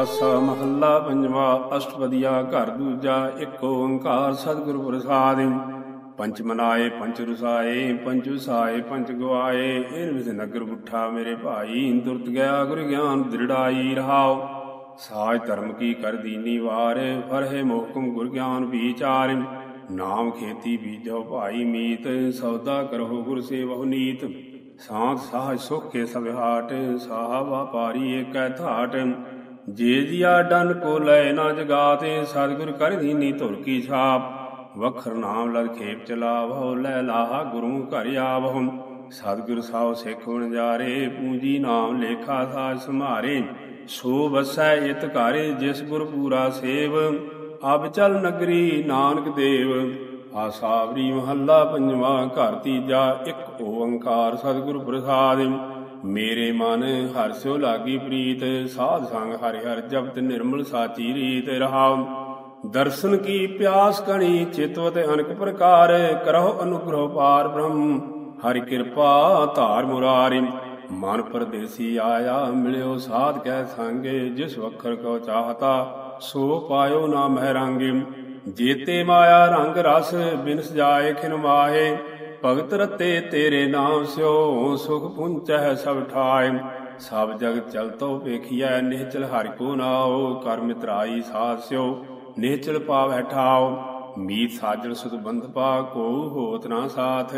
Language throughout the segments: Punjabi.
ਆਸਾ ਮਹੱਲਾ ਪੰਜਵਾ ਅਸ਼ਟਪਦੀਆ ਘਰ ਦੂਜਾ, ਇੱਕ ਓੰਕਾਰ ਸਤਿਗੁਰ ਪ੍ਰਸਾਦਿ। ਪੰਚ ਮਨਾਏ, ਪੰਚ ਰਸਾਏ, ਪੰਚ ਵਸਾਏ ਪੰਚ ਗਵਾਏ। ਇਨ ਵਿਦ ਨਗਰ ਬੁੱਠਾ ਮੇਰੇ ਭਾਈ, ਦੁਰਤ ਗਿਆ ਗੁਰ ਗਿਆਨ ਦ੍ਰਿੜਾਈ ਰਹਾਉ। ਸਾਜ ਧਰਮ ਕੀ ਕਰ ਦੀਨੀ ਵਾਰ, ਫਰਹਿ ਮੋਹਕਮ ਗੁਰ ਗਿਆਨ ਵਿਚਾਰ। ਨਾਮ ਖੇਤੀ ਬੀਜੋ ਭਾਈ ਮੀਤ, ਸੌਦਾ ਕਰੋ ਗੁਰ ਸੇਵਹੁ ਨੀਤ। ਸਾਧ ਸਾਹ ਸੁਖ ਕੇ ਸਭ ਹਾਟ ਸਾਹ ਵਾਪਾਰੀ ਏਕੈ ਥਾਟ। ਜੇ ਜੀਆ ਡਨ ਕੋ ਲੈ ਨਾ ਜਗਾਤੇ, ਸਤਿਗੁਰ ਕਰ ਦੀਨੀ ਧੁਰ ਕੀ ਛਾਪ। ਵਖਰ ਨਾਮ ਲਗ ਖੇਪ ਚਲਾਵਹੁ, ਲੈ ਲਾਹਾ ਗੁਰੂ ਘਰ ਆਵਹੁ। ਸਤਿਗੁਰ ਸਾਉ ਸਿੱਖ ਬਣ ਜਾਰੇ, ਪੂੰਜੀ ਨਾਮ ਲੇਖਾ ਸਾਜ ਸੰਭਾਰੇ। ਸੋ ਵਸੈ ਇਤ ਘਾਰੇ, ਜਿਸ ਗੁਰ ਪੂਰਾ ਸੇਵ। ਅਬ ਚਲ ਨਗਰੀ ਨਾਨਕ ਦੇਵ। ਆਸਾਵਰੀ ਮਹੱਲਾ ਪੰਜਵਾ ਘਰ ਤੀਜਾ, ਇੱਕ ਓੰਕਾਰ ਸਤਿਗੁਰ ਪ੍ਰਸਾਦਿ। ਮੇਰੇ ਮਨ ਹਰਿ ਸਿਓ ਲਾਗੀ ਪ੍ਰੀਤ, ਸਾਧ ਸੰਗ ਹਰਿ ਹਰਿ ਜਪਤ ਨਿਰਮਲ ਸਾਚੀ ਰੀਤ ਰਹਾਉ। ਦਰਸ਼ਨ ਕੀ ਪਿਆਸ ਕਣੀ ਚਿਤਵਤ ਅਨਕ ਪ੍ਰਕਾਰ, ਕਰਹੁ ਅਨੁਗ੍ਰਹ ਪਾਰ ਬ੍ਰਹਮ। ਹਰਿ ਕਿਰਪਾ ਧਾਰ ਮੁਰਾਰੀ, ਮਨ ਪਰਦੇਸੀ ਆਇਆ, ਮਿਲਿਓ ਸਾਧ ਕੈ ਸੰਗੇ, ਜਿਸ ਵਖਰ ਕੋ ਚਾਹਤਾ, ਸੋ ਪਾਇਓ ਨਾ ਮਹਿ ਰੰਗੇ। ਜੀਤੇ ਮਾਇਆ ਰੰਗ ਰਸ, ਬਿਨਸ ਜਾਏ ਖਿਨ ਮਾਹੇ। ਭਗਤ ਰਤੇ ਤੇਰੇ ਨਾਮ ਸਿਓ, ਸੁਖ ਪੁੰਚੈ ਸਭ ਠਾਏ ਸਭ ਜਗ ਚਲਤੋ ਵੇਖੀਐ, ਨਿਹਚਲ ਹਰਿ ਕੋ ਨਾਉ ਕਰ ਮਿਤਰਾਈ ਸਾਧ ਸਿਓ, ਨਿਹਚਲ ਪਾਵੈ ਠਾਉ। ਮੀਤ ਸਾਜਣ ਸੁਧ ਬੰਧ ਪਾ ਕੋ ਹੋਤ ਨਾ ਸਾਥ।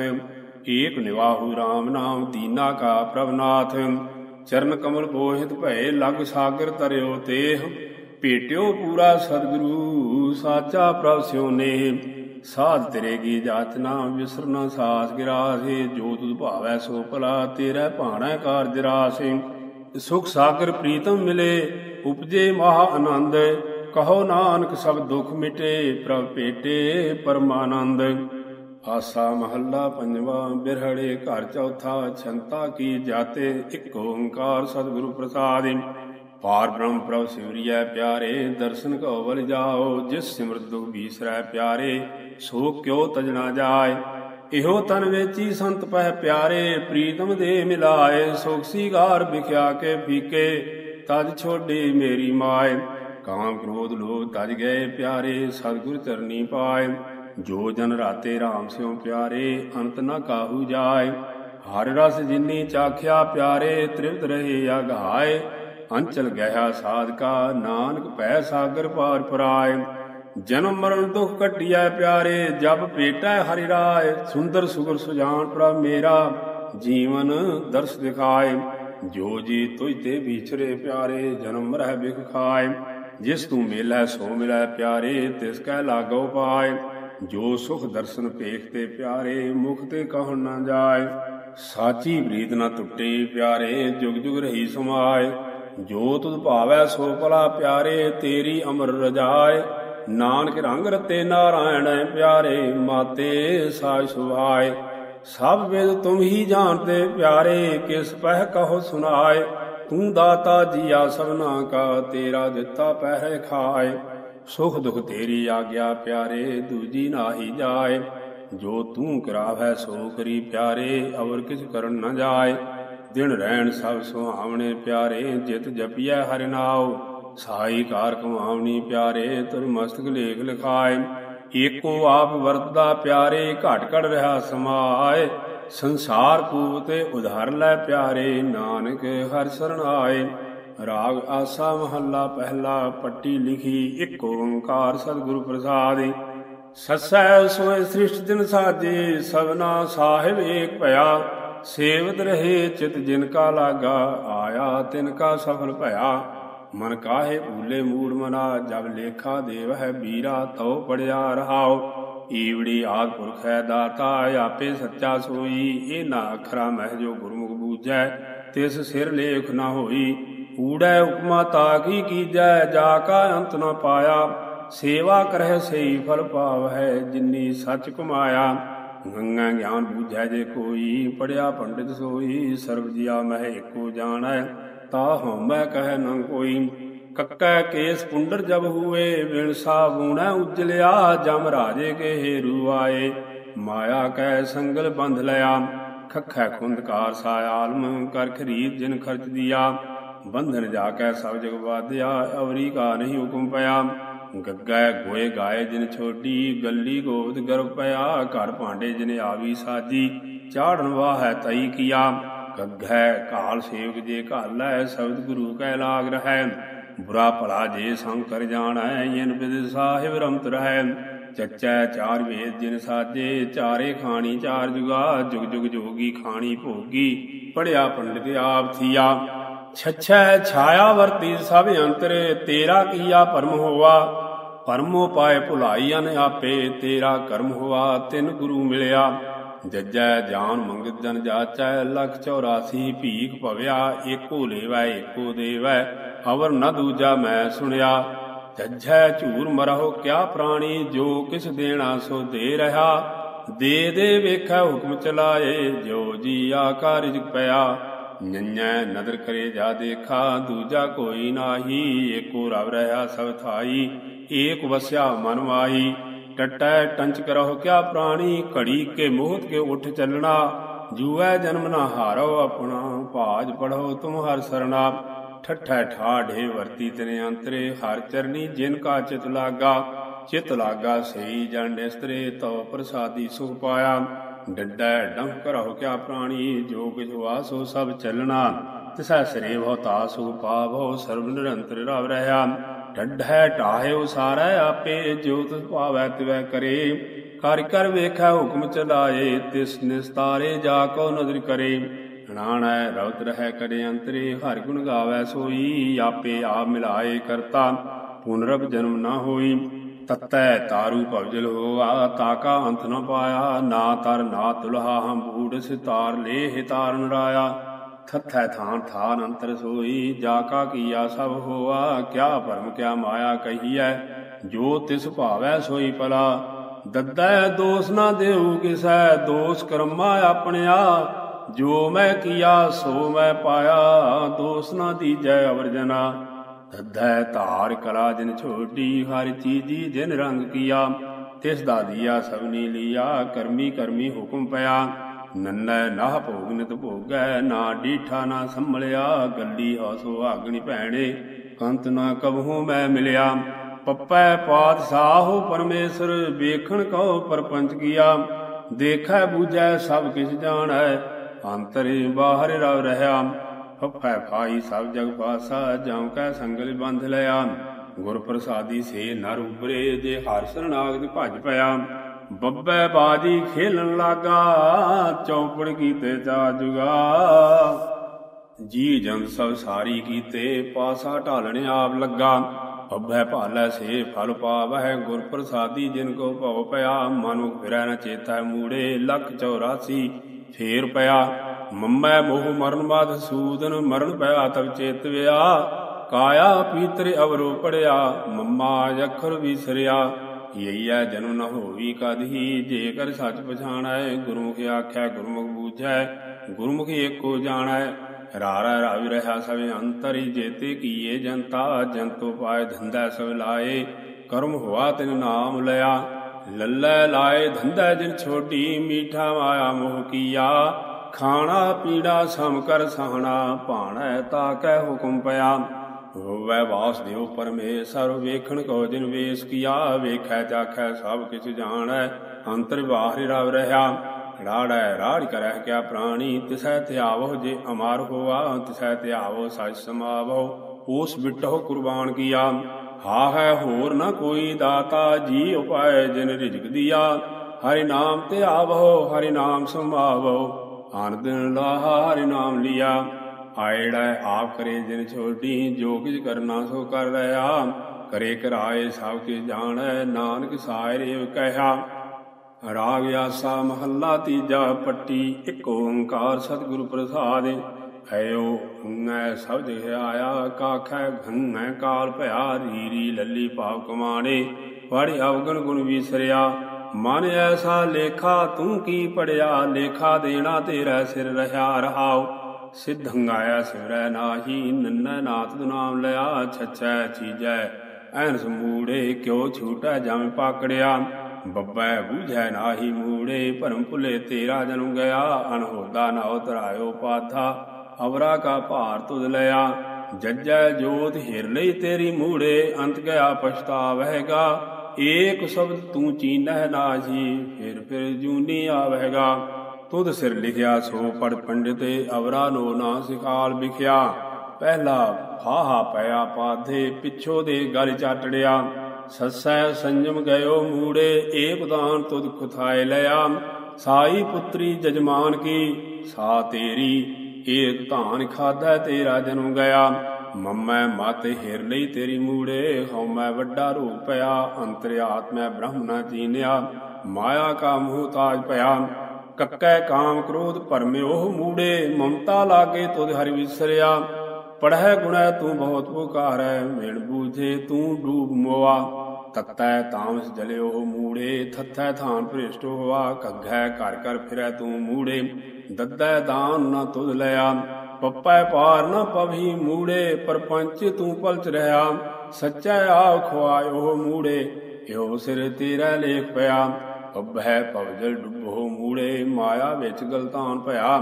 ਏਕ ਨਿਵਾਹੂ RAM ਨਾਮ, ਦੀਨਾ ਕਾ ਪ੍ਰਭਨਾਥ ਚਰਨ ਕਮਲ ਪੋਹਿਤ ਭਏ, ਲਗ ਸਾਗਰ ਤਰਿਓ ਤੇਹ। ਭੇਟਿਓ ਪੂਰਾ ਸਤਿਗੁਰੂ, ਸਾਚਾ ਪ੍ਰਭ ਸਿਓ ਨੇ ਸਾਧ ਤੇਰੇ ਕੀ ਜਾਤ ਨਾ ਵਿਸਰਨਾ ਸਾਸ ਗਿਰਾਸੇ ਜੋ ਤੁਧ ਭਾਵੈ ਸੋ ਭਲਾ, ਤੇਰਾ ਭਾਣਾ ਕਾਰਜ ਰਾਸੇ। ਸੁਖ ਸਾਗਰ ਪ੍ਰੀਤਮ ਮਿਲੇ, ਉਪਜੇ ਮਹਾ ਆਨੰਦ। ਕਹੋ ਨਾਨਕ ਸਭ ਦੁਖ ਮਿਟੇ, ਪ੍ਰਭ ਭੇਟੇ ਪਰਮਾਨੰਦ। ਆਸਾ ਮਹੱਲਾ ਪੰਜਵਾ, ਬਿਰਹੜੇ ਘਰ ਚੌਥਾ, ਛੰਤਾ ਕੀ ਜਾਤੇ, ਇੱਕ ਓੰਕਾਰ ਸਤਿਗੁਰੂ ਪ੍ਰਸਾਦਿ। ਪਾਰ ਬ੍ਰਹਮ ਪ੍ਰਭ ਸਿਵਰੀਐ ਪਿਆਰੇ, ਦਰਸ਼ਨ ਕੋ ਬਲ ਜਾਓ, ਜਿਸ ਸਿਮਰਤ ਦੁਖ ਬੀਸਰੈ ਪਿਆਰੇ, ਸੋ ਕਿਉ ਤਜਣਾ ਜਾਏ? ਇਹੋ ਤਨ ਵੇਚੀ ਸੰਤ ਪਹਿ ਪਿਆਰੇ, ਪ੍ਰੀਤਮ ਦੇ ਮਿਲਾਏ, ਸੁਖ ਸੀਗਾਰ ਵਿਖਿਆ ਕੇ ਫੀਕੇ, ਤਜ ਛੋਡੇ ਮੇਰੀ ਮਾਏ। ਕਾਮ ਕ੍ਰੋਧ ਲੋਭ ਤਜ ਗਏ ਪਿਆਰੇ, ਸਤਿਗੁਰ ਚਰਨੀ ਪਾਏ। ਜੋ ਜਨ ਰਾਤੇ RAM ਸਿਉ ਪਿਆਰੇ, ਅੰਤ ਨਾ ਕਾਹੂ ਜਾਏ। ਹਰ ਰਸ ਜਿਨੀ ਚਾਖਿਆ ਪਿਆਰੇ, ਤ੍ਰਿਪਤ ਰਹੇ ਅਗਾਏ। ਅੰਚਲ ਗਿਆ ਸਾਧਕਾ, ਨਾਨਕ ਪੈ ਸਾਗਰ ਪਾਰ ਪਰਾਏ। ਜਨਮ ਮਰਨ ਦੁਖ ਕਟਿਐ ਪਿਆਰੇ ਜਬ ਭੇਟੈ ਹਰਿ ਰਾਏ। ਸੁੰਦਰ ਸੁਗਰ ਸੁਜਾਨ ਪ੍ਰਭ ਮੇਰਾ, ਜੀਵਨ ਦਰਸ ਦਿਖਾਏ। ਜੋ ਜੀ ਤੁਝ ਤੇ ਵਿਚਰੇ ਪਿਆਰੇ, ਜਨਮ ਰਹਿ ਬਿਖ ਖਾਏ। ਜਿਸ ਤੂੰ ਮੇਲੈ, ਸੋ ਮਿਲੈ ਪਿਆਰੇ, ਤਿਸ ਕੈ ਲਾਗੋ ਪਾਏ। ਜੋ ਸੁਖ ਦਰਸ਼ਨ ਪੇਖਤੇ ਪਿਆਰੇ, ਮੁਖ ਤੇ ਕਹਣ ਨਾ ਜਾਏ। ਸਾਚੀ ਪ੍ਰੀਤ ਨਾ ਟੁੱਟੇ ਪਿਆਰੇ, ਜੁਗ ਜੁਗ ਰਹੀ ਸਮਾਏ। ਜੋ ਤੁਧ ਭਾਵੈ ਸੋ ਭਲਾ ਪਿਆਰੇ, ਤੇਰੀ ਅਮਰ ਰਜਾਏ। ਨਾਨਕ ਰੰਗ ਰਤੇ ਨਾਰਾਇਣ ਪਿਆਰੇ, ਮਾਤੇ ਸਾਜ ਸੁਭਾਏ। ਸਭ ਵੇਦ ਤੁਮ ਹੀ ਜਾਣਤੇ ਪਿਆਰੇ, ਕਿਸ ਪਹਿ ਕਹੋ ਸੁਨਾਏ ਤੂੰ ਦਾਤਾ ਜੀਆ ਸਭਨਾ ਕਾ ਤੇਰਾ ਦਿੱਤਾ ਪਹਿ ਖਾਏ। ਸੁਖ ਦੁਖ ਤੇਰੀ ਆਗਿਆ ਪਿਆਰੇ, ਦੂਜੀ ਨਾਹੀ ਜਾਏ। ਜੋ ਤੂੰ ਕਰਾਵੈ ਸੋ ਕਰੀ ਪਿਆਰੇ, ਅਵਰ ਕਿਛ ਕਰਨ ਨਾ ਜਾਏ। ਦਿਨ ਰਹਿਣ ਸਭ ਸੁਹਾਵਣੇ ਪਿਆਰੇ, ਜਿਤ ਜਪੀਐ ਹਰਿ ਨਾਉ। ਸਾਈ ਕਾਰ ਕਮਾਵਣੀ ਪਿਆਰੇ, ਤੁਰ ਮਸਤਕ ਲੇਖ ਲਿਖਾਏ। ਏਕੋ ਆਪ ਵਰਤਦਾ ਪਿਆਰੇ, ਘਟ ਘੜ ਰਹਾ ਸਮਾਏ। ਸੰਸਾਰ ਕੂਪ ਤੇ ਉਧਾਰ ਲੈ ਪਿਆਰੇ, ਨਾਨਕ ਹਰਿ ਸਰਣ ਆਏ। ਰਾਗ ਆਸਾ ਮਹੱਲਾ ਪਹਿਲਾ ਪੱਟੀ ਲਿਖੀ, ਇੱਕ ਓੰਕਾਰ ਸਤਿਗੁਰੂ ਪ੍ਰਸਾਦਿ। ਸਸੈ ਸੋਇ ਸ੍ਰਿਸ਼ਟ ਦਿਨ ਸਾਜੇ, ਸਭਨਾ ਸਾਹਿਬ ਏਕ ਭਇਆ। ਸੇਵਤ ਰਹੇ ਚਿਤ ਜਿਨ ਕਾ ਲਾਗਾ, ਆਇਆ ਤਿਨ ਕਾ ਸਫਲ ਭਇਆ। ਮਨ ਕਾਹੇ ਭੂਲੇ ਮੂੜ ਮਨਾ, ਜਬ ਲੇਖਾ ਦੇਵ ਹੈ ਬੀਰਾ ਤਉ ਪੜਿਆ ਰਹਾਓ ਈਵੜੀ ਆਦ ਪੁਰਖ ਹੈ ਦਾਤਾ, ਆਪੇ ਸੱਚਾ ਸੋਈ। ਇਹ ਨਾ ਅਖਰਾ ਮਹਿ ਜੋ ਗੁਰਮੁਖ ਬੂਝੈ, ਤਿਸ ਸਿਰ ਲੇਖ ਨਾ ਹੋਈ। ਊੜੈ ਉਪਮਾ ਤਾ ਕੀ ਕੀਜੈ, ਜਾ ਕਾ ਅੰਤ ਨਾ ਪਾਇਆ। ਸੇਵਾ ਕਰਹਿ ਸਈ ਫਲ ਪਾਵ ਹੈ ਜਿਨੀ ਸੱਚ ਕਮਾਇਆ। ਗੰਗਾ ਗਿਆਨ ਬੂਝੈ ਜੇ ਕੋਈ, ਪੜਿਆ ਪੰਡਿਤ ਸੋਈ, ਸਰਬ ਜੀਆ ਮਹਿ ਏਕੋ ਜਾਣੈ, ਤਾ ਹਉਮੈ ਕਹਿ ਨ ਕੋਈ। ਕੱਕੈ ਕੇਸ ਪੁੰਡਰ ਜਬ ਹੋਏ ਵਿਣ ਸਾਬੂਣੈ ਉਜਲਿਆ, ਜਮ ਰਾਜੇ ਕੇ ਹੇਰੂ ਆਏ। ਮਾਇਆ ਕੈ ਸੰਗਲ ਬੰਧ ਲਿਆ, ਖਖੈ ਖੁੰਦਕਾਰ ਸਾ ਆਲਮ, ਕਰ ਖਰੀਦ ਜਿਨ ਖਰਚ ਦਿਆ। ਬੰਧਨ ਜਾ ਕੈ ਸਭ ਜਗ ਵਾਧਿਆ, ਅਵਰੀ ਕਾ ਨਹੀਂ ਹੁਕਮ ਪਿਆ। ਗੱਗਾ ਗੋਏ ਗਾਏ ਜਿਨ ਛੋਟੀ ਗੱਲੀ ਗੋਬਿੰਦ ਗਰਭ ਪਿਆ, ਘਰ ਭਾਂਡੇ ਜਿਨ ਆਵੀ ਸਾਜੀ ਚਾੜਨ ਵਾਹੈ ਤਈ ਕੀਆ। ਗੱਗੈ ਕਾਲ ਸੇਵਕ ਜੇ ਘਾਲੈ ਸ਼ਬਦ ਗੁਰੂ ਕੈ ਲਾਗ ਰਹੈ। ਬੁਰਾ ਭਲਾ ਜੇ ਸੰਗ ਕਰ ਜਾਣੈ, ਇਨ ਬਿਦ ਸਾਹਿਬ ਰਮਤ ਰਹੈ। ਚੱਚੈ ਚਾਰ ਵੇਦ ਜਿਨ ਸਾਜੇ, ਚਾਰੇ ਖਾਣੀ ਚਾਰ ਜੁਗਾ, ਜੁਗ ਜੁਗ ਜੋਗੀ ਖਾਣੀ ਭੋਗੀ। ਪੜਿਆ ਪੰਡਿਤ ਆਪ ਥੀਆ। ਛਛੈ ਛਾਇਆ ਵਰਤੀ ਸਭ ਅੰਤਰ, ਤੇਰਾ ਕੀਆ ਪਰਮ ਹੋਵਾ ਪਰਮੋ ਪਾਏ ਭੁਲਾਈ ਅਨ ਆਪੇ, ਤੇਰਾ ਕਰਮ ਹੋਆ, ਤਿਨ ਗੁਰੂ ਮਿਲਿਆ। ਜੱਜੈ ਜਾਨ ਮੰਗਤ ਜਨ ਜਾਚੈ, ਲਖ 84 ਭੀਖ ਭਵਿਆ, ਏਕੋ ਲੇਵੈ, ਏਕੋ ਦੇਵੈ, ਅਵਰ ਨ ਦੂਜਾ ਮੈਂ ਸੁਣਿਆ। ਜੱਜੈ ਝੂਰ ਮਰਹੁ, ਕਿਆ ਪ੍ਰਾਣੀ, ਜੋ ਕਿਸ ਦੇਣਾ ਸੋ ਦੇ ਰਹਾ। ਦੇ ਦੇ ਵੇਖੈ ਹੁਕਮ ਚਲਾਏ, ਜੋ ਜੀ ਆਕਾਰਿਜ ਪਿਆ। ਨੰਨੈ ਨਦਰ ਕਰੇ ਜਾ ਦੇਖਾ, ਦੂਜਾ ਕੋਈ ਨਾਹੀ, ਏਕੋ ਰਵ ਰਹਾ ਸਭ ਥਾਈ, ਏਕ ਵਸਿਆ ਮਨ ਮਾਈ ਟਟੈ ਟੰਚ ਕਰਹੁ ਕਿਆ ਪ੍ਰਾਣੀ, ਘੜੀ ਕੇ ਮੋਹਤ ਕੇ ਉਠ ਚੱਲਣਾ। ਜੂਐ ਜਨਮ ਨਾ ਹਾਰੋ ਆਪਣਾ, ਭਾਜ ਪੜੋ ਤੁਮ ਹਰ ਸਰਣਾ। ਠਠੈ ਠਾਢੇ ਵਰਤੀ ਤਨੇ ਅੰਤਰੇ, ਹਰ ਚਰਨੀ ਜਿਨ ਕਾ ਚਿਤ ਲਾਗਾ। ਚਿਤ ਲਾਗਾ ਸਈ ਜਨ ਨਿਸਤਰੇ, ਤਉ ਪ੍ਰਸਾਦੀ ਸੁਖ ਪਾਇਆ। ਡੱਡੈ ਡੰਕ ਕਰਹੁ ਕਿਆ ਪ੍ਰਾਣੀ, ਜੋ ਕਿਛ ਵਾਸੋ ਸਭ ਚੱਲਣਾ। ਤਿਸੈ ਸਰੇ ਭਉ ਤਾ ਸੁਖ ਸਰਬ ਨਿਰੰਤਰ ਰਵ ਰਹਾ। ਡੱਢੈ ਢਾਹੇ ਉਸਾਰੈ ਆਪੇ, ਜੋ ਤਿਸ ਭਾਵੈ ਤਿਵੈ ਕਰੇ। ਕਰ ਕਰ ਵੇਖੈ ਹੁਕਮ ਚਲਾਏ ਤਿਸ ਨਿਸਤਾਰੇ ਜਾ ਕੋ ਨਜ਼ਰ ਕਰੇ। ਹਣਾਣੈ ਰਵਤ ਰਹਿ ਕਰੇ ਅੰਤਰੇ, ਹਰ ਗੁਣ ਗਾਵੈ ਸੋਈ, ਆਪੇ ਆਪ ਮਿਲਾਏ ਕਰਤਾ। ਪੁਨਰਬ ਜਨਮ ਨਾ ਹੋਈ। ਤਤੈ ਤਾਰੂ ਭਵਜਲ ਹੋਆ ਤਾਕਾ ਅੰਤ ਨ ਪਾਇਆ, ਨਾ ਤਰ ਨਾ ਤੁਲਹਾ ਹਮ ਬੂੜ ਸਿਤਾਰ ਲੇ ਹਿਤਾਰਨ ਰਾਇਆ ਥਥੈ ਥਾਨ ਥਾਨ ਅੰਤਰ ਸੋਈ, ਜਾ ਕਾ ਕੀਆ ਸਭ ਹੋਆ, ਕਿਆ ਭਰਮ ਕਿਆ ਮਾਇਆ ਕਹੀਐ, ਜੋ ਤਿਸ ਭਾਵੈ ਸੋਈ ਪਲਾ ਦੱਦੈ ਦੋਸ ਨਾ ਦੇਉ ਕਿਸੈ, ਦੋਸ ਕਰਮਾ ਆਪਣਿਆ। ਜੋ ਮੈਂ ਕੀਆ, ਸੋ ਮੈਂ ਪਾਇਆ, ਦੋਸ ਨਾ ਦੀਜੈ ਅਵਰਜਨਾ। ਦੱਦੈ ਧਾਰ ਕਲਾ ਜਿਨ ਛੋਟੀ ਹਰ ਚੀਜੀ ਜਿਨ ਰੰਗ ਕੀਆ। ਤਿਸ ਦਾ ਦੀਆ ਸਭਨੀ ਲੀਆ, ਕਰਮੀ ਕਰਮੀ ਹੁਕਮ ਪਿਆ। ਨੰਨੈ ਨਾਹ ਭੋਗ ਨਿਤ ਭੋਗੈ, ਨਾ ਡੀਠਾ ਨਾ ਸੰਭਲਿਆ ਗੱਲੀ ਹਸੋ ਆਗਣੀ ਭੈਣੇ, ਕੰਤ ਨਾ ਕਬਹੂ ਮੈਂ ਮਿਲਿਆ। ਪੱਪੈ ਪਾਤਸ਼ਾਹੋ ਪਰਮੇਸ਼ਰ, ਵੇਖਣ ਕਉ ਪਰਪੰਚ ਕੀਆ। ਦੇਖੈ ਬੂਝੈ ਸਭ ਕਿਛ ਜਾਣੈ, ਅੰਤਰੇ ਬਾਹਰ ਰਵ ਰਹਾ। ਫੱਫੈ ਫਾਈ ਸਭ ਜਗ ਪਾਸਾ ਜਾਂ ਕੈ ਸੰਗਲ ਬੰਧ ਲਿਆ। ਗੁਰ ਪ੍ਰਸਾਦੀ ਸੇ ਨਰ ਉਬਰੇ ਜੇ ਹਰ ਸਰਨਾਗਤ ਭਜ ਪਿਆ। ਬੱਬੈ ਬਾਜੀ ਖੇਲਣ ਲਾਗਾ, ਚੌਪੜ ਕੀਤੇ ਚਾ ਜੁਗਾ। ਜੀ ਜਨ ਸਭ ਸਾਰੀ ਕੀਤੇ, ਪਾਸਾ ਢਾਲਣ ਆਪ ਲੱਗਾ। ਬੱਬੇ ਭਾਲੈ ਸੇ ਫਲ ਪਾਵਹਿ ਗੁਰ ਪ੍ਰਸਾਦੀ ਜਿਨ ਕੋ ਭਉ ਪਿਆ। ਮਨੁ ਫਿਰੈ ਨ ਚੇਤੈ ਮੂੜੇ, ਲੱਖ 84 ਫੇਰ ਪਿਆ। ਮੰਮੈ ਮੋਹ ਮਰਨ ਬਾਦ ਸੂਦਨ ਮਰਨ ਪਿਆ ਤਬ ਚੇਤਵਿਆ ਕਾਇਆ ਪੀਤਰ ਅਵਰੋ ਪੜਿਆ, ਮੰਮਾ ਅਖਰ ਵਿਸਰਿਆ। ਯਈਐ ਜਨਮ ਨ ਹੋਵੀ ਕਦਹੀ ਜੇਕਰ ਸੱਚ ਪਛਾਣੈ, ਗੁਰਮੁਖ ਆਖਿਆ ਗੁਰਮੁਖ ਬੂਝੈ, ਗੁਰਮੁਖ ਏਕੋ ਜਾਣੈ। ਰਾਰਾ ਰਾਵਿ ਰਹਾ ਸਭ ਅੰਤਰਿ, ਜੇਤੇ ਕੀਏ ਜਨਤਾ ਜੰਤੋ ਪਾਏ ਧੰਦਾ ਸਭ ਲਾਏ। ਕਰਮ ਹੋਆ ਤਿਨ ਨਾਮ ਲਿਆ। ਲੱਲੇ ਲਾਏ ਧੰਦਾ ਜਿਨ ਛੋਟੀ ਮੀਠਾ ਮਾਇਆ ਮੋਹ ਕੀਆ। ਖਾਣਾ ਪੀੜਾ ਸਮ ਕਰ ਸਹਣਾ ਭਾਣੈ ਤਾ ਕੈ ਹੁਕਮ ਪਿਆ। ਹੋਵੈ ਵਾਸਦੇਵ ਪਰਮੇਸ਼ਰ, ਵੇਖਣ ਕੋ ਜਿਨ ਵੇਸ ਕੀਆ, ਵੇਖੈ ਜਾਖੈ ਸਭ ਕਿਛ ਜਾਣੈ, ਅੰਤਰ ਬਾਹਰ ਰਵ ਰਹਾ। ਰਾੜੈ ਰਾੜ ਕਰਹਿ ਕਿਆ ਪ੍ਰਾਣੀ ਤਿਸੈ ਧਿਆਵੋ ਜੇ ਅਮਾਰ ਹੋਆ ਤਿਸੈ ਧਿਆਵੋ ਸਚ ਸਮਾਵੋ ਉਸ ਬਿਟਹੁ ਕੁਰਬਾਨ ਕੀਆ। ਹਾ ਹੈ ਹੋਰ ਨਾ ਕੋਈ ਦਾਤਾ, ਜੀ ਉਪਾਏ ਜਿਨ ਰਿਜਕ ਦਿਆ। ਹਰਿ ਨਾਮ ਧਿਆਵੋ, ਹਰਿ ਨਾਮ ਸਮਾਵੋ। ਆਨ ਦਿਨ ਲਾਹਾ ਹਰਿ ਨਾਮ ਲਿਆ। ਆਇੜਾ ਆਪ ਕਰੇ ਜਿਨ ਛੋਟੀ, ਜੋ ਕਿਛ ਕਰਨਾ ਸੋ ਕਰ ਰਹਾ। ਕਰੇ ਕਰਾਏ ਸਭ ਕੇ ਜਾਣੈ, ਨਾਨਕ ਸਾਇਰੇ ਕਹਿਆ। ਰਾਗ ਆਸਾ ਮਹੱਲਾ ਤੀਜਾ ਪੱਟੀ, ਇੱਕ ਓੰਕਾਰ ਸਤਿਗੁਰੂ ਪ੍ਰਸਾਦ। ਐਓ ਹੰਗੈ ਸਭ ਜਹ ਆਇਆ, ਕਾਖੈ ਘੰਗੈ ਕਾਲ ਭਇਆ, ਰੀਰੀ ਲੱਲੀ ਪਾਪ ਕਮਾਣੇ। ਪੜਿ ਅਵਗਣ ਗੁਣ ਵਿਸਰਿਆ। ਮਨ ਐਸਾ ਲੇਖਾ, ਤੂੰ ਕੀ ਪੜਿਆ? ਲੇਖਾ ਦੇਣਾ ਤੇਰਾ ਸਿਰ ਰਹਾ ਰਹਾਉ। ਸਿਧੰਗਾਇਆ ਸਿਵਰੈ ਨਾਹੀ, ਨੰਨੈ ਨਾਥ ਦਾ ਨਾਮ ਲਿਆ, ਛਛੈ ਚੀਜੈ। ਐਨ ਸਮੂੜੇ, ਕਿਉ ਛੂਟੈ ਜਮ ਪਾਕੜਿਆ? ਬੱਬੈ ਬੂਝੈ ਨਾਹੀ ਮੂੜੇ, ਭਰਮ ਭੁਲੇ ਤੇਰਾ ਜਨਮ ਗਿਆ। ਅਨਹੋਦਾ ਨਾ ਤਰਾਇਓ ਪਾਥਾ, ਅਵਰਾ ਕਾ ਭਾਰ ਤੁਧ ਲਿਆ। ਜੱਜੈ ਜੋਤ ਹਿਰ ਲਈ ਤੇਰੀ ਮੂੜੇ, ਅੰਤ ਗਿਆ ਪਛਤਾਵਹਿਗਾ। ਏਕ ਸ਼ਬਦ ਤੂੰ ਚੀਨਹਿ ਨਾਹੀ, ਫਿਰ ਫਿਰ ਜੂਨੀ ਆਵਹਿਗਾ। ਤੁਧ ਸਿਰ ਲਿਖਿਆ, ਸੋ ਪੜ ਪੰਡਿਤੇ ਅਵਰਾ ਨੋ ਨਾ ਸਿਖਾਲ ਵਿਖਿਆ। ਪਹਿਲਾ ਫਾਹਾ ਪਿਆ ਪਾਧੇ, ਪਿਛੋ ਦੇ ਗਲ ਚਾਟੜਿਆ। ਸੱਸੈ ਸੰਜਮ ਗਇਓ ਮੂੜੇ, ਏਕ ਦਾਨ ਤੁਧ ਖੁਥਾਏ ਲਿਆ। ਸਾਈ ਪੁੱਤਰੀ ਜਜਮਾਨ ਕੀ, ਸਾ ਤੇਰੀ ਏਕ ਧਾਨ ਖਾਦਾ ਤੇਰਾ ਜਨਮ ਗਿਆ। ਮੰਮੈ ਮਤ ਹਿਰ ਲਈ ਤੇਰੀ ਮੂੜੇ, ਹਉ ਮੈਂ ਵੱਡਾ ਰੂਪ ਪਿਆ ਅੰਤਰਿਆਤਮੈ ਬ੍ਰਹਮ ਨਾ ਜੀਨਿਆ, ਮਾਇਆ ਕਾ ਮੋਹ ਤਾਜ ਪਿਆ। ਕੱਕੈ ਕਾਮ ਕ੍ਰੋਧ ਭਰਮਿਓ ਮੂੜੇ, ਮਮਤਾ ਲਾਗੇ ਤੁਧ ਹਰਿ ਵਿਸਰਿਆ। ਪੜਹਿ ਗੁਣੈ ਤੂੰ ਬਹੁਤ ਪੁਕਾਰੈ ਮਿਣ ਬੂਝੇ ਤੂੰ ਡੂਬ ਮੋਆ। ਤਤੈ ਤਾਮਸ ਜਲਿਓ ਮੂੜੇ, ਥੱਥੈ ਥਾਨ ਭ੍ਰਿਸ਼ਟ ਹੋਆ। ਕੱਘੈ ਘਰ ਘਰ ਫਿਰੈ ਤੂੰ ਮੂੜੇ, ਦੱਦੈ ਦਾਨ ਨਾ ਤੁਧ ਲਿਆ। ਪੱਪੈ ਪਾਰ ਨ ਪਵੀ ਮੂੜੇ, ਪਰਪੰਚ ਤੂੰ ਪਲਚ ਰਹਾ। ਸੱਚਾ ਆਪ ਖਵਾਇਓ ਮੂੜੇ, ਇਹੋ ਸਿਰ ਤੇਰਾ ਲੇਖ ਪਿਆ। ਅੱਭੈ ਪਵਜਲ ਡੁੱਬੋ ਮੂੜੇ, ਮਾਇਆ ਵਿੱਚ ਗਲਤਾਨ ਭਇਆ।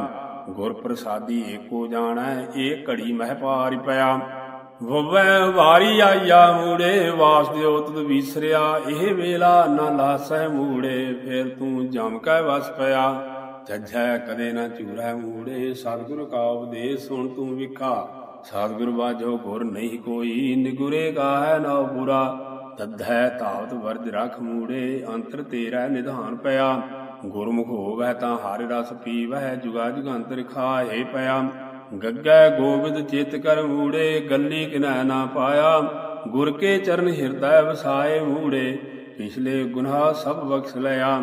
ਗੁਰ ਪ੍ਰਸਾਦੀ ਏਕੋ ਜਾਣੈ, ਇਹ ਘੜੀ ਮਹਿ ਪਾਰਿ ਪਿਆ। ਵਵੈ ਵਾਰੀ ਆਇਆ ਮੂੜੇ ਵਾਸਦਿਓ ਤੁਧ ਵਿਸਰਿਆ। ਇਹ ਵੇਲਾ ਨਾ ਲਾਸੈ ਮੂੜੇ, ਫੇਰ ਤੂੰ ਜਮ ਕੈ ਵਸ ਪਿਆ। ਜੱਜੈ ਕਦੇ ਨਾ ਚੂਰੈ ਮੂੜੇ, ਸਤਿਗੁਰ ਕਾ ਉਪਦੇਸ਼ ਸੁਣ ਤੂੰ ਵਿਖਾ। ਸਤਿਗੁਰ ਬਾਝੋ ਗੁਰ ਨਹੀਂ ਕੋਈ, ਨਿਗੁਰੇ ਗਾਹੈ ਨਾ ਬੁਰਾ। ਤਧੈ ਤਾਵਤ ਵਰਜ ਰਖ ਮੂੜੇ, ਅੰਤਰ ਤੇਰਾ ਨਿਧਾਨ ਪਿਆ। ਗੁਰਮੁਖ ਹੋਵੈ ਤਾਂ ਹਰਿ ਰਸ ਪੀਵੈ, ਜੁਗਾ ਜੁਗੰਤਰ ਖਾਏ ਪਿਆ। ਗੱਗੈ ਗੋਬਿੰਦ ਚਿਤ ਕਰ ਮੂੜੇ, ਗੱਲੀ ਕਿਨੈ ਨਾ ਪਾਇਆ। ਗੁਰ ਕੇ ਚਰਨ ਹਿਰਦੈ ਵਸਾਏ ਮੂੜੇ, ਪਿਛਲੇ ਗੁਨਾਹ ਸਭ ਬਖਸ਼ ਲਿਆ।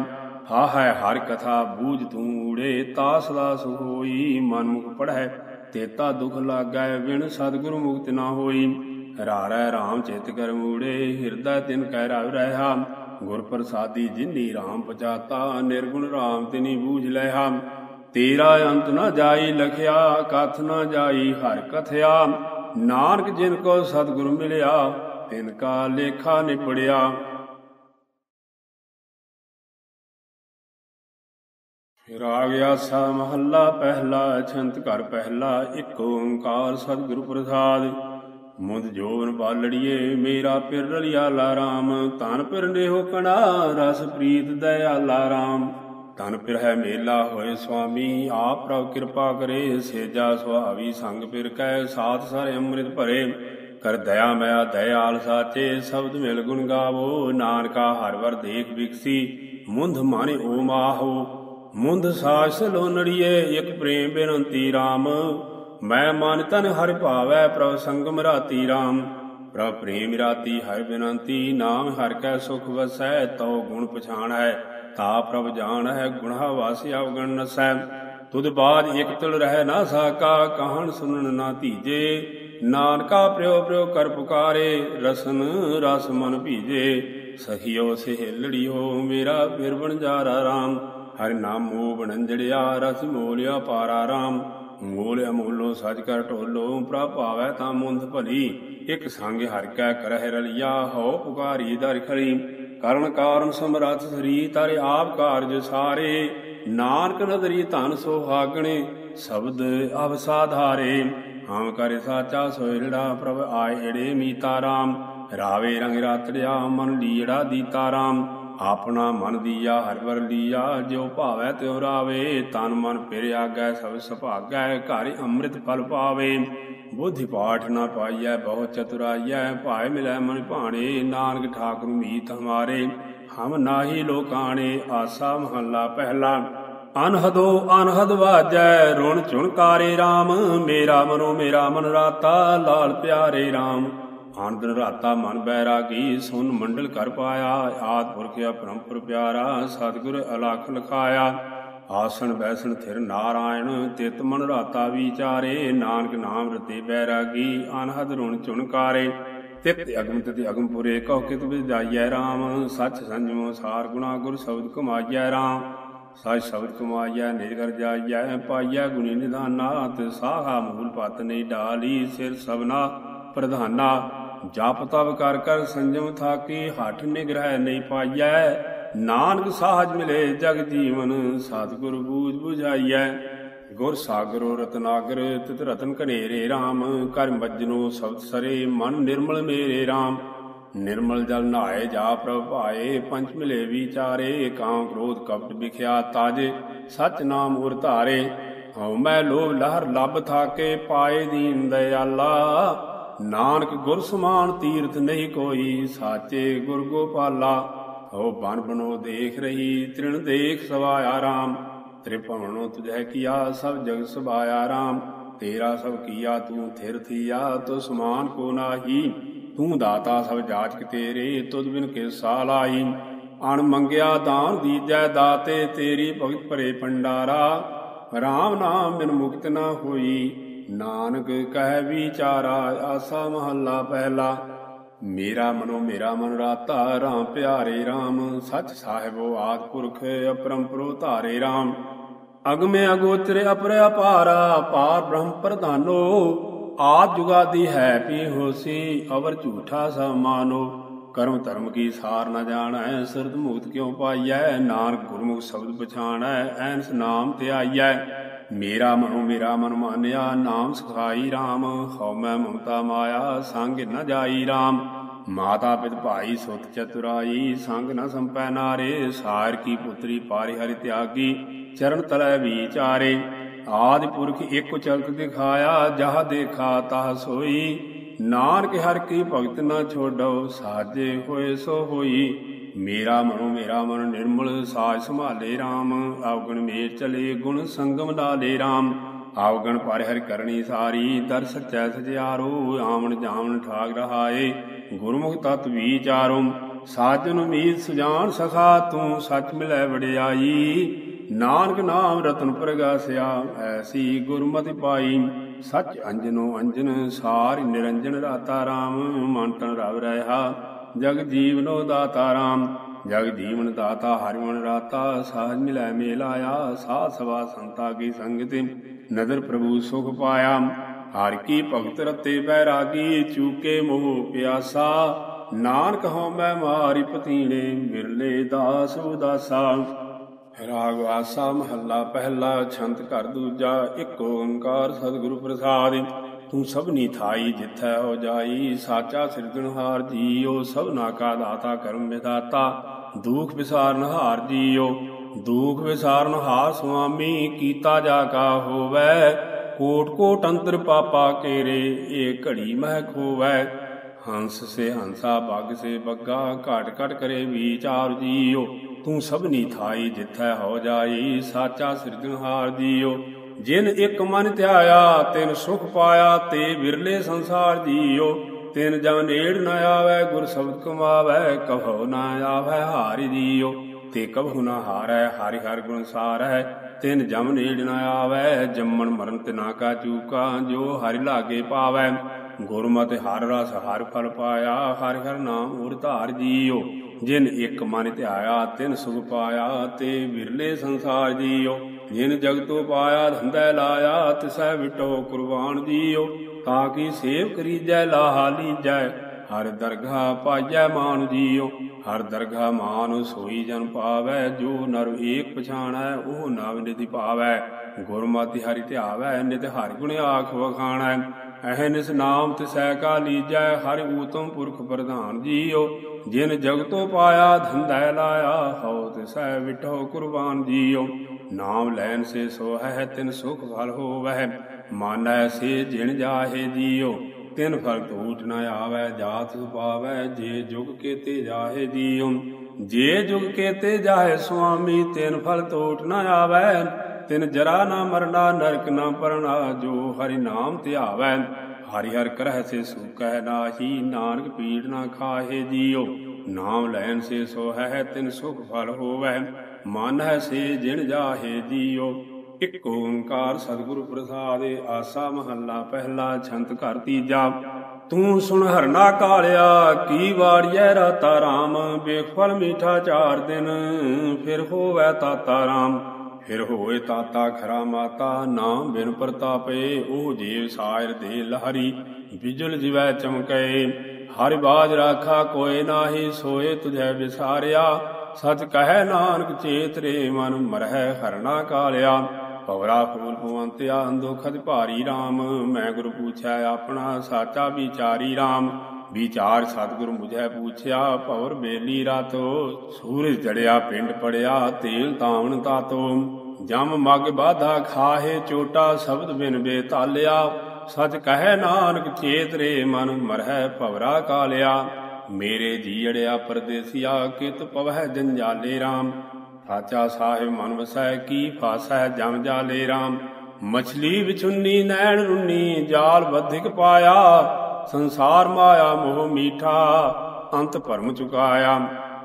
ਹਾ ਹੈ ਹਰ ਕਥਾ ਬੂਝ ਤੂੰ ਊੜੇ ਤਾਸ ਸਦਾ ਹੋਈ ਮਨ ਮੁਖ ਪੜੈ ਤੇਤਾ ਦੁਖ ਲਾਗੈ ਵਿਣ ਸਤਿਗੁਰੂ ਮੁਕਤ ਨਾ ਹੋਈ। ਰਾਰੈ RAM ਚਿਤ ਕਰ ਮੂੜੇ, ਹਿਰਦੈ ਤਿਨ ਕਹਿ ਰਵ ਰਹਾ। ਗੁਰ ਪ੍ਰਸਾਦੀ ਜਿਨੀ RAM ਪਚਾਤਾ ਨਿਰਗੁਣ RAM ਤਿਨੀ ਬੂਝ ਲਿਆ। ਤੇਰਾ ਅੰਤ ਨਾ ਜਾਈ ਲਖਿਆ, ਕਥ ਨਾ ਜਾਈ ਹਰ ਕਥਿਆ। ਨਾਨਕ ਜਿਨ ਕੋ ਸਤਿਗੁਰ ਮਿਲਿਆ, ਤਿਨ ਕਾ ਲੇਖਾ ਨਿਪੜਿਆ। ਰਾਗ ਆਸਾ ਮਹੱਲਾ ਪਹਿਲਾ ਛੰਤ ਘਰ ਪਹਿਲਾ, ਇੱਕ ਓੰਕਾਰ ਸਤਿਗੁਰ ਪ੍ਰਸਾਦ। ਮੁੰਦ ਜੋਵਨ ਬਾਲੜੀਏ, ਮੇਰਾ ਪਿਰ ਰਲਿਆ ਲਾ ਰਾਮ ਤਨ ਪਿਰ ਨੇਹੋ ਕਣਾ, ਰਸ ਪ੍ਰੀਤ ਦਇਆਲਾ ਰਾਮ ਤਨ ਪਿਰ ਹੈ ਮੇਲਾ ਹੋਏ ਸੁਆਮੀ, ਆਪ ਪ੍ਰਭ ਕਿਰਪਾ ਕਰੇ, ਸੇਜਾ ਸੁਹਾਵੀ ਸੰਗ ਪਿਰ ਕੈ, ਸਾਥ ਸਾਰੇ ਅੰਮ੍ਰਿਤ ਭਰੇ। ਕਰ ਦਇਆ ਮਿਆ ਦਇਆਲ ਸਾਚੇ, ਸ਼ਬਦ ਮਿਲ ਗੁਣ ਗਾਵੋ। ਨਾਨਕਾ ਹਰ ਵਰ ਦੇਖ ਵਿਕਸੀ ਮੁੰਧ ਮਾਨੇ ਓ ਮਾਹੋ ਮੁੰਦ ਸਾਸ ਲੋਨੜੀਏ, ਇਕ ਪ੍ਰੇਮ ਬੇਨੰਤੀ RAM ਮੈਂ ਮਨ ਤਨ ਹਰਿ ਭਾਵੈ, ਪ੍ਰਭ ਸੰਗਮ ਰਾਤੀ RAM ਪ੍ਰਭ ਪ੍ਰੇਮ ਰਾਤੀ ਹਰਿ ਬੇਨੰਤੀ, ਨਾਮ ਹਰਿ ਕੈ ਸੁਖ ਵਸੈ, ਤਉ ਗੁਣ ਪਛਾਣੈ। ਤਾ ਪ੍ਰਭ ਜਾਣੈ, ਗੁਣਾ ਵਾਸਿ ਅਵਗਣ ਨਸੈ। ਤੁਧ ਬਾਦ ਇਕ ਤਿਲ ਰਹਿ ਨਾ ਸਾਕਾ, ਕਹਣ ਸੁਣਨ ਨਾ ਧੀਜੇ। ਨਾਨਕਾ ਪ੍ਰਿਓ ਪ੍ਰਿਉ ਕਰ ਪੁਕਾਰੇ, ਰਸਨ ਰਸ ਮਨ ਭੀਜੇ। ਸਖਿਓ ਸਹੇਲੜੀਓ, ਮੇਰਾ ਫਿਰ ਬਣ ਜਾਰਾ ਰਾਮ। ਹਰਿ ਨਾਮ ਮੋਹ ਬਣੰਜੜਿਆ, ਰਸ ਮੋਲਿਆ ਪਾਰਾ ਰਾਮ। ਮੋਲਿਆ ਮੋਲੋ ਸਜ ਕਰ ਢੋਲੋ, ਪ੍ਰਭ ਭਾਵੈ ਤਾਂ ਮੁੰਦ ਭਲੀ। ਇਕ ਸੰਗ ਹਰ ਕੈ ਕਰਹਿ ਰਲਿਆ ਹੋ ਪੁਕਾਰੀ ਦਰ ਖੜੀ ਕਰਨ ਕਾਰਨ ਸਮਰੱਥ ਸਰੀ, ਤਰ ਆਪ ਕਾਰਜ ਸਾਰੇ। ਨਾਨਕ ਨਦਰੀ ਧਨ ਸੋਹਾਗਣੇ, ਸ਼ਬਦ ਅਵਸਾਧਾਰੇ ਹਮ ਕਰੇ ਸਾਚਾ ਸੋਇੜਾ ਪ੍ਰਭ ਆਏ ਏੜੇ ਮੀਤਾ ਰਾਮ। ਰਾਵੇ ਰੰਗ ਰਾਤੜਿਆ, ਮਨ ਲੀੜਾ ਦੀਤਾ ਰਾਮ। ਆਪਣਾ ਮਨ ਦੀਆ, ਹਰ ਵਰ ਲੀਆ, ਜਿਉ ਭਾਵੈ ਤਿਉ ਰਾਵੇ, ਤਨ ਮਨ ਫਿਰ ਆਗੈ ਸਭ ਸੁਭਾਗੈ, ਘਰ ਅੰਮ੍ਰਿਤ ਫਲ ਪਾਵੇ। ਬੁੱਧੀ ਪਾਠ ਨਾ ਪਾਈਐ, ਬਹੁ ਚਤੁਰਾਈਐ, ਭਾਇ ਮਿਲੈ ਮਨ ਭਾਣੇ, ਨਾਨਕ ਠਾਕੁਰ ਮੀਤ ਹਮਾਰੇ। ਹਮ ਨਾਹੀ ਲੋਕਾਣੇ, ਆਸਾ ਮਹੱਲਾ ਪਹਿਲਾ। ਅਨਹਦੋ ਅਨਹਦ ਵਾਜੈ, ਰੁਣ ਚੁਣਕਾਰੇ RAM ਮੇਰਾ ਮਨੋ ਮੇਰਾ ਮਨ ਰਾਤਾ, ਲਾਲ ਪਿਆਰੇ RAM ਆਨ ਦਿਨ ਰਾਤਾ ਮਨ ਬੈਰਾਗੀ, ਸੁਨ ਮੰਡਲ ਕਰ ਪਾਇਆ, ਆਦ ਪੁਰਖ ਅਪਰੰਪਰ ਪਿਆਰਾ, ਸਤਿਗੁਰ ਅਲਖ ਲਖਾਇਆ। ਆਸਣ ਬੈਸਣ ਥਿਰ ਨਾਰਾਇਣ, ਤਿਤ ਮਨ ਰਾਤਾ ਵਿਚਾਰੇ, ਨਾਨਕ ਨਾਮ ਰਤੇ ਬੈਰਾਗੀ, ਅਨਹਦ ਰੁਣ ਝੁਣਕਾਰੇ ਤਿਤ ਅਗਮ ਤਿਤ ਅਗਮ ਪੁਰੇ, ਕਉ ਕਿਤ ਵਿਜਾਈਐ RAM ਸੱਚ ਸੰਜਮੋ ਸਾਰ ਗੁਣਾ ਗੁਰ ਸ਼ਬਦ ਕਮਾਈਐ RAM ਸੱਚ ਸ਼ਬਦ ਕਮਾਈਐ ਨਿਰਗਰ ਜਾਈਐ, ਪਾਈਐ ਗੁਣੀ ਨਿਧਾਨਾ, ਤੇ ਸਾਹਾ ਮੂਲ ਪਤ ਨਹੀਂ ਡਾਲੀ, ਸਿਰ ਸਭਨਾ ਪ੍ਰਧਾਨਾ। ਜਪ ਤਪ ਕਰ ਕਰ ਸੰਜਮ ਥਾਕੀ, ਹੱਠ ਨਿਗ੍ਰਹਿ ਨਹੀਂ ਪਾਈਐ। ਨਾਨਕ ਸਾਹਜ ਮਿਲੇ ਜਗ ਜੀਵਨ, ਸਤਿਗੁਰ ਬੂਝ 부ਝਾਈਐ ਗੁਰ ਸਾਗਰੋ ਰਤਨਾਗਰ, ਤਿਤ ਰਤਨ ਕਨੇਰੇ RAM ਕਰ ਮਜਨੋ ਸਬਦ ਸਰੇ, ਮਨ ਨਿਰਮਲ ਮੇਰੇ RAM ਨਿਰਮਲ ਜਲ ਨਹਾਏ ਜਾ ਪ੍ਰਭ ਭਾਏ ਪੰਚ ਮਿਲੇ ਵਿਚਾਰੇ। ਕਾਮ ਕ੍ਰੋਧ ਕਪਟ ਵਿਖਿਆ ਤਾਜੇ, ਸਚ ਨਾਮ ਉਰ ਧਾਰੇ। ਹਉ ਮੈਂ ਲੋਭ ਲਹਰ ਲੱਭ ਥਾਕੇ, ਪਾਏ ਦੀਨ ਦਇਆਲਾ। ਨਾਨਕ ਗੁਰ ਸਮਾਨ ਤੀਰਥ ਨਹੀਂ ਕੋਈ, ਸਾਚੇ ਗੁਰ ਗੋਪਾਲਾ। ਹਉ ਬਨ ਬਨੋ ਦੇਖ ਰਹੀ, ਤ੍ਰਿਣ ਦੇਖ ਸਵਾਇਆ ਰਾਮ। ਤ੍ਰਿਭਵਨੋ ਤੁਝੈ ਕੀਆ, ਸਭ ਜਗ ਸਵਾਇਆ ਰਾਮ। ਤੇਰਾ ਸਭ ਕੀਆ, ਤੂੰ ਥਿਰ ਥੀਆ ਤੋ ਸਮਾਨ ਕੋ ਨਾਹੀ। ਤੂੰ ਦਾਤਾ ਸਭ ਜਾਚਕ ਤੇਰੇ, ਤੁਧ ਬਿਨ ਕੇ ਸਾਲਾਈ ਅਣ ਮੰਗਿਆ ਦਾਨ ਦੀਜੈ ਦਾਤੇ, ਤੇਰੀ ਭਗਤ ਭਰੇ ਪੰਡਾਰਾ RAM ਨਾਮ ਬਿਨ ਮੁਕਤ ਨਾ ਹੋਈ। ਨਾਨਕ ਕਹਿ ਵਿਚਾਰਾ, ਆਸਾ ਮਹੱਲਾ ਪਹਿਲਾ। ਮੇਰਾ ਮਨੋ ਮੇਰਾ ਮਨ ਰਾਤਾ ਰਾਮ, ਪਿਆਰੇ RAM ਸਚ ਸਾਹਿਬੋ ਆਦ ਪੁਰਖ ਅਪਰੰਪਰੋ ਧਾਰੇ RAM ਅਗਮੇ ਅਗੋਚਰ ਅਪਰ ਅਪਾਰਾ, ਪਾਰ ਬ੍ਰਹਮ ਪ੍ਰਧਾਨੋ। ਆਦ ਜੁਗਾਦੀ ਹੈ ਪੀ ਹੋਸੀ ਅਵਰ ਝੂਠਾ ਸਮਾਨੋ। ਕਰਮ ਧਰਮ ਕੀ ਸਾਰ ਨ ਜਾਣੈ ਸਰਦ ਮੁਕਤ ਕਿਉ ਪਾਈਐ? ਨਾਨਕ ਗੁਰਮੁਖ ਸ਼ਬਦ ਪਛਾਣੈ, ਐਨਸ ਨਾਮ ਤੇ ਮੇਰਾ ਮਨੋ, ਮੇਰਾ ਮਨ ਮਾਨਿਆ, ਨਾਮ ਸਖਾਈ RAM ਹਉ ਮੈਂ ਮਮਤਾ ਮਾਇਆ, ਸੰਗ ਨ ਜਾਈ RAM ਮਾਤਾ ਪਿਤ ਭਾਈ ਸੁਤ ਚਤੁਰਾਈ, ਸੰਗ ਨ ਸੰਪੈ ਨਾਰੇ। ਸਾਰ ਕੀ ਪੁਤਰੀ ਪਾਰਿ ਹਰਿ ਤਿਆਗੀ, ਚਰਨ ਤਲੈ ਵਿਚਾਰੇ ਆਦਿ ਪੁਰਖ ਇੱਕ ਚਲਕ ਦਿਖਾਇਆ, ਜਹ ਦੇਖਾ ਤਾਹ ਸੋਈ। ਨਾਨਕ ਹਰ ਕੀ ਭਗਤ ਨਾ ਛੋਡੋ, ਸਾਜੇ ਹੋਏ ਸੋ ਹੋਈ। ਮੇਰਾ ਮਨੋ ਮੇਰਾ ਮਨ ਨਿਰਮਲ, ਸਾਜ ਸੰਭਾਲੇ RAM ਆਵਗਣ ਮੇਰ ਚਲੇ, ਗੁਣ ਸੰਗਮ ਲਾਲੇ RAM ਆਵਗਣ ਪਰ ਹਰ ਕਰਨੀ ਸਾਰੀ, ਦਰ ਸਚੈ ਸਜਿਆਰੋ ਆਵਣ ਜਾਵਣ ਠਾਗ ਰਹਾਏ, ਗੁਰਮੁਖ ਤਤ ਵਿਚਾਰੋ। ਸਾਜਨ ਮੀਤ ਸੁਜਾਨ ਸਖਾ, ਤੂੰ ਸੱਚ ਮਿਲੈ ਵਡਿਆਈ। ਨਾਨਕ ਨਾਮ ਰਤਨ ਪ੍ਰਗਾਸਿਆ, ਐਸੀ ਗੁਰਮਤਿ ਪਾਈ। ਸਚ ਅੰਜਨੋ ਅੰਜਨ, ਸਾਰਿ ਨਿਰੰਜਨ ਰਾਤਾ RAM ਮਨ ਤਨ ਰਵ ਰਹਾ। ਜਗ ਜੀਵਨੋ ਦਾਤਾ RAM ਜਗ ਜੀਵਨ ਦਾਤਾ ਹਰਿਮਨ ਰਾਤਾ। ਸਾਜ ਮਿਲੈ ਮੇਲਾਇਆ ਸਾਧ ਸਵਾ ਸੰਤਾ ਕੀ ਸੰਗਤਿ। ਨਦਰ ਪ੍ਰਭੂ ਸੁਖ ਪਾਇਆ, ਹਰ ਕੀ ਭਗਤ ਰਤੇ ਬੈਰਾਗੀ ਚੂਕੇ ਮੋਹ ਪਿਆਸਾ। ਨਾਨਕ ਹਉ ਮੈਂ ਮਾਰੀ ਪਤੀਣੇ ਮਿਰਲੇ ਦਾਸ ਉਦਾਸਾ। ਰਾਗ ਆਸਾ ਮਹੱਲਾ ਪਹਿਲਾ ਛੰਤ ਘਰ ਦੂਜਾ, ਇੱਕ ਓੰਕਾਰ ਸਤਿਗੁਰੂ ਪ੍ਰਸਾਦਿ। ਤੂੰ ਸਭਨੀ ਥਾਈ ਜਿੱਥੈ ਹੋ ਜਾਈ, ਸਾਚਾ ਸਿਰਜਣਹਾਰ ਜੀਓ, ਸਭਨਾ ਕਾ ਦਾਤਾ ਕਰਮ ਵਿਦਾਤਾ ਦੁਖ ਵਿਸਾਰਨ ਹਾਰ ਜੀਓ, ਦੁਖ ਵਿਸਾਰਨ ਹਾਰ ਸੁਆਮੀ, ਕੀਤਾ ਜਾ ਕਾ ਹੋਵੈ। ਕੋਟ ਕੋਟ ਅੰਤਰ ਪਾਪਾ ਕੇਰੇ, ਇਹ ਘੜੀ ਮਹਿ ਖੋਵੈ ਹੰਸ ਸੇ ਹੰਸਾ ਬੱਗ ਸੇ ਬੱਗਾ ਘਟ ਘਟ ਕਰੇ ਵਿਚਾਰ ਜੀਓ। ਤੂੰ ਸਭਨੀ ਥਾਈ ਜਿੱਥੈ ਹੋ ਜਾਈ, ਸਾਚਾ ਸਿਰਜਣਹਾਰ ਜੀਓ। ਜਿਨ ਇੱਕ ਮਨ ਧਿਆਇਆ, ਤਿਨ ਸੁਖ ਪਾਇਆ, ਤੇ ਵਿਰਲੇ ਸੰਸਾਰ ਜੀਓ। ਤਿਨ ਜਾਂ ਨੇੜ ਨ ਆਵੈ, ਗੁਰ ਸ਼ਬਦ ਕਮਾਵੈ, ਕਹੋ ਨ ਆਵੈ, ਹਾਰਿ ਜੀਓ। ਤੇ ਕਬਹੁ ਨ ਹਾਰੈ, ਹਰਿ ਹਰਿ ਗੁਣ ਸਾਰੈ। ਤਿਨ ਜਮ ਨੇੜ ਨ ਆਵੈ, ਜੰਮਣ ਮਰਨ ਤੇ ਨਾ ਕਾ ਚੂਕਾ, ਜੋ ਹਰਿ ਲਾਗੇ ਪਾਵੈ। ਗੁਰਮਤਿ ਹਰ ਰਸ ਹਰ ਫਲ ਪਾਇਆ, ਹਰ ਹਰ ਨਾਮ ਉਰ ਧਾਰ ਜੀਓ। ਜਿਨ ਇੱਕ ਮਨ ਧਿਆਇਆ, ਤਿਨ ਸੁਖ ਪਾਇਆ, ਤੇ ਵਿਰਲੇ ਸੰਸਾਰ ਜੀਓ। ਜਿਨ ਜਗਤੋ ਪਾਇਆ, ਧੰਦਾ ਲਾਇਆ, ਤਿਸੈ ਵਿਟੋ ਕੁਰਬਾਨ ਜੀਓ। ਤਾਂ ਕੀ ਸੇਵ ਕਰੀਜੈ ਲਾਹਾ ਲੀਜੈ, ਹਰ ਦਰਗਾ ਪਾਜੈ ਮਾਨ ਜੀਓ। ਹਰ ਦਰਗਾ ਮਾਨ ਸੋਈ ਜਨ ਪਾਵੈ, ਜੋ ਨਰ ਏਕ ਪਛਾਣੈ, ਉਹ ਨਵ ਨਿਧਿ ਪਾਵੈ। ਗੁਰਮਤਿ ਹਰਿ ਧਿਆਵੈ ਨਿਤ ਹਰਿ ਗੁਣ ਆਖ ਵਖਾਣੈ। ਅਹਨਿਸ ਨਾਮ ਤਿਸੈ ਕਾ ਲੀਜੈ, ਹਰਿ ਊਤਮ ਪੁਰਖ ਪ੍ਰਧਾਨ ਜੀਓ ਜਿਨ ਜਗਤੋ ਪਾਇਆ ਧੰਦੈ ਲਾਇਆ, ਹਉ ਤਿਸੈ ਵਿਟੋ ਕੁਰਬਾਨ ਜੀਓ ਨਾਮ ਲੈਨ ਸੇ ਸੋ ਹੈ ਤਿਨ ਸੁਖ ਫਲ ਹੋਵੈ ਮਾਨੈ ਸੇ ਜਿਣ ਜਾਹੇ ਜੀਓ ਤਿਨ ਫਲ ਟੂਟ ਨ ਆਵੈ ਜਾਤ ਸੁਪਾਵੈ ਜੇ ਜੁਗ ਕੇਤੇ ਜਾਹੇ ਜੀਓ ਜੇ ਜੁਗ ਕੇਤੇ ਜਾਹੇ ਸੁਆਮੀ, ਤਿਨ ਫਲ ਟੂਟ ਨ ਆਵੈ ਤਿਨ ਜਰਾ ਨਾ ਮਰਨਾ, ਨਰਕ ਨਾ ਪਰਣਾ, ਜੋ ਹਰਿ ਨਾਮ ਧਿਆਵੈ, ਹਰਿ ਹਰ ਕਰਹਿ ਸੇ ਸੁਕਹਿ ਨਾਹੀ, ਨਾਨਕ ਪੀੜ ਨਾ ਖਾਹੇ ਜੀਉ, ਨਾਮ ਲੈਣ ਸੇ ਸੋ ਹੈ ਤਿਨ ਸੁਖ ਫਲ ਹੋਵੈ ਮਨ ਹੈ ਸੇ ਜਿਣ ਜਾਹੇ ਜੀਉ, ਇਕ ਓੰਕਾਰ ਸਤਿਗੁਰੂ ਪ੍ਰਸਾਦਿ, ਆਸਾ ਮਹੱਲਾ ਪਹਿਲਾ ਛੰਤ ਘਰ ਤੀਜਾ, ਤੂੰ ਸੁਣ ਹਰਨਾ ਕਾਲਿਆ, ਕੀ ਵਾੜੀਐ ਰਾਤਾ RAM ਬੇਖਫਲ ਮੀਠਾ ਚਾਰ ਦਿਨ, ਫਿਰ ਹੋਵੇ ਤਾਤਾ RAM ਫਿਰ ਹੋਏ ਤਾਤਾ ਖਰਾ ਮਾਤਾ, ਨਾਮ ਬਿਨ ਪ੍ਰਤਾਪੇ, ਉਹ ਜੀਵ ਸਾਇਰ ਦੇ ਲਹਰੀ, ਬਿਜਲ ਜਿਵੈ ਚਮਕੈ। ਹਰਿ ਬਾਜ ਰਾਖਾ ਕੋਏ ਨਾਹੀ, ਸੋਏ ਤੁਝੈ ਵਿਸਾਰਿਆ। ਸਚ ਕਹੈ ਨਾਨਕ ਚੇਤਰੇ ਮਨ, ਮਰਹਿ ਹਰਣਾ ਕਾਲਿਆ। ਭਵਰਾ ਫੂਲ ਭਵੰਤਿਆ ਦੁਖਦ ਭਾਰੀ RAM ਮੈਂ ਗੁਰੂ ਪੁੱਛਿਆ ਆਪਣਾ, ਸਾਚਾ ਵਿਚਾਰੀ RAM ਵਿਚਾਰ ਸਤਿਗੁਰ ਮੁਝੈ ਪੁੱਛਿਆ, ਭਵਰ ਬੇਲੀ ਰਾਤੋ, ਸੂਰਜ ਜੜਿਆ ਪਿੰਡ ਪੜਿਆ, ਤੇਲ ਤਾਵਣ ਤਾਤੋ। ਜਮ ਮਗ ਬਾਧਾ ਖਾਹੇ, ਚੋਟਾ ਸ਼ਬਦ ਬਿਨ ਬੇਤਾਲਿਆ। ਸਚ ਕਹੈ ਨਾਨਕ, ਚੇਤ ਰੇ ਮਨ ਮਰਹਿ ਭਵਰਾ ਕਾਲਿਆ। ਮੇਰੇ ਜੀ ਅੜਿਆ ਪਰਦੇਸੀਆ, ਕਿਤ ਪਵਹਿ ਜੰਜਾਲੇ RAM ਸਾਚਾ ਸਾਹਿਬ ਮਨ ਵਸੈ, ਕੀ ਫਾਸੈ ਜਮ ਜਾਲੇ RAM ਮਛਲੀ ਵਿਚੁੰਨੀ ਨੈਣ ਰੁੰਨੀ ਜਾਲ ਵਧਿਕ ਪਾਇਆ। ਸੰਸਾਰ ਮਾਇਆ ਮੋਹ ਮੀਠਾ, ਅੰਤ ਭਰਮ ਚੁਕਾਇਆ।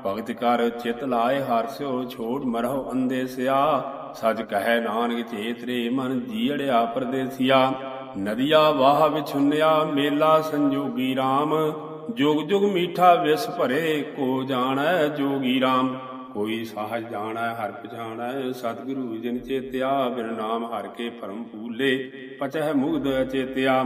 ਭਗਤ ਕਰ ਚਿਤ ਲਾਏ ਹਰਸਿਓ ਛੋੜ ਮਰਹੁ ਅੰਦੇ ਸਿਆ। ਸਜ ਕਹੈ ਨਾਨਕ ਚੇਤ ਮਨ ਜੀੜਿਆ ਪਰਦੇਸੀਆ। ਨਦੀਆ ਵਾਹ ਵਿਛੁੰਨਿਆ, ਮੇਲਾ ਸੰਜੋਗੀ RAM ਜੁਗ ਜੁਗ ਮੀਠਾ ਵਿਸ ਭਰੇ, ਕੋ ਜਾਣੈ ਜੋਗੀ RAM ਕੋਈ ਸਾਹਜ ਜਾਣੈ, ਹਰ ਪਛਾਣੈ, ਸਤਿਗੁਰੂ ਜਿਨ ਚੇਤਿਆ, ਬਿਨ ਨਾਮ ਹਰ ਕੇ ਪਰਮ ਪੂਲੇ ਪਚਹਿ ਮੁਗਦ ਚੇਤਿਆ।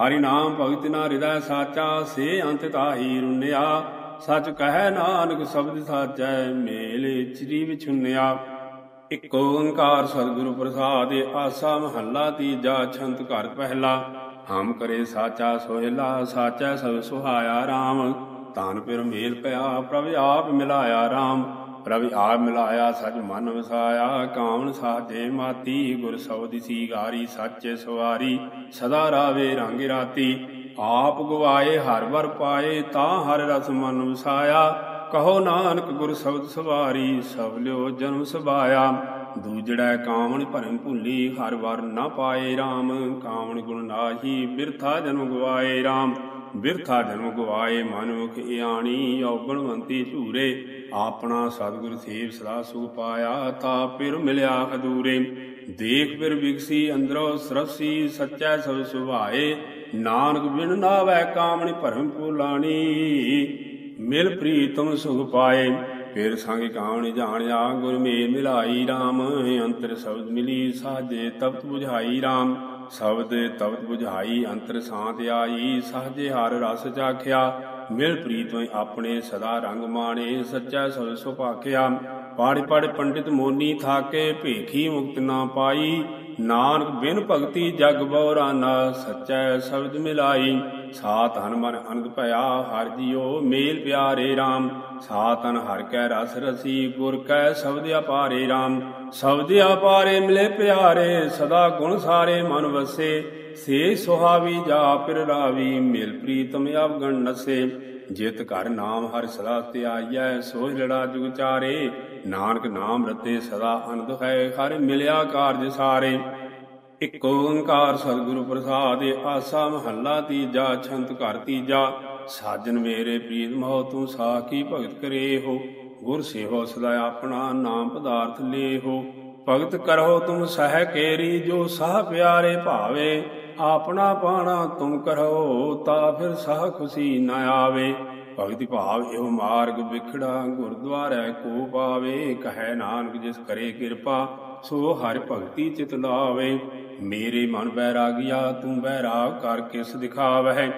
ਹਰਿ ਨਾਮ ਭਗਤ ਨਾ ਹਿਰਦੈ ਸਾਚਾ, ਸੇ ਅੰਤ ਤਾਹੀ ਰੁਨਿਆ ਸਚ ਕਹੈ ਨਾਨਕ ਸ਼ਬਦ ਸਾਚੈ, ਮੇਲੇ ਚਰੀ ਵਿਛੁੰਨਿਆ। ਇਕ ਓੰਕਾਰ ਸਤਿਗੁਰੂ ਪ੍ਰਸਾਦ, ਆਸਾ ਮਹੱਲਾ ਤੀਜਾ, ਛੰਤ ਘਰ ਪਹਿਲਾ। ਹਮ ਕਰੇ ਸਾਚਾ ਸੋਹਿਲਾ, ਸਾਚਾ ਸਭ ਸੁਹਾਇਆ RAM ਤਾਨ ਪਿਰ ਮੇਲ ਪਿਆ, ਪ੍ਰਭ ਆਪ ਮਿਲਾਇਆ RAM ਪ੍ਰਭ ਆ ਮਿਲਾਇਆ ਸਚ ਮਨ ਵਸਾਇਆ ਕਾਮਨ ਸਾਜੇ ਮਾਤੀ, ਗੁਰ ਸਬਦਿ ਸੀਗਾਰੀ ਸੱਚ ਸਵਾਰੀ, ਸਦਾ ਰਾਵੇ ਰੰਗ ਰਾਤੀ। ਆਪ ਗਵਾਏ, ਹਰ ਵਰ ਪਾਏ, ਤਾਂ ਹਰ ਰਸ ਮਨ ਵਸਾਇਆ। ਕਹੋ ਨਾਨਕ ਗੁਰ ਸ਼ਬਦ ਸਵਾਰੀ, ਸਭ ਲਿਓ ਜਨਮ ਸਬਾਇਆ। ਦੂਜੜੈ ਕਾਮਣ ਭਰਮ ਭੁੱਲੀ, ਹਰ ਵਰ ਨਾ ਪਾਏ RAM ਕਾਮਣ ਗੁਣ ਨਾਹੀ, ਬਿਰਥਾ ਜਨਮ ਗਵਾਏ RAM ਬਿਰਥਾ ਜਨਮ ਗਵਾਏ ਮਨੁਖ ਇਆਣੀ ਔਗਣਵੰਤੀ ਝੂਰੇ। ਆਪਣਾ ਸਤਿਗੁਰ ਸੇਵ ਸਦਾ ਸੁਖ ਪਾਇਆ, ਤਾ ਪਿਰ ਮਿਲਿਆ ਖਦੂਰੇ ਦੇਖ ਫਿਰ ਵਿਗਸੀ ਅੰਦਰੋ ਸਰਸੀ ਸੱਚੈ ਸਭ ਸੁਭਾਏ। ਨਾਨਕ ਬਿਨ ਨਾਵੈ ਕਾਮਣੀ ਭਰਮ ਭੁਲਾਣੀ। ਮਿਲ ਪ੍ਰੀਤਮ ਸੁਖ ਪਾਏ। ਫਿਰ ਸੰਗ ਕਾਵਣ ਜਾਣਿਆ, ਗੁਰ ਮੇ ਮਿਲਾਈ RAM ਅੰਤਰ ਸ਼ਬਦ ਮਿਲੀ, ਸਾਜੇ ਤਪਤ 부ਝਾਈ RAM ਸ਼ਬਦ ਤਪਤ 부ਝਾਈ ਅੰਤਰ ਸਾਂਤ ਆਈ ਸਾਜੇ ਹਰ ਰਸ ਚਾਖਿਆ। ਮਿਲ ਪ੍ਰੀਤਮ ਆਪਣੇ, ਸਦਾ ਰੰਗ ਮਾਣੇ, ਸੱਚਾ ਸਭ ਸੁਭਾਖਿਆ ਪੜ ਪਾੜ ਪੰਡਿਤ ਮੋਨੀ ਥਾਕੇ, ਭੇਖੀ ਮੁਕਤ ਨਾ ਪਾਈ। ਨਾਨਕ ਬਿਨ ਭਗਤੀ ਜਗ ਬਉਰਾ ਨਾ ਸੱਚੈ ਸ਼ਬਦ ਮਿਲਾਈ। ਸਾਤ ਹਨ ਮਨ ਅਨੰਦ ਭਇਆ, ਹਰ ਜੀਓ ਮੇਲ ਪਿਆਰੇ RAM ਸਾਤਨ ਹਰ ਕੈ ਰਸ ਰਸੀ, ਗੁਰ ਕੈ ਸ਼ਬਦ ਅਪਾਰੇ RAM ਸ਼ਬਦ ਅਪਾਰੇ ਮਿਲੇ ਪਿਆਰੇ, ਸਦਾ ਗੁਣ ਸਾਰੇ ਮਨ ਵਸੇ। ਸੇ ਸੁਹਾਵੀ ਜਾ ਪਿਰ ਰਾਵੀ, ਮਿਲ ਪ੍ਰੀਤਮ ਅਵਗਣ ਨਸੇ। ਜਿਤ ਘਰ ਨਾਮ ਹਰ ਸਦਾ ਧਿਆਈਐ, ਸੋਹਿ ਲੜਾ ਜੁਗ ਚਾਰੇ। ਨਾਨਕ ਨਾਮ ਰਤੇ ਸਦਾ ਅਨੰਦ ਹੈ, ਹਰ ਮਿਲਿਆ ਕਾਰਜ ਸਾਰੇ। ਇਕ ਓੰਕਾਰ ਸਤਿਗੁਰੂ ਪ੍ਰਸਾਦ ਆਸਾ ਮਹੱਲਾ ਤੀਜਾ, ਛੰਤ ਘਰ ਤੀਜਾ। ਸਾਜਨ ਮੇਰੇ ਪ੍ਰੀਤ ਮਹੁ, ਤੂੰ ਸਾਖੀ ਭਗਤ ਕਰੇ ਹੋ ਗੁਰ ਸੇਵੋ ਸਦਾ ਆਪਣਾ ਨਾਮ ਪਦਾਰਥ ਲੇ ਹੋ ਭਗਤ ਕਰੋ ਤੁਮ ਸਹਿ ਕੇਰੀ, ਜੋ ਸਾਹ ਪਿਆਰੇ ਭਾਵੇ। ਆਪਣਾ ਪਾਣਾ ਤੁਮ ਕਰੋ, ਤਾ ਫਿਰ ਸਾਹ ਖੁਸ਼ੀ ਨਾ ਆਵੇ। ਭਗਤੀ ਭਾਵ ਇਹੋ ਮਾਰਗ ਵਿਖੜਾ, ਗੁਰਦੁਆਰੇ ਕੋ ਪਾਵੇ। ਕਹੈ ਨਾਨਕ ਜਿਸ ਕਰੇ ਕਿਰਪਾ, ਸੋ ਹਰਿ ਭਗਤੀ ਚਿਤ ਲਾਵੇ। ਮੇਰੇ ਮਨ ਬੈਰਾਗਿਆ ਤੂੰ ਬੈਰਾਗ ਕਰ ਕਿਸ ਦਿਖਾਵਹਿ?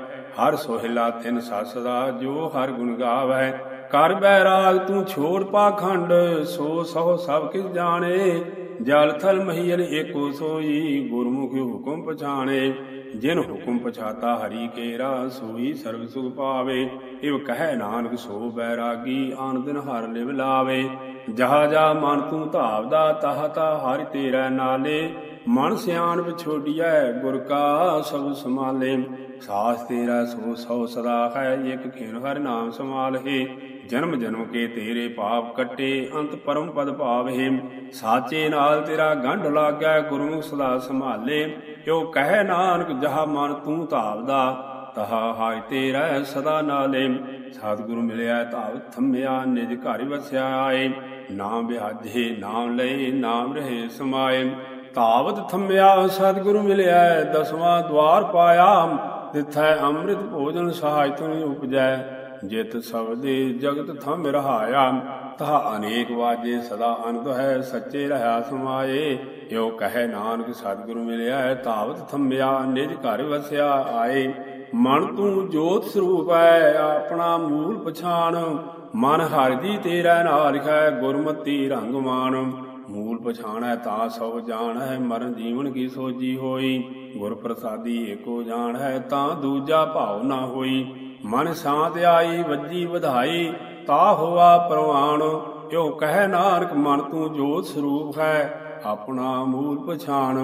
ਹਰ ਸੋਹਿਲਾ ਤਿਨ ਸਸਦਾ ਜੋ ਹਰ ਗੁਣ ਗਾਵਹਿ। ਕਰ ਬੈਰਾਗ ਤੂੰ ਛੋੜ ਪਾਖੰਡ ਸੋ ਸੋ ਸਭ ਕਿਸ ਜਾਣੇ। ਜਲ ਥਲ ਮਹੀਨ ਏਕੋ ਸੋਈ, ਗੁਰਮੁਖ ਹੁਕਮ ਪਛਾਣੇ। ਜਿਨ ਹੁਕਮ ਪਛਾਤਾ ਹਰੀ ਕੇਰਾ, ਸੋਈ ਸਰਬ ਸੁਖ ਪਾਵੇ। ਇਵ ਕਹੈ ਨਾਨਕ, ਸੋ ਬੈਰਾਗੀ, ਆਨ ਦਿਨ ਹਰ ਲਿਵ ਲਾਵੇ। ਜਹਾ ਜਾ ਮਨ ਤੂੰ ਧਾਵਦਾ, ਤਾਹ ਤਾ ਹਰਿ ਤੇਰਾ ਨਾਲੇ। ਮਨ ਸਿਆਣ ਵਿਛੋੜੀਐ, ਗੁਰ ਕਾ ਸਭ ਸਮਾਲੇ ਸਾਸ ਤੇਰਾ ਸੋ ਸੋ ਸਦਾ ਹੈ, ਇਕ ਖੇਨ ਹਰ ਨਾਮ ਸਮਾਲਹਿ ਜਨਮ ਜਨਮ ਕੇ ਤੇਰੇ ਪਾਪ ਕੱਟੇ, ਅੰਤ ਪਰਮ ਪਦ ਭਾਵਹਿ ਸਾਚੇ ਨਾਲ ਤੇਰਾ ਗੰਢ ਲਾਗੈ, ਗੁਰੂ ਸਦਾ ਸੰਭਾਲੇ। ਕਿਉ ਕਹਿ ਨਾਨਕ, ਜਹਾ ਮਨ ਤੂੰ ਧਾਵਦਾ। ਤਹਾ ਹਾਇ ਤੇਰਾ ਸਦਾ ਨਾਲੇ, ਸਤਿਗੁਰੂ ਮਿਲਿਆ ਧਾਵ ਥੰਮਿਆ, ਨਿਜ ਘਰ ਵਸਿਆ ਆਏ। ਨਾਮ ਵਿਆਜੇ ਨਾਮ ਲਏ, ਨਾਮ ਰਹੇ ਸਮਾਏ। ਧਾਵਤ ਥੰਮਿਆ, ਸਤਿਗੁਰੂ ਮਿਲਿਆ, ਦਸਵਾਂ ਦਵਾਰ ਪਾਇਆ। ਤਿਥੈ ਅੰਮ੍ਰਿਤ ਭੋਜਨ ਸਹਾਇ ਤੁਨੀ ਉਪਜੈ। ਜਿਤ ਸਬਦੇ ਜਗਤ ਥੰਮ ਰਹਾਇਆ ਤਾ ਅਨੇਕ ਵਾਜੇ ਸਦਾ ਅਨੰਦ ਹੈ, ਸੱਚੇ ਰਹਾ ਸਮਾਏ। ਏਉ ਕਹੈ ਨਾਨਕ, ਸਤਿਗੁਰੂ ਮਿਲਿਆ ਤਾਵਤ ਥੰਮਿਆ, ਨਿਜ ਘਰ ਵਸਿਆ ਆਏ। ਮਨ ਤੂੰ ਜੋਤ ਸਰੂਪ ਹੈ, ਆਪਣਾ ਮੂਲ ਪਛਾਣ। ਮਨ ਹਰਿ ਦੀ ਤੇਰਾ ਨਾਲ ਹੈ, ਗੁਰਮਤੀ ਰੰਗ ਮਾਨ ਮੂਲ ਪਛਾਣੈ ਤਾ ਸੋ ਜਾਣੈ ਮਰਨ ਜੀਵਨ ਕੀ ਸੋਜੀ ਹੋਈ। ਗੁਰ ਪ੍ਰਸਾਦੀ ਏਕੋ ਜਾਣੈ ਤਾਂ ਦੂਜਾ ਭਾਉ ਨਾ ਹੋਈ। ਮਨ ਸ਼ਾਂਤ ਆਈ, ਵੱਜੀ ਵਧਾਈ ਤਾ ਹੋਆ ਪ੍ਰਵਾਣ, ਕਿਉ ਕਹਿ ਨਾਨਕ ਮਨ ਤੂੰ ਜੋਤ ਸਰੂਪ ਹੈ, ਆਪਣਾ ਮੂਲ ਪਛਾਣ,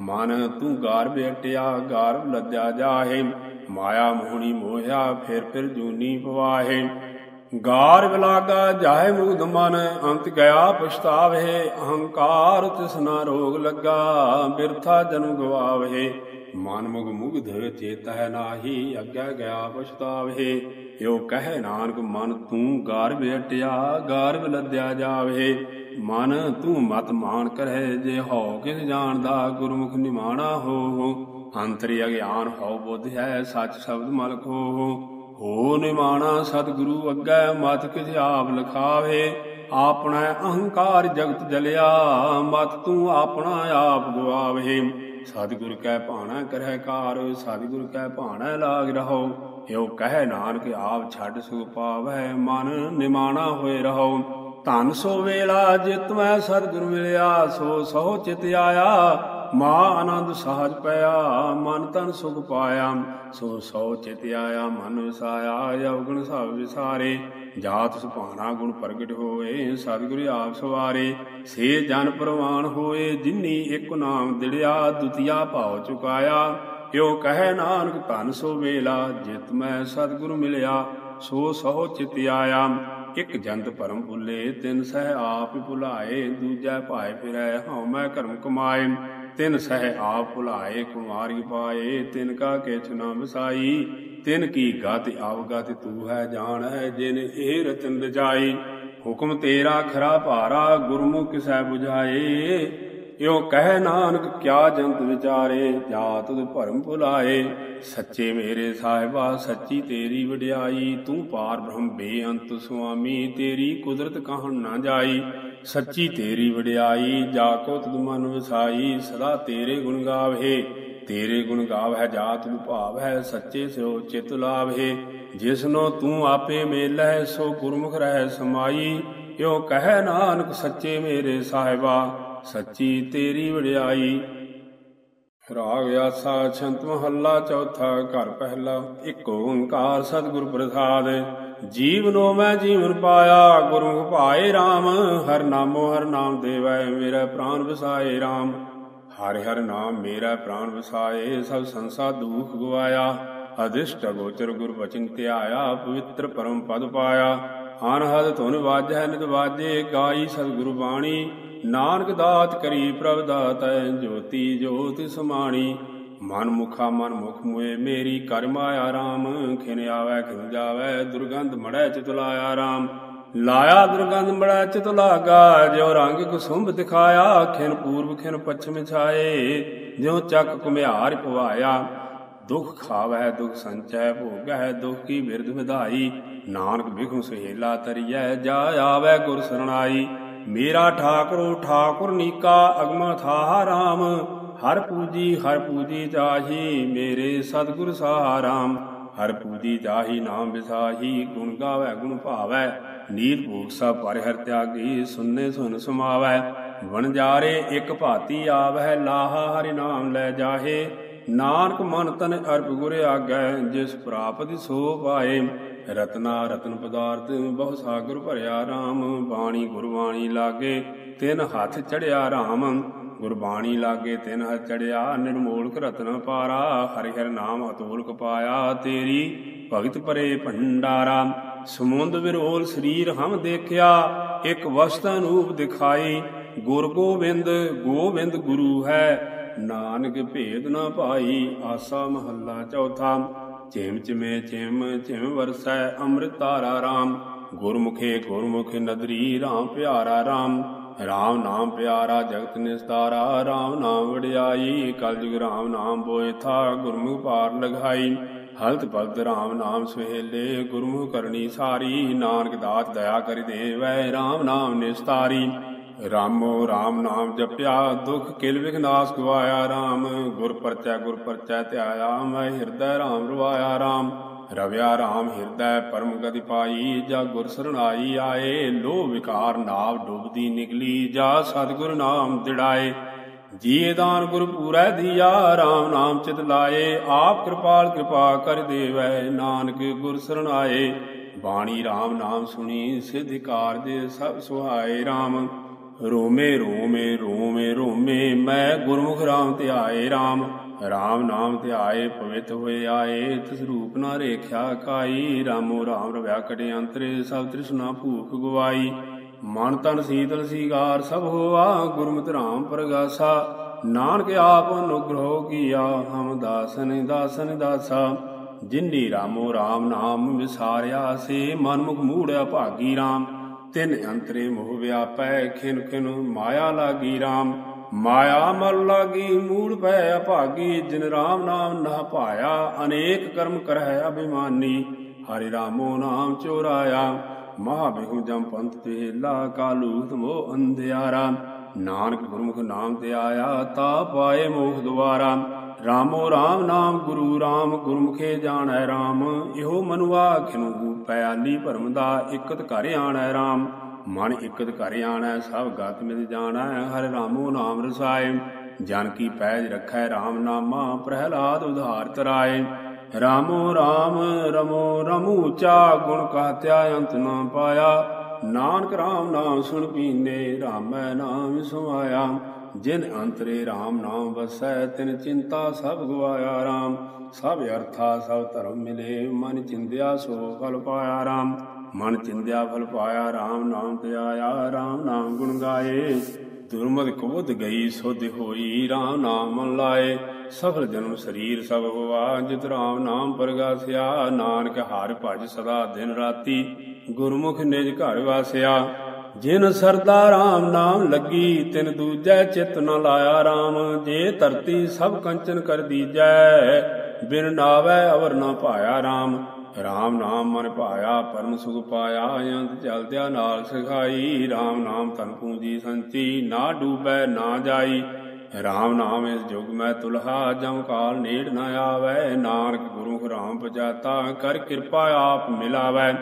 ਮਨ ਤੂੰ ਗਾਰ ਬੇਟਿਆ, ਗਾਰ ਲੱਦਿਆ ਜਾਹੇ, ਮਾਇਆ ਮੋਹਣੀ ਮੋਹਿਆ, ਫਿਰ ਫਿਰ ਜੂਨੀ ਪਵਾਹੇ। ਗਾਰ ਵਿਲਾਗਾ ਜਾਹੇ ਮੁਗਧ ਮਨ, ਅੰਤ ਗਿਆ ਪਛਤਾਵੇ, ਅਹੰਕਾਰ ਤਿਸਨਾ ਰੋਗ ਲੱਗਾ, ਬਿਰਥਾ ਜਨਮ ਗਵਾਵੇ। ਮਨ ਮੁਗ ਮੁਗਧ ਚੇਤਹਿ ਨਾਹੀ, ਅੱਗੇ ਗਿਆ ਪਛਤਾਵੇ। ਏਉ ਕਹੇ ਨਾਨਕ, ਮਨ ਤੂੰ ਗਾਰ ਬੇਟਿਆ ਗਾਰ ਵਿਲਦਿਆ ਜਾਵੇ। ਮਨ ਤੂੰ ਮਤ ਮਾਨ ਕਰਹਿ, ਜੇ ਹਉ ਕਿਸ ਜਾਣਦਾ, ਗੁਰਮੁਖ ਨਿਮਾਣਾ ਹੋ। ਅੰਤਰੀ ਅਗਿਆਨ ਹਉ ਬੁੱਧ ਹੈ, ਸੱਚ ਸ਼ਬਦ ਮਲਕ ਹੋ। ਹੋ ਨਿਮਾਣਾ ਸਤਿਗੁਰੂ, ਅੱਗੇ ਮਤ ਕਿਛ ਆਪ ਲਖਾਵੇ। ਆਪਣਾ ਅਹੰਕਾਰ ਜਗਤ ਜਲਿਆ, ਮਤ ਤੂੰ ਆਪਣਾ ਆਪ ਗਵਾਵੇ। ਸਤਿਗੁਰ ਕੈ ਭਾਣਾ ਕਰਹਿ ਕਾਰ, ਸਤਿਗੁਰ ਕੈ ਭਾਣਾ ਲਾਗ ਰਹੋ। ਏਉ ਕਹਿ ਨਾਨਕ ਆਪ ਛੱਡ ਸੁਖ ਪਾਵੈ ਮਨ, ਨਿਮਾਣਾ ਹੋਏ ਰਹੋ। ਧਨ ਸੋ ਵੇਲਾ ਜਿਤ ਮੈਂ ਸਤਿਗੁਰ ਮਿਲਿਆ, ਸੋ ਸੋ ਚਿਤ ਆਇਆ। ਮਾ ਆਨੰਦ ਸਹਜ ਪਿਆ, ਮਨ ਤਨ ਸੁਖ ਪਾਇਆ, ਸੋ ਸੋ ਚਿਤ ਆਇਆ, ਮਨ ਵਿਸਾਇਆ ਅਵਗੁਣ ਸਭ ਵਿਸਾਰੇ, ਜਾਤ ਸੁਭਾਣਾ ਗੁਣ ਪ੍ਰਗਟ ਹੋਏ, ਸਤਿਗੁਰ ਆਪ ਸਵਾਰੇ, ਸੇ ਜਨ ਪ੍ਰਵਾਨ ਹੋਏ, ਜਿਨੀ ਇੱਕ ਨਾਮ ਦਿੜਿਆ, ਦੁਤੀਆ ਭਾਉ ਚੁਕਾਇਆ, ਕਿਉ ਕਹੈ ਨਾਨਕ ਧਨ ਸੋ ਵੇਲਾ, ਜਿਤ ਮੈਂ ਸਤਿਗੁਰ ਮਿਲਿਆ, ਸੋ ਸੋ ਚਿਤ ਆਇਆ, ਇਕ ਜੰਤ ਭਰਮ ਭੁੱਲੇ, ਤਿਨ ਸਹਿ ਆਪ ਭੁਲਾਏ, ਦੂਜਾ ਭਾਏ ਫਿਰੈ, ਹਉ ਮੈਂ ਕਰਮ ਕਮਾਏ ਤਿਨ ਸਹਿ ਆਪ ਭੁਲਾਏ, ਕੁਮਾਰੀ ਪਾਏ, ਤਿਨ ਕਾ ਕਿਛ ਨਾ ਵਸਾਈ। ਤਿਨ ਕੀ ਗਤ ਆਵਗਤ ਤੂ ਹੈ ਜਾਣ ਹੈ ਜਿਨ ਇਹ ਰਤਨ ਰਜਾਈ। ਹੁਕਮ ਤੇਰਾ ਖਰਾ ਭਾਰਾ, ਗੁਰਮੁਖ ਸਹਿ 부ਝਾਏ ਇਉ ਕਹਿ ਨਾਨਕ, ਕਿਆ ਜੰਤ ਵਿਚਾਰੇ ਜਾਤ ਤੁਧ ਭਰਮ ਭੁਲਾਏ। ਸੱਚੇ ਮੇਰੇ ਸਾਹਿਬਾ, ਸੱਚੀ ਤੇਰੀ ਵਡਿਆਈ, ਤੂੰ ਪਾਰ ਬ੍ਰਹਮ ਬੇਅੰਤ ਸੁਆਮੀ, ਤੇਰੀ ਕੁਦਰਤ ਕਹਣ ਨਾ ਜਾਈ। ਸੱਚੀ ਤੇਰੀ ਵਡਿਆਈ, ਜਾ ਕੋ ਤੁਧ ਮਨ ਵਸਾਈ, ਸਦਾ ਤੇਰੇ ਗੁਣ ਗਾਵੇ। ਤੇਰੇ ਗੁਣ ਗਾਵਹਿ ਜਾਤ ਭਾਵ ਹੈ ਸੱਚੇ ਸਿਓ ਚਿਤ ਲਾਭੇ ਜਿਸਨੋ ਤੂੰ ਆਪੇ ਮੇਲੈ ਸੋ ਗੁਰਮੁਖ ਰਹਿ ਸਮਾਈ। ਇਉ ਕਹਿ ਨਾਨਕ, ਸੱਚੇ ਮੇਰੇ ਸਾਹਿਬਾ ਸੱਚੀ ਤੇਰੀ ਵਡਿਆਈ। ਰਾਗ ਆਸਾ ਛੰਤ ਮਹੱਲਾ ਚੌਥਾ ਘਰ ਪਹਿਲਾ। ਇੱਕ ਓੰਕਾਰ ਸਤਿਗੁਰ ਪ੍ਰਸਾਦ। ਜੀਵਨੋ ਮੈਂ ਜੀਵਨ ਪਾਇਆ ਗੁਰਮੁਖ ਭਾਏ RAM ਹਰ ਨਾਮੋ ਹਰ ਨਾਮ ਦੇਵੈ, ਮੇਰਾ ਪ੍ਰਾਨ ਵਸਾਏ RAM ਹਰਿ ਹਰਿ ਨਾਮ ਮੇਰਾ ਪ੍ਰਾਨ ਵਸਾਏ, ਸਭ ਸੰਸਾ ਦੁਖ ਗਵਾਇਆ। ਅਦਿਸ਼ਟ ਗੋਚਰ ਗੁਰ ਬਚਨ ਧਿਆਇਆ, ਪਵਿੱਤਰ ਪਰਮ ਪਦ ਪਾਇਆ। ਅਨਹਦ ਧੁਨ ਵਾਜੈ ਨਿਤ ਵਾਜੇ, ਗਾਈ ਸਤਿਗੁਰੂ ਬਾਣੀ। ਨਾਨਕ ਦਾਤ ਕਰੀ ਪ੍ਰਭ ਦਾਤੈ, ਜੋਤੀ ਜੋਤ ਸਮਾਣੀ। ਮਨ ਮੁਖਾ ਮਨ ਮੁਖ ਮੁਏ ਮੇਰੀ ਕਰ ਮਾਇਆ RAM ਖਿਨ ਆਵੈ ਖਿਨ ਜਾਵੈ, ਦੁਰਗੰਧ ਮੜੈ ਚਿਤ ਲਾਇਆ RAM ਲਾਇਆ ਦੁਰਗੰਧ ਮੜੈ ਚਿਤ ਲਾਗਾ ਜਿਉ ਰੰਗ ਕੁਸੁੰਭ ਦਿਖਾਇਆ, ਖਿਨ ਪੂਰਬ ਖਿਨ ਪਛਮ ਛਾਏ। ਜਿਉ ਚੱਕ ਕੁਮਿਹਾਰ ਪਵਾਇਆ, ਦੁਖ ਖਾਵੈ ਦੁਖ ਸੰਚੈ ਭੋਗੈ ਦੁਖ ਕੀ ਬਿਰਧ ਵਿਧਾਈ। ਨਾਨਕ ਬਿਖੁ ਸੁਹੇਲਾ ਤਰੀਐ, ਜਾ ਆਵੈ ਗੁਰ ਸਰਣਾਈ। ਮੇਰਾ ਠਾਕੁਰ ਠਾਕੁਰ ਨੀਕਾ, ਅਗਮ ਥਾਹ ਰਾਮ। ਹਰ ਪੂਜੀ ਹਰ ਪੂਜੀ ਜਾਹੀ ਮੇਰੇ ਸਤਿਗੁਰ ਸਹਾਰਾਮ ਹਰ ਪੂਜੀ ਜਾਹੀ ਨਾਮ ਵਿਸਾਹੀ, ਗੁਣ ਗਾਵੇ, ਗੁਣ ਭਾਵੈ। ਨੀਲ ਭੋਗ ਸਭ ਪਰ ਹਰ ਤਿਆਗੀ ਸੁਨਨੇ ਸੁਨ ਸਮਾਵੈ। ਵਣ ਜਾਰੇ ਇੱਕ ਭਾਤੀ ਆਵਹਿ ਲਾਹਾ ਹਰਿ ਨਾਮ ਲੈ ਜਾਹੇ। ਨਾਨਕ ਮਨ ਤਨ ਅਰਪ ਗੁਰ ਆਗੈ, ਜਿਸ ਪ੍ਰਾਪਤਿ ਸੋ ਪਾਏ। ਰਤਨਾ ਰਤਨ ਪਦਾਰਥ ਬਹੁ ਸਾਗਰ ਭਰਿਆ RAM ਬਾਣੀ ਗੁਰਬਾਣੀ ਲਾਗੇ ਤਿੰਨ ਹੱਥ ਚੜਿਆ RAM ਗੁਰਬਾਣੀ ਲਾਗੇ ਤਿੰਨ ਹੱਥ ਚੜਿਆ ਨਿਰਮੋਲਕ ਰਤਨ ਪਾਰਾ ਹਰਿ ਹਰਿ ਨਾਮ ਅਤੋਲਕ ਪਾਇਆ ਤੇਰੀ। ਭਗਤ ਪਰੇ ਭੰਡਾਰਾ, ਸਮੁੰਦ ਵਿਰੋਲ ਸਰੀਰ ਹਮ ਦੇਖਿਆ, ਇੱਕ ਵਸਤ ਅਨੂਪ ਦਿਖਾਈ। ਗੁਰ ਗੋਬਿੰਦ ਗੋਬਿੰਦ ਗੁਰੂ ਹੈ, ਨਾਨਕ ਭੇਦ ਨਾ ਭਾਈ ਆਸਾ ਮਹੱਲਾ ਚੌਥਾ। ਚਿਮ ਚਿਮੇ ਚਿਮ ਚਿਮ ਵਰਸੈ ਅੰਮ੍ਰਿਤ ਤਾਰਾ RAM ਗੁਰਮੁਖੇ ਗੁਰਮੁਖ ਨਦਰੀ RAM ਪਿਆਰਾ RAM RAM ਨਾਮ ਪਿਆਰਾ ਜਗਤ ਨਿਸਤਾਰਾ RAM ਨਾਮ ਵਡਿਆਈ। ਕਲਯੁਗ RAM ਨਾਮ ਬੋਏ ਥਾ, ਗੁਰਮੁਖ ਪਾਰ ਲਗਾਈ। ਹਲਤ ਭਗਤ RAM ਨਾਮ ਸੁਹੇਲੇ ਗੁਰਮੁਖ ਕਰਨੀ ਸਾਰੀ। ਨਾਨਕ ਦਾਤ ਦਇਆ ਕਰਿ ਦੇਵੈ RAM ਨਾਮ ਨਿਸਤਾਰੀ। ਰਾਮੋ ਰਾਮ ਨਾਮ ਜਪਿਆ, ਦੁਖ ਕਿਲ ਵਿਗਨਾਸ਼ ਗਵਾਇਆ ਰਾਮ। ਗੁਰ ਪਰਚੈ ਗੁਰ ਪਰਚੈ ਧਿਆਇਆ ਮੈਂ, ਹਿਰਦੈ ਰਾਮ ਰਵਾਇਆ ਰਾਮ। ਰਵਿਆ ਰਾਮ ਹਿਰਦੈ ਪਰਮ ਗਤਿ ਪਾਈ, ਜਾ ਗੁਰ ਸਰਣਾਈ ਆਏ ਲੋ ਵਿਕਾਰ ਨਾਵ ਡੁੱਬਦੀ ਨਿਕਲੀ, ਜਾ ਸਤਿਗੁਰ ਨਾਮ ਦਿੜਾਏ। ਜੀਏ ਦਾਨ ਗੁਰ ਪੂਰੈ ਦੀਆ RAM ਨਾਮ ਚਿਤ ਲਾਏ। ਆਪ ਕਿਰਪਾਲ ਕਿਰਪਾ ਕਰ ਦੇਵੈ, ਨਾਨਕ ਗੁਰ ਸਰਣਾਏ। ਬਾਣੀ RAM ਨਾਮ ਸੁਣੀ, ਸਿਧ ਕਾਰਜ ਸਭ ਸੁਹਾਏ RAM ਰੋਮੇ ਰੋਮੇ ਰੋਮੇ ਰੋਮੇ, ਮੈਂ ਗੁਰਮੁਖ RAM ਧਿਆਏ RAM RAM ਨਾਮ ਧਿਆਏ ਪਵਿੱਤ ਹੋਏ ਆਏ, ਤਿਸ ਰੂਪ ਨਾ ਰੇਖਿਆ ਕਾਈ, ਰਾਮੋ ਰਾਮ ਰਵਿਆ ਕਟੇ ਅੰਤਰੇ, ਸਭ ਤ੍ਰਿਸ਼ਨਾ ਭੂਖ ਗਵਾਈ। ਮਨ ਤਨ ਸੀਤਲ ਸੀਗਾਰ, ਸਭ ਹੋਆ ਗੁਰਮਤਿ ਰਾਮ ਪ੍ਰਗਾਸਾ। ਨਾਨਕ ਆਪ ਅਨੁਗ੍ਰਹ ਕੀਆ, ਹਮ ਦਾਸਨ ਦਾਸਨ ਦਾਸਾ। ਜਿਨਨੀ ਰਾਮੋ ਰਾਮ ਨਾਮ ਵਿਸਾਰਿਆ, ਸੇ ਮਨਮੁਖ ਮੂੜਿਆ ਭਾਗੀ ਰਾਮ। ਤਿਨ ਅੰਤਰੇ ਮੋਹ ਵਿਆਪੈ, ਖਿਨ ਖਿਨ ਮਾਇਆ ਲਾਗੀ ਰਾਮ। ਮਾਇਆ ਮਲ ਲਾਗੀ, ਮੂੜ ਪੈ ਅਭਾਗੀ, ਜਿਨ ਰਾਮ ਨਾਮ ਨਾ ਭਾਇਆ, ਅਨੇਕ ਕਰਮ ਕਰਹਿ ਅਭਿਮਾਨੀ। ਹਰਿ ਰਾਮੋ ਨਾਮ ਚੋਰਾਇਆ ਮਹਾ ਬਿਹੁ ਜਮ ਪੰਥ ਤੇ ਲਾ ਕਾਲੂ ਤਮੋ ਅੰਧਿਆਰਾ। ਨਾਨਕ ਗੁਰਮੁਖ ਨਾਮ ਤੇ ਆਇਆ ਤਾ ਪਾਏ ਮੋਹ ਦੁਆਰਾ। ਰਾਮੋ ਰਾਮ ਨਾਮ ਗੁਰੂ ਰਾਮ ਗੁਰਮੁਖੇ ਜਾਣੈ ਰਾਮ, ਇਹੋ ਮਨੁਆ ਖਿਨੂ ਪਿਆਲੀ ਭਰਮ ਦਾ ਇਕਤ ਘਰ ਆਣੈ ਰਾਮ। ਮਨ ਇਕਤ ਘਰ ਆਣੈ, ਸਭ ਗਤ ਮਿਲ ਜਾਣੈ, ਹਰ ਰਾਮੋ ਨਾਮ ਰਸਾਏ। ਜਨ ਕੀ ਪੈਜ ਰਖੈ ਰਾਮ ਨਾਮਾ, ਪ੍ਰਹਿਲਾਦ ਉਧਾਰ ਤਰਾਏ। ਰਾਮੋ ਰਾਮ, ਰਮੋ ਰਮੂਚਾ ਗੁਣ ਕਹਤਿਆ ਅੰਤ ਨਾ ਪਾਇਆ। ਨਾਨਕ ਰਾਮ ਨਾਮ ਸੁਣ ਪੀਨੇ, ਰਾਮੈ ਨਾਮ ਸੁਆਇਆ। ਜਿਨ ਅੰਤਰੇ ਰਾਮ ਨਾਮ ਵਸੈ, ਤਿਨ ਚਿੰਤਾ ਸਭ ਗਵਾਇਆ ਰਾਮ। ਸਭ ਅਰਥਾ ਸਭ ਧਰਮ ਮਿਲੇ, ਮਨ ਚਿੰਦਿਆ ਸੋ ਫਲ ਪਾਇਆ ਰਾਮ। ਮਨ ਚਿੰਦਿਆ ਫਲ ਪਾਇਆ ਰਾਮ, ਨਾਮ ਤੇ ਆਇਆ ਰਾਮ, ਨਾਮ ਗੁਣ ਗਾਏ। ਦੁਰਮਦ ਕੋਧ ਗਈ ਸੁਧ ਹੋਈ, ਰਾਮ ਨਾਮ ਮਨ ਲਾਏ। ਸਫਲ ਜਨਮ ਸਰੀਰ ਸਭ ਹੋਆ, ਜਿਤ ਰਾਮ ਨਾਮ ਪ੍ਰਗਾਸਿਆ। ਨਾਨਕ ਹਰਿ ਭਜ ਸਦਾ ਦਿਨ ਰਾਤੀ, ਗੁਰਮੁਖ ਨਿਜ ਘਰ ਵਾਸਿਆ। ਜਿਨ ਸਰਦਾ ਰਾਮ ਨਾਮ ਲੱਗੀ, ਤਿਨ ਦੂਜੈ ਚਿਤ ਨ ਲਾਇਆ ਰਾਮ। ਜੇ ਧਰਤੀ ਸਭ ਕੰਚਨ ਕਰ ਦੀਜੈ, ਬਿਨ ਨਾਵੈ ਅਵਰ ਨ ਪਾਇਆ ਰਾਮ। ਰਾਮ ਨਾਮ ਮਨ ਭਾਇਆ, ਪਰਮ ਸੁਖ ਪਾਇਆ, ਅੰਤ ਚਲਦਿਆ ਨਾਲ ਸਿਖਾਈ। ਰਾਮ ਨਾਮ ਤਨ ਪੂੰਜੀ ਸੰਤੀ ਨਾ ਡੂਬੈ, ਨਾ ਜਾਈ। ਰਾਮ ਨਾਮ ਇਸ ਜੁਗ ਮੈਂ ਤੁਲਹਾ, ਜਮ ਕਾਲ ਨੇੜ ਨਾ ਆਵੈ। ਨਾਨਕ ਗੁਰੂ ਰਾਮ ਪਜਾਤਾ ਕਰ ਕਿਰਪਾ ਆਪ ਮਿਲਾਵੈ।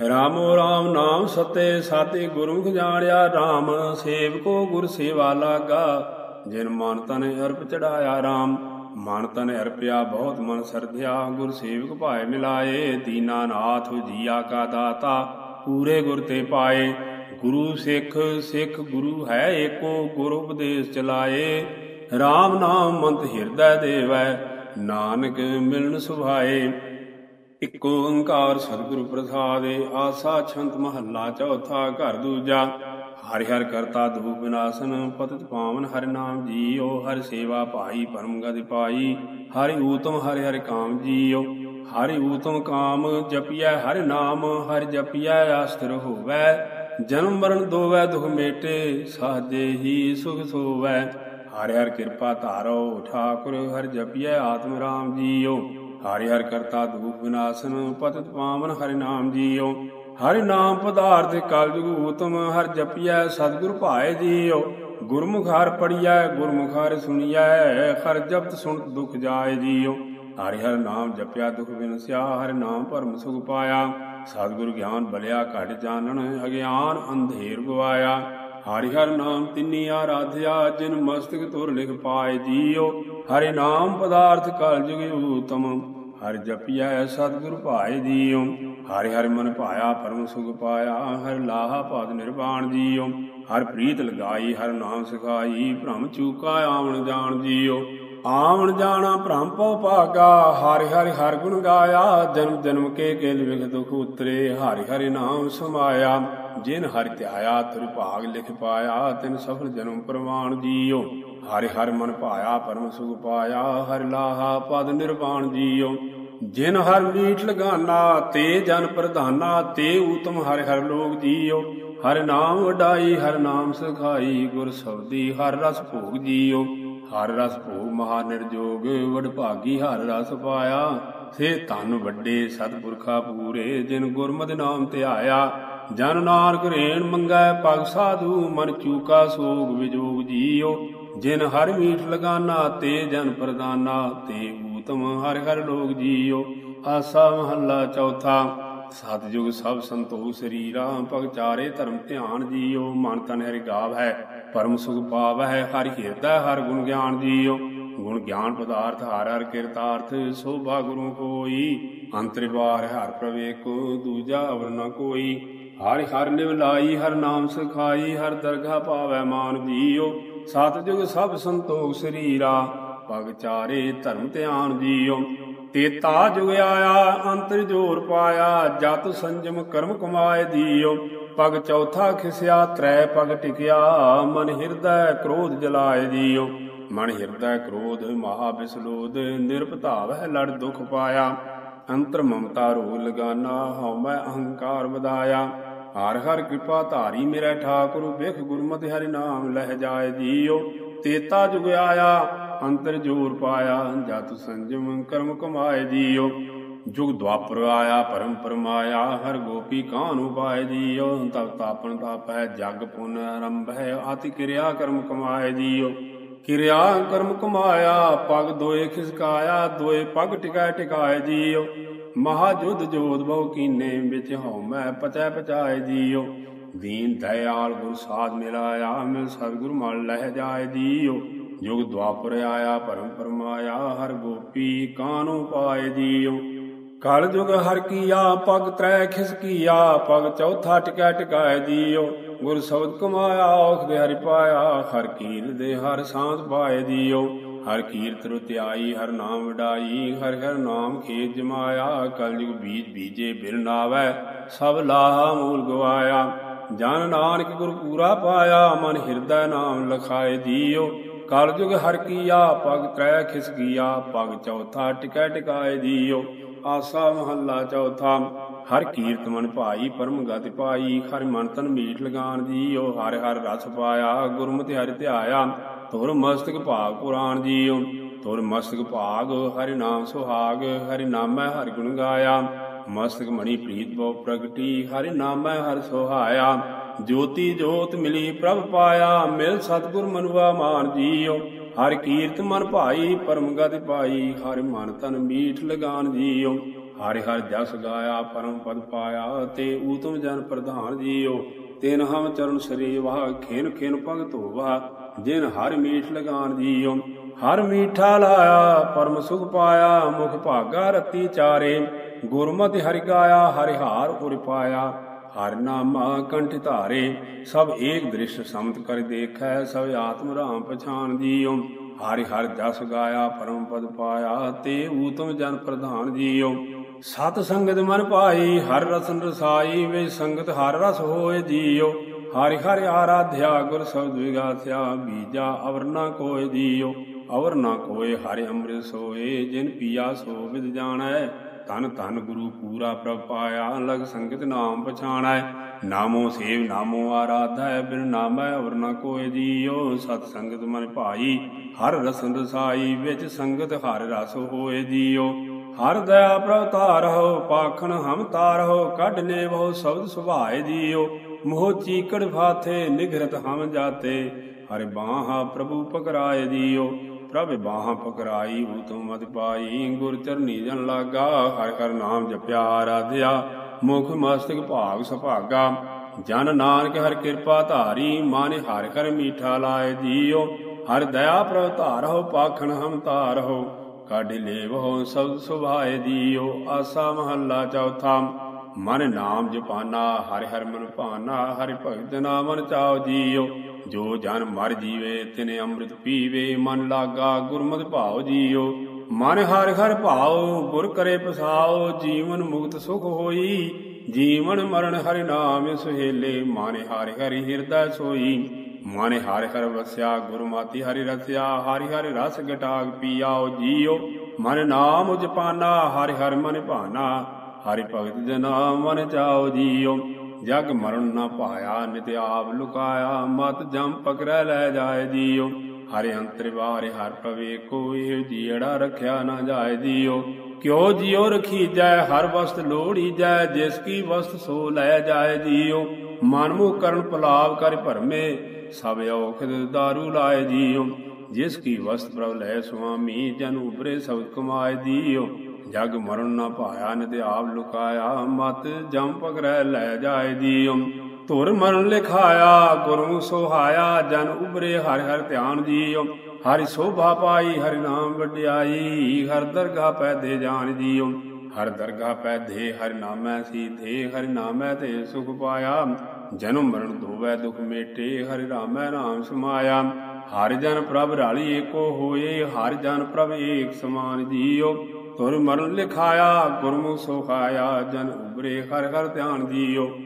ਰਾਮੋ ਰਾਮ ਨਾਮ ਸਤੇ ਸਾਤੇ ਗੁਰੂ ਜਾਣਿਆ ਰਾਮ ਸੇਵਕੋ ਗੁਰ ਸੇਵਾ ਲਾਗਾ। ਜਿਨ ਮਨ ਤਨ ਅਰਪ ਚੜਾਇਆ ਰਾਮ, ਮਨ ਤਨ ਅਰਪਿਆ ਬਹੁਤ ਮਨ ਸਰਧਿਆ। ਗੁਰ ਸੇਵਕ ਭਾਏ ਮਿਲਾਏ, ਦੀਨਾ ਨਾਥ ਜੀਆ ਕਾ ਦਾਤਾ। ਪੂਰੇ ਗੁਰ ਤੇ ਪਾਏ, ਗੁਰੂ ਸਿੱਖ ਸਿੱਖ ਗੁਰੂ ਹੈ ਏਕੋ, ਗੁਰ ਉਪਦੇਸ਼ ਚਲਾਏ। RAM ਨਾਮ ਮੰਤ ਹਿਰਦੈ ਦੇਵੈ, ਨਾਨਕ ਮਿਲਣ ਸੁਭਾਏ। ਇਕ ਓੰਕਾਰ ਸਤਿਗੁਰੂ ਪ੍ਰਸਾਦਿ, ਆਸਾ ਛੰਤ ਮਹੱਲਾ, ਚੌਥਾ ਘਰ ਦੂਜਾ। ਹਰਿ ਹਰਿ ਕਰਤਾ ਧੂਪ ਵਿਨਾਸ਼ਨ, ਪਤਿਤ ਪਾਵਨ ਹਰਿ ਨਾਮ ਜੀਓ ਹਰਿ ਸੇਵਾ ਭਾਈ ਪਰਮ ਗਤਿ ਪਾਈ, ਹਰਿ ਊਤਮ ਹਰਿ ਹਰਿ ਕਾਮ ਜੀਓ ਹਰਿ ਊਤਮ ਕਾਮ ਜਪਿਐ ਹਰਿ ਨਾਮ, ਹਰਿ ਜਪਿਐ ਆਸਥਿਰ ਹੋਵੈ। ਜਨਮ ਮਰਨ ਦੋਵੈ ਦੁਖ ਮੇਟੇ, ਸਾਜੇ ਹੀ ਸੁਖ ਸੋਵੈ। ਹਰਿ ਹਰਿ ਕਿਰਪਾ ਧਾਰੋ, ਠਾਕੁਰ ਹਰਿ ਜਪਿਐ ਆਤਮ ਰਾਮ ਜੀਓ ਹਰਿ ਹਰਿ ਕਰਤਾ ਦੁਖ ਵਿਨਾਸ਼ਨ, ਪਤਿਤ ਪਾਵਨ ਹਰਿ ਨਾਮ ਜੀਓ ਹਰਿ ਨਾਮ ਪਦਾਰਥ ਕਲਯੁਗ ਉਤਮ, ਹਰ ਜਪਿਐ ਸਤਿਗੁਰ ਭਾਏ ਜੀਓ ਗੁਰਮੁਖ ਹਰ ਪੜੀਐ ਗੁਰਮੁਖ ਹਰ ਸੁਣੀਐ, ਹਰ ਜਪਤ ਸੁਣਤ ਦੁਖ ਜਾਏ ਜੀਓ ਹਰਿ ਹਰਿ ਨਾਮ ਜਪਿਆ ਦੁਖ ਵਿਨਸਿਆ ਹਰਿ ਨਾਮ ਪਰਮ ਸੁਖ ਪਾਇਆ। ਸਤਿਗੁਰ ਗਿਆਨ ਬਲਿਆ ਘਟ ਜਾਣਨ, ਅਗਿਆਨ ਅੰਧੇਰ ਗਵਾਇਆ। ਹਰਿ ਹਰਿ ਨਾਮ ਤਿੰਨੀ ਆਰਾਧਿਆ, ਜਿਨ ਮਸਤਕ ਤੁਰ ਲਿਖ ਪਾਏ ਜੀਓ ਹਰਿ ਨਾਮ ਪਦਾਰਥ ਕਲਯੁਗ ਉਤਮ, ਹਰ ਜਪਿਐ ਸਤਿਗੁਰ ਭਾਏ ਜੀਓ ਹਰਿ ਹਰਿ ਮਨ ਭਾਇਆ ਪਰਮ ਸੁਖ ਪਾਇਆ, ਹਰਿ ਲਾਹਾ ਪਦ ਨਿਰਵਾਣ ਜੀਓ ਹਰ ਪ੍ਰੀਤ ਲਗਾਈ, ਹਰ ਨਾਮ ਸਿਖਾਈ, ਭ੍ਰਮ ਚੂਕਾ ਆਵਣ ਜਾਣ ਜੀਓ ਆਵਣ ਜਾਣਾ ਭ੍ਰਮ ਪਉ ਭਾਗਾ, ਹਰਿ ਹਰਿ ਹਰ ਗੁਣ ਗਾਇਆ, ਜਨਮ ਜਨਮ ਕੇ ਕੇਲ ਵਿਖ ਦੁਖ ਉਤਰੇ, ਹਰਿ ਹਰਿ ਨਾਮ ਸਮਾਇਆ, ਜਿਨ ਹਰਿ ਧਿਆਇਆ ਤੁਰ ਭਾਗ ਲਿਖ ਪਾਇਆ, ਤਿਨ ਸਫਲ ਜਨਮ ਪ੍ਰਵਾਣ ਜੀਓ ਹਰਿ ਹਰਿ ਮਨ ਭਾਇਆ ਪਰਮ ਸੁਖ ਪਾਇਆ, ਹਰਿ ਲਾਹਾ ਪਦ ਨਿਰਵਾਣ ਜੀਓ। ਜਿਨ ਹਰ ਮੀਠ ਲਗਾਨਾ, ਤੇ ਜਨ ਪ੍ਰਧਾਨਾ, ਤੇ ਊਤਮ ਹਰਿ ਹਰਿ ਲੋਕ ਜੀਓ। ਹਰਿ ਨਾਮ ਵਡਾਈ, ਹਰਿ ਨਾਮ ਸਿਖਾਈ, ਗੁਰ ਸਬਦੀ, ਹਰਿ ਰਸ ਭੋਗ ਜੀਓ। ਹਰ ਰਸ ਭੋਗ ਮਹਾ ਨਿਰਜੋਗ, ਵਡ ਭਾਗੀ ਹਰ ਰਸ ਪਾਇਆ। ਸੇ ਧਨ ਵੱਡੇ ਸਤਿਪੁਰਖਾ ਪੂਰੇ, ਜਿਨ ਗੁਰਮਤਿ ਨਾਮ ਧਿਆਇਆ। ਜਨ ਨਾਨਕ ਰੇਣ ਮੰਗੈ ਪਗ ਸਾਧੂ ਮਨ ਚੂਕਾ ਸੋਗ ਵਿਜੋਗ ਜੀਓ। ਜਿਨ ਹਰ ਮੀਠ ਲਗਾਨਾ, ਤੇ ਜਨ ਪ੍ਰਦਾਨਾ, ਤੇ ਊਤਮ ਹਰ ਹਰ ਲੋਗ ਜੀਓ। ਆਸਾ ਮਹੱਲਾ ਚੌਥਾ ਸਤਿਜੁਗ ਸਭ ਸੰਤੋਖ ਸਰੀਰਾ ਭਗਚਾਰੇ ਧਰਮ ਧਿਆਨ ਜੀਓ। ਮਨ ਤਨ ਹਰਿ ਗਾਵ ਹੈ, ਪਰਮ ਸੁਖ ਪਾਵ ਹੈ, ਹਰਿ ਹਿਰਦੈ, ਹਰ ਗੁਣ ਗਿਆਨ ਜੀਓ। ਗੁਣ ਗਿਆਨ ਪਦਾਰਥ ਹਰ ਹਰ ਕਿਰਤਾਰਥ, ਸੋਭਾ ਗੁਰੂ ਕੋਈ। ਅੰਤਰਿਵਾਰ ਹਰ ਪ੍ਰਵੇ ਕੋ ਦੂਜਾ ਅਵਰ ਨ ਕੋਈ। ਹਰਿ ਹਰ ਨਿਵਲਾਈ, ਹਰ ਨਾਮ ਸਿਖਾਈ, ਹਰ ਦਰਗਾ ਪਾਵੈ ਮਾਨ ਜੀਓ। ਸਤਿਜੁਗ ਸਭ ਸੰਤੋਖ ਸਰੀਰਾ, ਭਗ ਚਾਰੇ ਧਰਮ ਧਿਆਨ ਜੀਓ। ਤੇਤਾ ਜੁਗ ਆਇਆ, ਅੰਤਰ ਜੋਰ ਪਾਇਆ, ਜਤ ਸੰਜਮ ਕਰਮ ਕਮਾਏ ਦੀਓ। ਪਗ ਚੌਥਾ ਖਿਸਿਆ, ਤ੍ਰੈ ਪਗ ਟਿਕਿਆ, ਮਨ ਹਿਰਦੈ ਕ੍ਰੋਧ ਜਲਾਏ ਜੀਓ ਮਨ ਹਿਰਦੈ ਕ੍ਰੋਧ, ਮਹਾ ਬਿਸਲੋਦ ਨਿਰਭਤਾਵ ਹੈ ਲੜ ਦੁਖ ਪਾਇਆ। ਅੰਤਰ ਮਮਤਾ ਰੋਗ ਲਗਾਨਾ, ਹਉ ਮੈਂ ਅਹੰਕਾਰ ਵਧਾਇਆ। ਹਰ ਹਰ ਕਿਰਪਾ ਧਾਰੀ ਮੇਰਾ ਠਾਕੁਰ ਵੇਖ ਗੁਰਮਤਿ ਹਰਿ ਨਾਮ ਲਹਿ ਜਾਏ ਜੀਓ ਤੇਤਾ ਜੁਗ ਆਇਆ, ਅੰਤਰ ਜੋਰ ਪਾਇਆ, ਜਤ ਸੰਜਮ ਕਰਮ ਕਮਾਏ ਜੀਓ ਜੁਗ ਦਵਾਪਰ ਆਇਆ, ਪਰਮ ਪਰਮਾਇਆ, ਹਰ ਗੋਪੀ ਕਾਨੂ ਪਾਏ ਜੀਓ ਤਪ ਤਾਪਨ ਤਾਪੈ, ਜਗ ਪੁਨ ਆਰੰਭ ਹੈ ਆਤਿ ਕਿਰਿਆ ਕਰਮ ਕਮਾਏ ਜੀਓ ਕਿਰਿਆ ਕਰਮ ਕਮਾਇਆ, ਪਗ ਦੋਏ ਖਿਸਕਾਇਆ, ਦੋਏ ਪਗ ਟਿਕਾਏ ਟਿਕਾਏ ਜੀਓ ਮਹਾ ਜੁਧ ਬਹੁ ਕੀਨੇ ਵਿੱਚ ਹਉ, ਮੈਂ ਪਚੈ ਪਚਾਏ ਜੀਓ ਦੀਨ ਦਇਆਲ ਗੁਰ ਸਾਧ ਮਿਲਾਇਆ, ਮਿਲ ਸਤਿਗੁਰ ਮਲ ਲਹਿ ਜਾਏ ਜੀਓ ਜੁਗ ਦਵਾਪਰ ਆਇਆ, ਪਰਮ ਪਰਮਾਇਆ, ਹਰ ਗੋਪੀ ਕਾਨੂ ਪਾਏ ਜੀਓ ਕਲ ਜੁਗ ਹਰ ਕੀਆ, ਪਗ ਤ੍ਰੈ ਖਿਸਕੀਆ ਪਗ ਚੌਥਾ ਟਿਕੈ ਟਿਕਾਏ ਜੀਓ ਗੁਰ ਸ਼ਬਦ ਕਮਾਇਆ, ਔਖ ਦੇ ਹਰਿ ਪਾਇਆ, ਹਰ ਕੀਰ ਦੇ ਹਰ ਸਾਂਤ ਪਾਏ ਜੀਓ ਹਰ ਕੀਰਤ ਰੁਤਿਆਈ, ਹਰ ਨਾਮ ਵਡਾਈ, ਹਰ ਹਰ ਨਾਮ ਖੇਤ ਜਮਾਇਆ ਕਲਯੁਗ ਬੀਜ ਬੀਜੇ ਬਿਲ ਨਾਵੈ, ਸਭ ਲਾਹਾ ਮੂਲ ਗਵਾਇਆ। ਜਨ ਨਾਨਕ ਗੁਰ ਪੂਰਾ ਪਾਇਆ, ਮਨ ਹਿਰਦੈ ਨਾਮ ਲਖਾਏ ਜੀਓ ਕਲਯੁਗ ਹਰ ਕੀਆ, ਪਗ ਤ੍ਰੈ ਖਿਸਕੀਆ ਪਗ ਚੌਥਾ ਟਿਕੈ ਟਿਕਾਏ ਜੀਓ ਆਸਾ ਮਹੱਲਾ ਚੌਥਾ, ਹਰ ਕੀਰਤ ਮਨ ਭਾਈ, ਪਰਮ ਗਤਿ ਪਾਈ, ਹਰ ਮਨ ਤਨ ਮੀਠ ਲਗਾਨ ਜੀਓ ਹਰ ਹਰ ਰਸ ਪਾਇਆ, ਗੁਰਮਤਿ ਹਰਿ ਧਿਆਇਆ। ਤੁਰ ਮਸਤਕ ਭਾਗ ਪੁਰਾਣ ਜੀਓ ਤੁਰ ਮਸਤਕ ਭਾਗ ਹਰਿ ਨਾਮ ਸੁਹਾਗ, ਹਰਿ ਨਾਮੈ ਹਰਿ ਗੁਣ ਗਾਇਆ। ਮਸਤਕ ਮਣੀ ਪ੍ਰੀਤ ਬਹੁ ਪ੍ਰਗਟੀ, ਹਰਿ ਨਾਮੈ ਹਰਿ ਸੁਹਾਇਆ। ਜੋਤੀ ਜੋਤ ਮਿਲੀ ਪ੍ਰਭ ਪਾਇਆ, ਮਿਲ ਸਤਗੁਰ ਮਨੁਆ ਮਾਨ ਜੀਓ ਹਰ ਕੀਰਤ ਮਨ ਭਾਈ, ਪਰਮ ਗਤਿ ਪਾਈ, ਹਰਿ ਮਨ ਤਨ ਮੀਠ ਲਗਾਨ ਜੀਓ ਹਰਿ ਹਰਿ ਜਸ ਗਾਇਆ, ਪਰਮ ਪਦ ਪਾਇਆ, ਤੇ ਊਤਮ ਜਨ ਪ੍ਰਧਾਨ ਜੀਓ ਤਿਨ ਹਮ ਚਰਨ ਸਰੀਵਾ, ਖੇਨ ਖੇਨ ਭਗਤ ਹੋਵਾ। ਜਿਨ ਹਰ ਮੀਠ ਲਗਾਨ ਜੀਓ ਹਰ ਮੀਠਾ ਲਾਇਆ, ਪਰਮ ਸੁਖ ਪਾਇਆ, ਮੁਖ ਭਾਗਾ ਰਤੀ ਚਾਰੇ। ਗੁਰਮਤਿ ਹਰਿ ਗਾਇਆ, ਹਰਿ ਹਾਰ ਉਰ ਪਾਇਆ, ਹਰ ਨਾਮਾ ਕੰਠ ਧਾਰੇ। ਸਭ ਏਕ ਦ੍ਰਿਸ਼ ਸਮਤ ਕਰ ਦੇਖੈ, ਸਭ ਆਤਮ ਰਾਮ ਪਛਾਨ ਜੀਉ। ਹਰਿ ਹਰ ਜਸ ਗਾਇਆ, ਪਰਮ ਪਦ ਪਾਇਆ, ਤੇ ਊਤਮ ਜਨ ਪ੍ਰਧਾਨ ਜੀਉ। ਸਤ ਸੰਗਤ ਮਨ ਪਾਈ, ਹਰ ਰਸਨ ਰਸਾਈ, ਵੇ ਸੰਗਤ ਹਰ ਰਸ ਹੋਏ ਜੀਉ। ਹਰਿ ਹਰਿ ਆਰਾਧਿਆ ਗੁਰ ਸ਼ਬਦ ਵਿਗਾਸਿਆ ਬੀਜਾ ਅਵਰ ਨਾ ਕੋਏ ਜੀਉ ਅਵਰ ਨਾ ਕੋਇ ਹਰਿ ਅੰਮ੍ਰਿਤ ਸੋਏ, ਜਿਨ ਪੀਆ ਸੋ ਵਿਦ ਜਾਣੈ ਤਨ ਤਨ ਗੁਰੂ ਪੂਰਾ ਪ੍ਰਭ ਪਾਇਆ ਲਗ ਸੰਗਤ ਨਾਮ ਪਛਾਣੈ, ਨਾਮੋ ਸੇਵ ਨਾਮੋ ਆਰਾਧੈ, ਬਿਨ ਨਾਮੈ ਅਵਰ ਨ ਕੋਇ ਜੀਓ ਸਤ ਸੰਗਤ ਮਨ ਭਾਈ, ਹਰ ਰਸਨ ਰਸਾਈ ਵਿੱਚ ਸੰਗਤ ਹਰ ਰਸ ਹੋਏ ਜੀਓ ਹਰ ਦਇਆ ਪ੍ਰਭ ਤਾਰਹੁ ਪਾਖਣ ਹਮ ਤਾਰਹੁ ਕੱਢ ਨੇਵਹੁ, ਸ਼ਬਦ ਸੁਭਾਏ ਜੀਓ ਮੋਹ ਚੀਕੜ ਫਾਥੇ ਨਿਗਰਤ ਹਮ ਜਾਤੇ। ਹਰਿ ਬਾਹਾ ਪ੍ਰਭੂ ਪਕਰਾਏ ਜੀਓ, ਪ੍ਰਭ ਬਾਹਾਂ ਪਕਰਾਈ ਉਤਮ ਮਤ ਪਾਈ, ਗੁਰ ਚਰਨੀ ਜਨ ਲਾਗਾ। ਹਰ ਹਰ ਨਾਮ ਜਪਿਆ, ਆਰਾਧਿਆ, ਮੁਖ ਮਸਤਕ ਭਾਗ ਸੁਭਾਗਾ। ਜਨ ਨਾਨਕ ਹਰ ਕਿਰਪਾ ਧਾਰੀ, ਮਾਨੇ ਹਰ ਕਰ ਮੀਠਾ ਲਾਏ ਜੀਓ। ਹਰ ਦਇਆ ਪ੍ਰਭ ਧਾਰਹੁ, ਪਾਖਣ ਹਮ ਤਾਰਹੁ ਕਾਢ ਲੇਵਹੁ, ਸਭ ਸੁਭਾਏ ਜੀਓ। ਆਸਾ ਮਹੱਲਾ ਚੌਥਾ। ਮਨ ਨਾਮ ਜਪਾਨਾ, ਹਰਿ ਹਰਿ ਮਨ ਭਾਨਾ, ਹਰਿ ਭਗਤ ਨਾਮਨ ਚਾਉ ਜੀਓ ਜੋ ਜਨ ਮਰ ਜੀਵੇ, ਤਿਨੇ ਅੰਮ੍ਰਿਤ ਪੀਵੇ, ਮਨ ਲਾਗਾ ਗੁਰਮਤਿ ਭਾਉ ਜੀਓ ਮਨ ਹਰਿ ਹਰਿ ਭਾਉ, ਗੁਰ ਕਰੇ ਪਸਾਉ, ਜੀਵਨ ਮੁਕਤ ਸੁਖ ਹੋਈ। ਜੀਵਨ ਮਰਨ ਹਰਿ ਨਾਮ ਸੁਹੇਲੇ, ਮਨ ਹਰਿ ਹਰਿ ਹਿਰਦਾ ਸੋਈ। ਮਨ ਹਰਿ ਹਰਿ ਵਸਿਆ, ਗੁਰਮਾਤੀ ਹਰਿ ਰਸਿਆ, ਹਰਿ ਹਰਿ ਰਸ ਗਟਾਗ ਪੀਆਓ ਜੀਓ ਮਨ ਨਾਮ ਜਪਾਨਾ, ਹਰਿ ਹਰਿ ਮਨ ਭਾਨਾ। ਹਰਿ ਭਗਤ ਜਨਾ ਮਨ ਚਾਓ ਜੀਓ ਜਗ ਮਰਨ ਨਾ ਪਾਇਆ ਨਿਤ ਆਪ ਲੁਕਾਇਆ, ਮਤ ਜਮ ਪਕੜੈ ਲੈ ਜਾਏ ਜੀਓ ਹਰਿ ਅੰਤਰ ਬਾਰੇ ਹਰ ਪਵੇ ਕੋਈ ਜੀੜਾ ਰਖਿਆ ਨਾ ਜਾਏ ਜੀਓ ਕਿਉ ਜਿਉ ਰਖੀ ਜਾਏ ਹਰ ਵਸਤ ਲੋੜੀ ਜਾਏ ਜਿਸ ਕੀ ਵਸਤ ਸੋ ਲੈ ਜਾਏ ਜੀਉ। ਮਨ ਮੁਖ ਕਰਨ ਪਲਾਵ ਕਰ ਭਰਮੇ, ਸਭ ਔਖਦ ਦਾਰੂ ਲਾਏ ਜੀਉ। ਜਿਸ ਕੀ ਵਸਤ ਪ੍ਰਭ ਲੈ ਸੁਆਮੀ, ਜਨ ਉਬਰੇ ਸਬਦ ਕਮਾਏ ਜੀਉ। ਜਗ ਮਰਨ ਨਾ ਭਾਇਆ ਨਿਤ ਆਪ ਲੁਕਾਇਆ। ਮਤ ਜਮ ਪਕਰੈ ਲੈ ਜਾਏ ਜੀਉ। ਧੁਰ ਮਰਨ ਲਿਖਾਇਆ, ਗੁਰੂ ਸੋਹਾਇਆ। ਜਨ ਉਬਰੇ ਹਰ ਹਰ ਧਿਆਨ ਜੀਉ। ਹਰਿ ਸੋਭਾ ਪਾਈ, ਹਰਿ ਨਾਮ ਵਡਿਆਈ। ਹਰ ਦਰਗਾ ਪੈ ਦੇ ਜਾਣ ਜੀਉ। ਹਰ ਦਰਗਾ ਪੈ ਦੇ ਹਰਿ ਨਾਮੈ ਸੀਧੇ ਹਰਿ ਨਾਮੈ ਤੇ ਸੁਖ ਪਾਇਆ। ਜਨਮ ਮਰਨ ਦੋਵੈ ਦੁਖ ਮੇਟੇ। ਹਰਿ ਰਾਮੈ ਨਾਮ ਸਮਾਇਆ। ਹਰਿ ਜਨ ਪ੍ਰਭ ਰਾਲੀ ਏਕੋ ਹੋਏ। ਹਰ ਜਨ ਪ੍ਰਭ ਏਕ ਸਮਾਨ ਜੀਓ ਤੁਰ ਮਰਨ ਲਿਖਾਇਆ, ਗੁਰਮੁਖ ਸੁਖਾਇਆ, ਜਨ ਉਬਰੇ ਹਰ ਹਰ ਧਿਆਨ ਜੀਓ।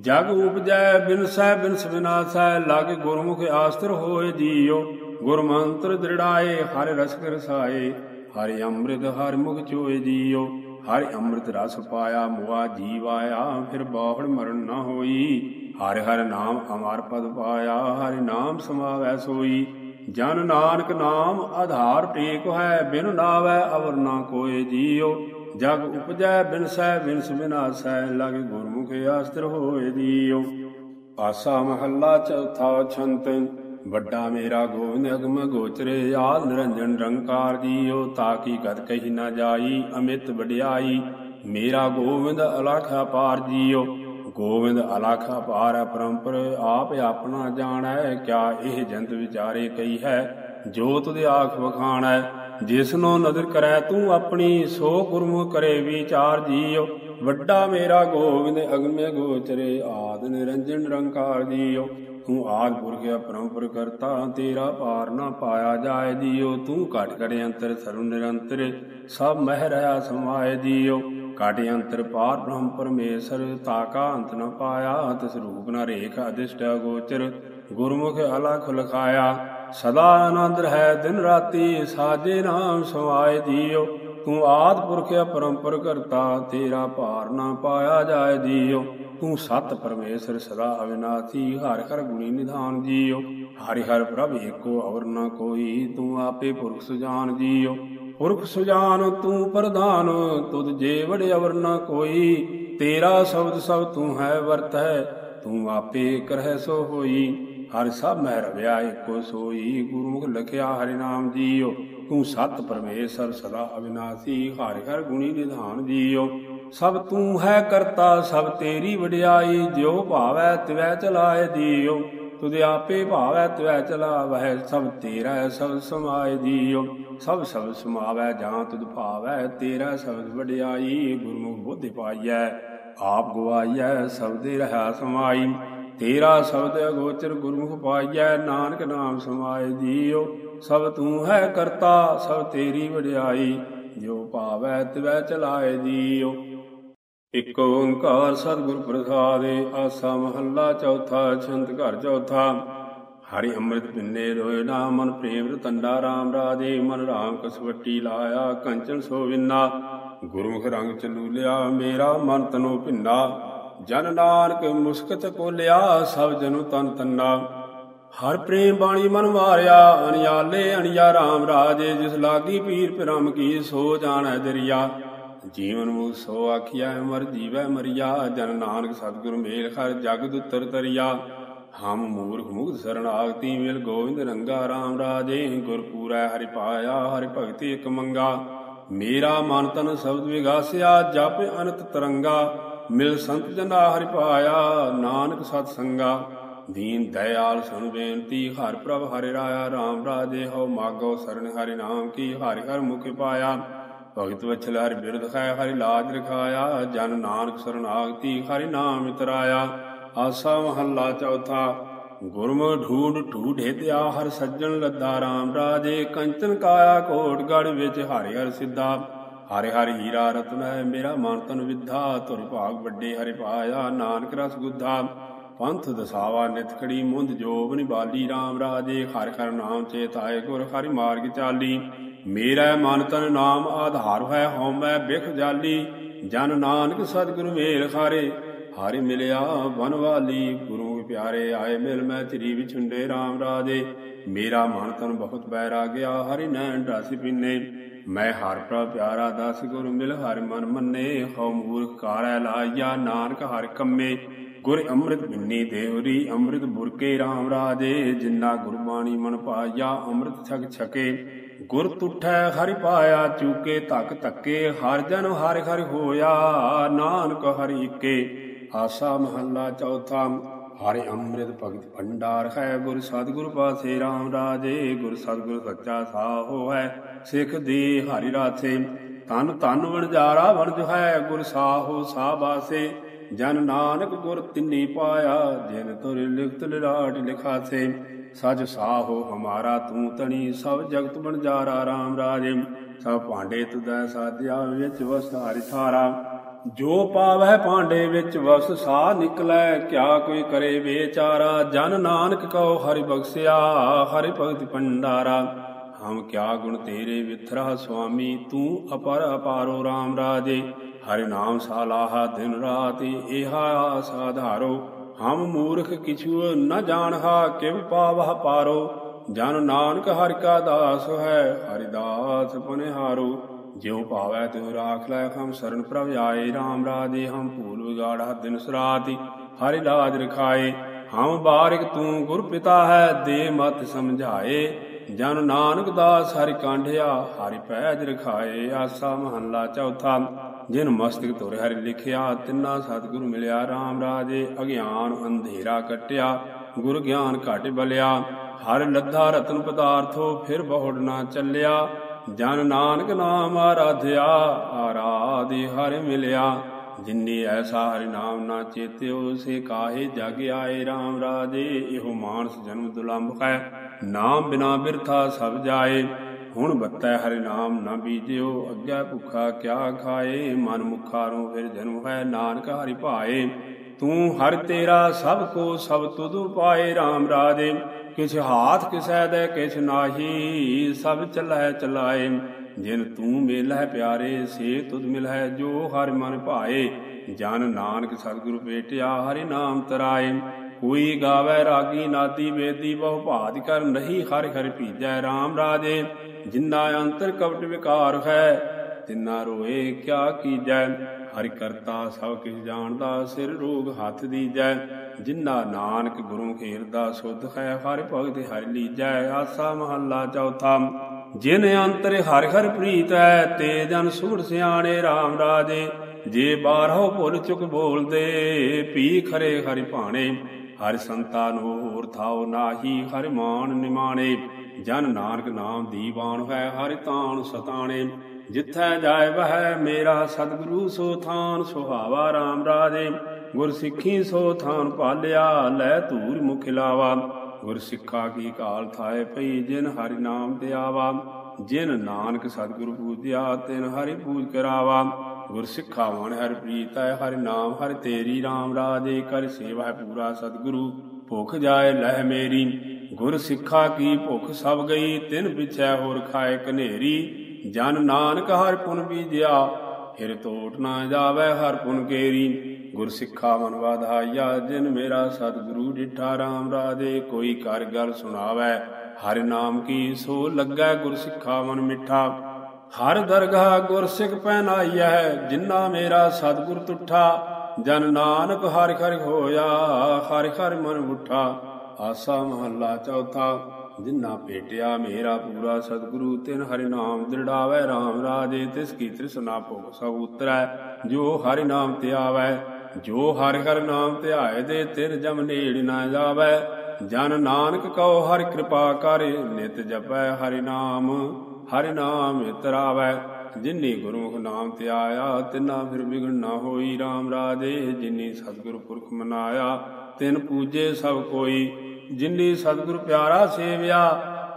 ਜਗ ਉਪਜੈ ਬਿਨਸੈ ਬਿਨਸ ਵਿਨਾਸੈ ਲਾਗੇ ਗੁਰਮੁਖ ਆਸਤਰ ਹੋਏ ਜੀਓ। ਗੁਰ ਮੰਤਰ ਦ੍ਰਿੜਾਏ, ਹਰ ਰਸ ਰਸਾਏ, ਹਰਿ ਅੰਮ੍ਰਿਤ, ਹਰਿ ਮੁਖ ਚੋਏ ਜੀਉ ਹਰਿ ਅੰਮ੍ਰਿਤ ਰਸ ਪਾਇਆ, ਮੁਆ ਜੀਵਾਇਆ ਫਿਰ ਬਾਹੜ ਮਰਨ ਨਾ ਹੋਈ। ਹਰਿ ਹਰਿ ਨਾਮ ਅਮਰ ਪਦ ਪਾਇਆ, ਹਰਿ ਨਾਮ ਸਮਾਵੈ ਸੋਈ। ਜਨ ਨਾਨਕ ਨਾਮ ਆਧਾਰ ਟੇਕ ਹੈ, ਬਿਨ ਨਾਵੈ ਅਵਰ ਨਾ ਕੋਏ ਜੀਉ। ਜਗ ਉਪਜੈ ਬਿਨਸੈ ਬਿਨਸ ਬਿਨਾਸੈ ਲਗ ਗੁਰਮੁਖ ਆਸਤਰ ਹੋਏ ਜੀਉ ਆਸਾ ਮਹੱਲਾ ਚੌਥਾ ਛੰਤ ਵੱਡਾ ਮੇਰਾ ਗੋਬਿੰਦ ਅਗਮ ਗੋਚਰੇ, ਆਦ ਨਿਰੰਜਨ ਰੰਕਾਰ ਜੀਓ ਤਾਕੀ ਗਤ ਕਹੀ ਨਾ ਜਾਈ, ਅਮਿਤ ਵਡਿਆਈ। ਮੇਰਾ ਗੋਬਿੰਦ ਅਲਖ ਅਪਾਰ ਜੀਓ ਗੋਬਿੰਦ ਅਲਖ ਅਪਾਰ ਪਰੰਪਰ, ਆਪ ਆਪਣਾ ਜਾਣੈ, ਕਿਆ ਇਹ ਜੰਤ ਵਿਚਾਰੇ ਕਈ ਹੈ? ਜੋ ਤੁਧ ਆਖ ਵਖਾਣੈ, ਜਿਸਨੋ ਨਦਰ ਕਰੈ, ਤੂੰ ਆਪਣੀ ਸੋ ਗੁਰਮੁਖ ਕਰੇ ਵਿਚਾਰ ਜੀਓ। ਵੱਡਾ ਮੇਰਾ ਗੋਬਿੰਦ ਅਗਮੇ ਗੋਚਰੇ, ਆਦ ਨਿਰੰਜਨ ਰੰਕਾਰ ਜੀਓ। ਤੂੰ ਆਦ ਪੁਰਖ ਅਪਰੰਪਰ ਕਰਤਾ, ਤੇਰਾ ਪਾਰ ਨਾ ਪਾਇਆ ਜਾਏ ਜੀਓ। ਤੂੰ ਘਟ ਘਟ ਅੰਤਰ ਸਰਵ ਨਿਰੰਤਰ, ਸਭ ਮਹਿ ਰਹਾ ਸਮਾਏ ਜੀਓ। ਘਟ ਅੰਤਰ ਪਾਰ ਬ੍ਰਹਮ ਪਰਮੇਸ਼ਰ, ਤਾਕਾ ਅੰਤ ਨ ਪਾਇਆ, ਤਿਸ ਰੂਪ ਨ ਰੇਖ ਅਦਿਸ਼ਟ ਗੋਚਰ, ਗੁਰਮੁਖ ਅਲਖ ਲਖਾਇਆ, ਸਦਾ ਆਨੰਦ ਹੈ ਦਿਨ ਰਾਤੀ, ਸਾਜੇ ਨਾਮ ਸਮਾਏ ਜੀਓ ਤੂੰ ਆਦ ਪੁਰਖ ਅਪਰੰਪਰ ਕਰਤਾ, ਤੇਰਾ ਭਾਰ ਨਾ ਪਾਇਆ ਜਾਏ ਜੀਓ ਤੂੰ ਸਤ ਪਰਮੇਸ਼ਰ ਸਦਾ ਅਵਿਨਾਸੀ, ਹਰ ਹਰ ਗੁਣੀ ਨਿਧਾਨ ਜੀਓ ਹਰਿ ਹਰ ਪ੍ਰਭ ਏਕੋ ਅਵਰ ਨ ਕੋਈ, ਤੂੰ ਆਪੇ ਪੁਰਖ ਸੁਜਾਨ ਜੀਓ ਪੁਰਖ ਸੁਜਾਨ ਤੂੰ ਪ੍ਰਧਾਨ, ਤੁਧ ਜੇ ਵੜ ਅਵਰ ਨ ਕੋਈ। ਤੇਰਾ ਸ਼ਬਦ ਸਭ ਤੂੰ ਹੈ ਵਰਤ ਹੈ ਤੂੰ ਆਪੇ ਕਰਹਿ ਸੋ ਹੋਈ। ਹਰ ਸਭ ਮਹਿ ਰਵਿਆ ਏਕੋ ਸੋਈ। ਗੁਰਮੁਖ ਲਖਿਆ ਹਰਿ ਨਾਮ ਜੀਓ ਤੂੰ ਸਤ ਪਰਮੇਸ਼ਰ, ਸਦਾ ਅਵਿਨਾਸੀ। ਹਰਿ ਹਰ ਗੁਣੀ ਨਿਧਾਨ ਜੀਓ ਸਭ ਤੂੰ ਹੈ ਕਰਤਾ, ਸਭ ਤੇਰੀ ਵਡਿਆਈ। ਜਿਉ ਭਾਵੈ, ਤਿਵੈ ਚਲਾਏ ਜੀਓ ਤੁਦੇ ਆਪੇ ਭਾਵੈ ਤਿਵੈ ਚਲਾਵੈ ਸਭ ਤੇਰਾ, ਸਭ ਸਮਾਏ ਜੀਓ ਸਭ ਸਭ ਸਮਾਵੈ, ਜਾਂ ਤੁਧ ਭਾਵੈ, ਤੇਰਾ ਸਬਦ ਵਡਿਆਈ, ਗੁਰਮੁਖ ਬੁੱਧਿ ਪਾਈਐ। ਆਪ ਗਵਾਈਐ ਸਬਦੇ ਰਹਾ ਸਮਾਈ। ਤੇਰਾ ਸ਼ਬਦ ਅਗੋਚਰ ਗੁਰਮੁਖ ਪਾਈਐ, ਨਾਨਕ ਨਾਮ ਸਮਾਏ ਜੀਓ ਸਭ ਤੂੰ ਹੈ ਕਰਤਾ, ਸਭ ਤੇਰੀ ਵਡਿਆਈ। ਜੋ ਭਾਵੈ, ਤਿਵੈ ਚਲਾਏ ਜੀਓ ਇਕ ਓੰਕਾਰ ਸਤਿਗੁਰ ਪ੍ਰਸਾਦਿ, ਆਸਾ ਮਹੱਲਾ ਚੌਥਾ, ਛੰਦ ਘਰ ਚੌਥਾ। ਹਰੀ ਅੰਮ੍ਰਿਤ ਪਿੰਨੇ ਰੋਏ ਨਾ, ਮਨ ਪ੍ਰੇਮ ਰਤੰਡਾ RAM ਰਾਜੇ, ਮਨ ਰਾਮ ਕਸਵੱਟੀ ਲਾਇਆ, ਕੰਚਨ ਸੋ ਗੁਰਮੁਖ ਰੰਗ ਚਲੂਲਿਆ ਮੇਰਾ ਮਨ ਤਨੋ ਭਿੰਨਾ। ਜਨ ਨਾਨਕ ਮੁਸਕਤ ਕੋਲਿਆ, ਸਭ ਜਨੁ ਤਨ ਤੰਨਾ। ਹਰ ਪ੍ਰੇਮ ਬਾਣੀ ਮਨ ਮਾਰਿਆ ਅਨਿਆਲੇ ਅਣਿਆ ਰਾਮ ਰਾਜੇ, ਜਿਸ ਲਾਗੀ ਪੀਰ ਪਰਮ ਕੀ ਸੋ ਜਾਣੈ ਦਰਿਆ। ਜੀਵਨ ਮੂ ਸੋ ਆਖਿਆ ਮਰ ਜੀਵੈ ਮਰਿਆ, ਜਨ ਨਾਨਕ ਸਤਿਗੁਰ ਮੇਲ ਹਰ ਜਗਦ ਉਤਰ ਤਰਿਆ। ਹਮ ਮੂਰਖ ਮੁਗਧ ਸਰਣਾਗਤੀ ਮਿਲ ਗੋਵਿੰਦ ਰੰਗਾ RAM ਰਾਜੇ ਗੁਰ ਪੂਰੈ ਹਰਿ ਪਾਇਆ, ਹਰਿ ਭਗਤੀ ਇਕ ਮੰਗਾ। ਮੇਰਾ ਮਨ ਤਨ ਸ਼ਬਦ ਵਿਗਾਸਿਆ, ਜਪ ਅਨੰਤ ਤਰੰਗਾ। ਮਿਲ ਸੰਤ ਜਨਾ ਹਰਿ ਪਾਇਆ, ਨਾਨਕ ਸਤ ਸੰਗਾ। ਦੀਨ ਦਇਆਲ ਸੁਨ ਬੇਨਤੀ, ਹਰ ਪ੍ਰਭ ਹਰਿ ਰਾਇਆ RAM ਰਾਜੇ ਹੋ ਮਾਗੋ ਸਰਣ ਹਰਿ ਨਾਮ ਕੀ, ਹਰਿ ਹਰ ਮੁਖ ਪਾਇਆ। ਭਗਤ ਵਛਲ ਹਰਿ ਬਿਰਧ ਖਾਇ ਹਰਿ ਲਾਜ ਰਖਾਇਆ, ਜਨ ਨਾਨਕ ਸਰਨਾਗਤੀ, ਹਰਿ ਨਾਮ ਇਤਰਾਇਆ। ਆਸਾ ਮਹੱਲਾ ਚੌਥਾ, ਗੁਰਮ ਢੂਡ ਢੂਢੇ ਦਿਆ ਹਰ ਸੱਜਣ ਲੱਦਾ RAM ਰਾਜੇ, ਕੰਚਨ ਕਾਇਆ ਕੋਟ ਗੜ ਵਿੱਚ ਹਰਿ ਹਰ ਸਿੱਧਾ। ਹਰਿ ਹਰਿ ਹੀਰਾ ਰਤਨ ਹੈ ਮੇਰਾ ਮਨ ਤਨ ਵਿਧਾ, ਤੁਰ ਭਾਗ ਵੱਡੇ ਹਰਿ ਪਾਇਆ, ਨਾਨਕ ਰਸ ਗੁੱਧਾ। ਪੰਥ ਦਸਾਵਾ ਨਿਤਕੜੀ ਮੁੰਦ ਜੋਬ ਨਿਬਾਲੀ RAM ਰਾਜੇ, ਹਰਿ ਹਰਿ ਨਾਮ ਚੇਤਾਏ ਗੁਰ ਹਰਿ ਮਾਰਗ ਚਾਲੀ। ਮੇਰਾ ਮਨ ਤਨ ਨਾਮ ਆਧਾਰ ਹੈ ਹਉਮੈ ਬਿਖ ਜਾਲੀ। ਜਨ ਨਾਨਕ ਸਤਿਗੁਰ ਮੇਲ ਖਾਰੇ, ਹਰਿ ਮਿਲਿਆ ਬਨਵਾਲੀ ਗੁਰੂ ਪਿਆਰੇ ਆਏ ਮਿਲ ਮੈਂ ਤੇਰੀ ਵਿਛੁੰਡੇ RAM ਰਾਜੇ। ਮੇਰਾ ਮਨ ਤਨ ਬਹੁਤ ਬੈਰਾ ਗਿਆ ਹਰਿ ਨੈਣ ਰਸ ਪਿੰਨੇ। ਮੈਂ ਹਰ ਪ੍ਰਭ ਪਿਆਰਾ ਦਸ ਗੁਰ ਮਿਲ ਹਰ ਮਨ ਮੰਨੇ। ਹਉ ਮੂਰਖ ਕਾਰੈ ਲਾਇਆ, ਨਾਨਕ ਹਰ ਕੰਮੇ। ਗੁਰ ਅੰਮ੍ਰਿਤ ਬਿੰਨੀ ਦੇਵਰੀ ਅੰਮ੍ਰਿਤ ਬੁਰਕੇ RAM ਰਾਜੇ। ਜਿੰਨਾ ਗੁਰਬਾਣੀ ਮਨ ਪਾਇਆ, ਅੰਮ੍ਰਿਤ ਛਕ ਛਕੇ। ਗੁਰ ਤੁਠੈ ਹਰਿ ਪਾਇਆ, ਚੂਕੇ ਧੱਕ ਧੱਕੇ, ਹਰ ਜਨ ਹਰਿ ਹਰਿ ਹੋਇਆ, ਨਾਨਕ ਹਰਿ ਈਕੇ ਆਸਾ ਮਹੱਲਾ ਚੌਥਾ, ਹਰਿ ਅੰਮ੍ਰਿਤ ਭਗਤ ਭੰਡਾਰ ਹੈ, ਗੁਰ ਸਤਿਗੁਰ ਪਾਸੇ RAM ਰਾਜੇ, ਗੁਰ ਸਤਿਗੁਰ ਸੱਚਾ ਸਾਹੋ ਹੈ, ਸਿੱਖ ਦੀ ਹਰਿ ਰਾਥੇ। ਤਨ ਤਨ ਵਣਜਾਰਾ ਵਣਜ ਹੈ, ਗੁਰ ਸਾਹੋ ਸਾਬਾਸੇ ਜਨ ਨਾਨਕ ਗੁਰ ਤਿੰਨੀ ਪਾਇਆ, ਜਿਨ ਤੁਰ ਲਿਖਤ ਲਿਰਾਟ ਲਿਖਾਸੇ। ਸਜ ਸਾਹੋ ਹਮਾਰਾ ਤੂੰ ਤਣੀ, ਸਭ ਜਗਤ ਬਣਜਾਰਾ RAM ਰਾਜੇ। ਸਭ ਭਾਂਡੇ ਤੁਦੈ ਸਾਧਿਆ, ਵਿੱਚ ਵਸਤਾਰਿ ਥਾਰਾ। ਜੋ ਪਾਵੈ ਭਾਂਡੇ ਵਿੱਚ ਵਸ, ਸਾ ਨਿਕਲੈ, ਕਿਆ ਕੋਈ ਕਰੇ ਵਿਚਾਰਾ। ਜਨ ਨਾਨਕ ਕਉ ਹਰਿ ਬਖਸਿਆ, ਹਰਿ ਭਗਤ ਭੰਡਾਰਾ। ਹਮ ਕਿਆ ਗੁਣ ਤੇਰੇ ਵਿਥਰਾ ਸੁਆਮੀ, ਤੂੰ ਅਪਰ ਅਪਾਰੋ RAM ਰਾਜੇ। ਹਰਿ ਨਾਮ ਸਾਲਾਹਾ ਦਿਨ ਰਾਤ ਇਹਾ ਸਾਧਾਰੋ ਹਮ ਮੂਰਖ ਕਿਛੂ ਨ ਜਾਣਹਾ, ਕਿਵ ਪਾਵਹ ਪਾਰੋ? ਜਨ ਨਾਨਕ ਹਰਿ ਕਾ ਦਾਸ ਹੈ ਹਰਿ ਦਾਸ ਪਨਿਹਾਰੋ। ਜਿਉ ਭਾਵੈ ਤਿਉ ਰਾਖ ਲੈ ਹਮ ਸਰਨ ਪ੍ਰਭ ਆਏ RAM ਰਾਜੇ ਹਮ ਭੂਲ ਵਿਗਾੜਾ ਦਿਨ ਸਰਾਤੀ। ਹਰਿ ਲਾਜ ਰਖਾਏ, ਹਮ ਬਾਰਿਕ ਤੂੰ ਗੁਰ ਪਿਤਾ ਹੈ, ਦੇ ਮਤ ਸਮਝਾਏ। ਜਨ ਨਾਨਕ ਦਾਸ ਹਰਿ ਕਾਂਢਿਆ, ਹਰਿ ਪੈਜ ਰਖਾਏ ਆਸਾ ਮਹੱਲਾ ਚੌਥਾ। ਜਿਨ ਮਸਤਕ ਤੁਰ ਹਰਿ ਲਿਖਿਆ, ਤਿੰਨਾ ਸਤਿਗੁਰ ਮਿਲਿਆ RAM ਰਾਜੇ ਅਗਿਆਨ ਅੰਧੇਰਾ ਕਟਿਆ। ਗੁਰ ਗਿਆਨ ਘਟ ਬਲਿਆ, ਹਰ ਲੱਧਾ ਰਤਨ ਪਦਾਰਥੋ ਫਿਰ ਬਹੁੜ ਨਾ ਚੱਲਿਆ। ਜਨ ਨਾਨਕ ਨਾਮ ਆਰਾਧਿਆ, ਆਰਾਧਿ ਹਰਿ ਮਿਲਿਆ। ਜਿਨਨੀ ਐਸਾ ਹਰਿ ਨਾਮ ਨਾ ਚੇਤਿਓ, ਸੇ ਕਾਹੇ ਜਗ ਆਏ RAM ਰਾਜੇ, ਇਹੋ ਮਾਨਸ ਜਨਮ ਦੁਲੰਭ ਹੈ ਨਾਮ ਬਿਨਾ ਬਿਰਥਾ ਸਭ ਜਾਏ। ਹੁਣ ਬੱਤੈ ਹਰਿ ਨਾਮ ਨਾ ਬੀਜਿਓ, ਅੱਗੇ ਭੁੱਖਾ ਕਿਆ ਖਾਏ? ਮਨ ਮੁਖਾਰੋਂ ਫਿਰ ਜਨਮ ਹੈ ਨਾਨਕ ਹਰਿ ਭਾਏ। ਤੂੰ ਹਰ ਤੇਰਾ ਸਭ ਕੋ ਸਭ ਤੁਧ ਪਾਏ RAM ਰਾਜੇ। ਕਿਛ ਹਾਥ ਕਿਸੈ ਦੇ, ਕਿਛ ਨਾਹੀ, ਸਭ ਚਲੈ ਚਲਾਏ। ਜਿਨ ਤੂੰ ਮਿਲੈ ਪਿਆਰੇ, ਸੇ ਤੁਧ ਮਿਲੈ ਜੋ ਹਰਿ ਮਨ ਭਾਏ। ਜਨ ਨਾਨਕ ਸਤਿਗੁਰੂ ਭੇਟਿਆ ਹਰਿ ਨਾਮ ਤਰਾਏ। ਕੋਈ ਗਾਵੇ ਰਾਗੀ ਨਾਦੀ ਵੇਦੀ ਬਹੁ ਭਾਤ ਕਰ ਨਹੀਂ ਹਰਿ ਹਰਿ ਭੀਜੈ RAM ਰਾਜੇ। ਜਿੰਨਾ ਅੰਤਰ ਕਪਟ ਵਿਕਾਰ ਹੈ, ਤਿੰਨਾ ਰੋਏ ਕਿਆ ਕੀਜੈ। ਹਰਿ ਕਰਤਾ ਸਭ ਕਿਛ ਜਾਣਦਾ, ਸਿਰ ਰੋਗ ਹੱਥ ਦੀਜੈ। ਜਿੰਨਾ ਨਾਨਕ ਗੁਰੂ ਖੇਰਦਾ ਸੁਧ ਹੈ ਹਰਿ ਭਗਤ ਹਰਿ ਲੀਜੈ। ਆਸਾ ਮਹੱਲਾ ਚੌਥਾ, ਜਿਨ ਅੰਤਰ ਹਰਿ ਹਰਿ ਪ੍ਰੀਤ ਹੈ, ਤੇ ਜਨ ਸੁਰ ਸਿਆਣੇ RAM ਰਾਜੇ। ਜੇ ਬਾਰਹੁ ਭੁੱਲ ਚੁਕ ਬੋਲਦੇ ਪੀ ਖਰੇ ਹਰਿ ਭਾਣੇ। ਹਰਿ ਸੰਤਾਨ ਹੋਰ ਥਾਉ ਨਾਹੀ ਹਰਿ ਮਾਨ ਨਿਮਾਣੇ, ਜਨ ਨਾਨਕ ਨਾਮ ਦੀਵਾਨ ਹੈ ਹਰਿ ਤਾਣ ਸਤਾਣੇ। ਜਿੱਥੈ ਜਾਏ ਵਹਿ ਮੇਰਾ ਸਤਿਗੁਰੂ ਸੋ ਥਾਨ ਸੁਹਾਵਾ RAM ਰਾਜੇ। ਗੁਰ ਸਿੱਖੀ ਸੋ ਥਾਨ ਪਾਲਿਆ, ਲੈ ਧੂਰ ਮੁਖ ਲਾਵਾ। ਗੁਰ ਸਿੱਖਾ ਕੀ ਕਾਲ ਥਾਏ ਪਈ ਜਿਨ ਹਰਿ ਨਾਮ ਦਿਆਵਾ ਜਿਨ ਨਾਨਕ ਸਤਿਗੁਰੂ ਪੂਜਿਆ, ਤਿਨ ਹਰਿ ਪੂਜ ਕਰਾਵਾ। ਗੁਰ ਸਿੱਖਾ ਮਨ ਹਰ ਪ੍ਰੀਤ ਹੈ, ਹਰਿ ਨਾਮ, ਹਰ ਤੇਰੀ RAM ਰਾਜੇ ਕਰ ਸੇਵਾ ਪੂਰਾ ਸਤਿਗੁਰੂ। ਭੁਖ ਜਾਏ ਲਹਿ ਮੇਰੀ, ਗੁਰ ਸਿੱਖਾ ਕੀ ਭੁਖ ਸਭ ਗਈ, ਤਿਨ ਪਿਛੈ ਹੋਰ ਖਾਏ ਕਨੇਰੀ ਜਨ ਨਾਨਕ ਹਰ ਪੁਨ ਬੀਜਿਆ, ਫਿਰ ਟੋਟ ਨਾ ਜਾਵੇ ਹਰ ਪੁਨ ਕੇਰੀ। ਗੁਰ ਸਿੱਖਾ ਮਨ ਵਾਧਾਇਆ ਜਿਨ ਮੇਰਾ ਸਤਿਗੁਰੂ ਡਿਠਾ RAM ਰਾਜੇ, ਕੋਈ ਕਰ ਗੱਲ ਸੁਣਾਵੇ। ਹਰਿ ਨਾਮ ਕੀ ਸੋ ਲੱਗਾ ਗੁਰ ਸਿੱਖਾ ਮਨ ਮਿੱਠਾ। ਹਰ ਦਰਗਾਹ ਗੁਰ ਸਿੱਖ ਪਹਿਨਾਈਐ, ਜਿਨ੍ਹਾਂ ਮੇਰਾ ਸਤਿਗੁਰ ਤੁਠਾ। ਜਨ ਨਾਨਕ ਹਰਿ ਹਰਿ ਹੋਇਆ, ਹਰਿ ਹਰਿ ਮਨ ਉਠਾ। ਆਸਾ ਮਹੱਲਾ ਚੌਥਾ, ਜਿਨ੍ਹਾਂ ਭੇਟਿਆ ਮੇਰਾ ਪੂਰਾ ਸਤਿਗੁਰੂ, ਤਿਨ ਹਰਿ ਨਾਮ ਦ੍ਰਿੜਾਵੇ RAM ਰਾਜੇ, ਤਿਸ ਕੀ ਤ੍ਰਿਸ਼ਨਾ ਭੋਗ ਸਭ ਉਤਰੈ। ਜੋ ਹਰਿ ਨਾਮ ਤੇ ਆਵੈ, ਜੋ ਹਰਿ ਹਰਿ ਨਾਮ ਧਿਆਏ ਦੇ, ਤਿਨ ਜਮ ਨੇੜ ਨਾ ਜਾਵੈ। ਜਨ ਨਾਨਕ ਕਉ ਹਰਿ ਕਿਰਪਾ ਕਰੇ, ਨਿਤ ਜਪੈ ਹਰਿ ਨਾਮ। ਹਰਿ ਨਾਮ ਇਤਰਾਵੈ ਜਿਨੀ ਗੁਰਮੁਖ ਨਾਮ ਤੇ ਆਇਆ ਤਿਨਾ ਫਿਰ ਵਿਗੜ ਨਾ ਹੋਈ RAM ਰਾਜੇ, ਜਿਨੀ ਸਤਿਗੁਰ ਪੁਰਖ ਮਨਾਇਆ, ਤਿਨ ਪੂਜੇ ਸਭ ਕੋਈ, ਜਿਨੀ ਸਤਿਗੁਰ ਪਿਆਰਾ ਸੇਵਿਆ,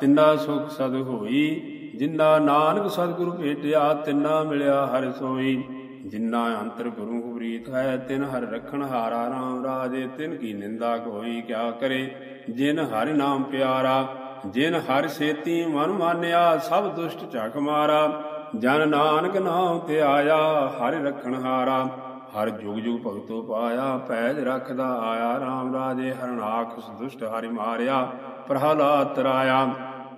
ਤਿੰਨਾ ਸੁਖ ਸਦ ਹੋਈ, ਜਿੰਨਾ ਨਾਨਕ ਸਤਿਗੁਰ ਭੇਟਿਆ, ਤਿੰਨਾ ਮਿਲਿਆ ਹਰਿ ਸੋਈ, ਜਿੰਨਾ ਅੰਤਰ ਗੁਰੂ ਪ੍ਰੀਤ ਹੈ, ਤਿਨ ਹਰ ਰਖਣ ਹਾਰਾ RAM ਰਾਜੇ, ਤਿਨ ਕੀ ਨਿੰਦਾ ਕੋਈ ਕਿਆ ਕਰੇ, ਜਿਨ ਹਰਿ ਨਾਮ ਪਿਆਰਾ ਜਿਨ ਹਰ ਸੇਤੀ ਮਨ ਮਾਨਿਆ, ਸਭ ਦੁਸ਼ਟ ਝਕ ਮਾਰਾ। ਜਨ ਨਾਨਕ ਨਾਮ ਤੇ ਆਇਆ, ਹਰਿ ਰਖਣ ਹਾਰਾ। ਹਰ ਜੁਗ ਜੁਗ ਭਗਤੋ ਪਾਇਆ, ਪੈਜ ਰੱਖਦਾ ਆਇਆ RAM ਰਾਜੇ ਹਰਨਾਖ ਦੁਸ਼ਟ ਹਰਿ ਮਾਰਿਆ, ਪ੍ਰਹਲਾਦ ਤਰਾਇਆ।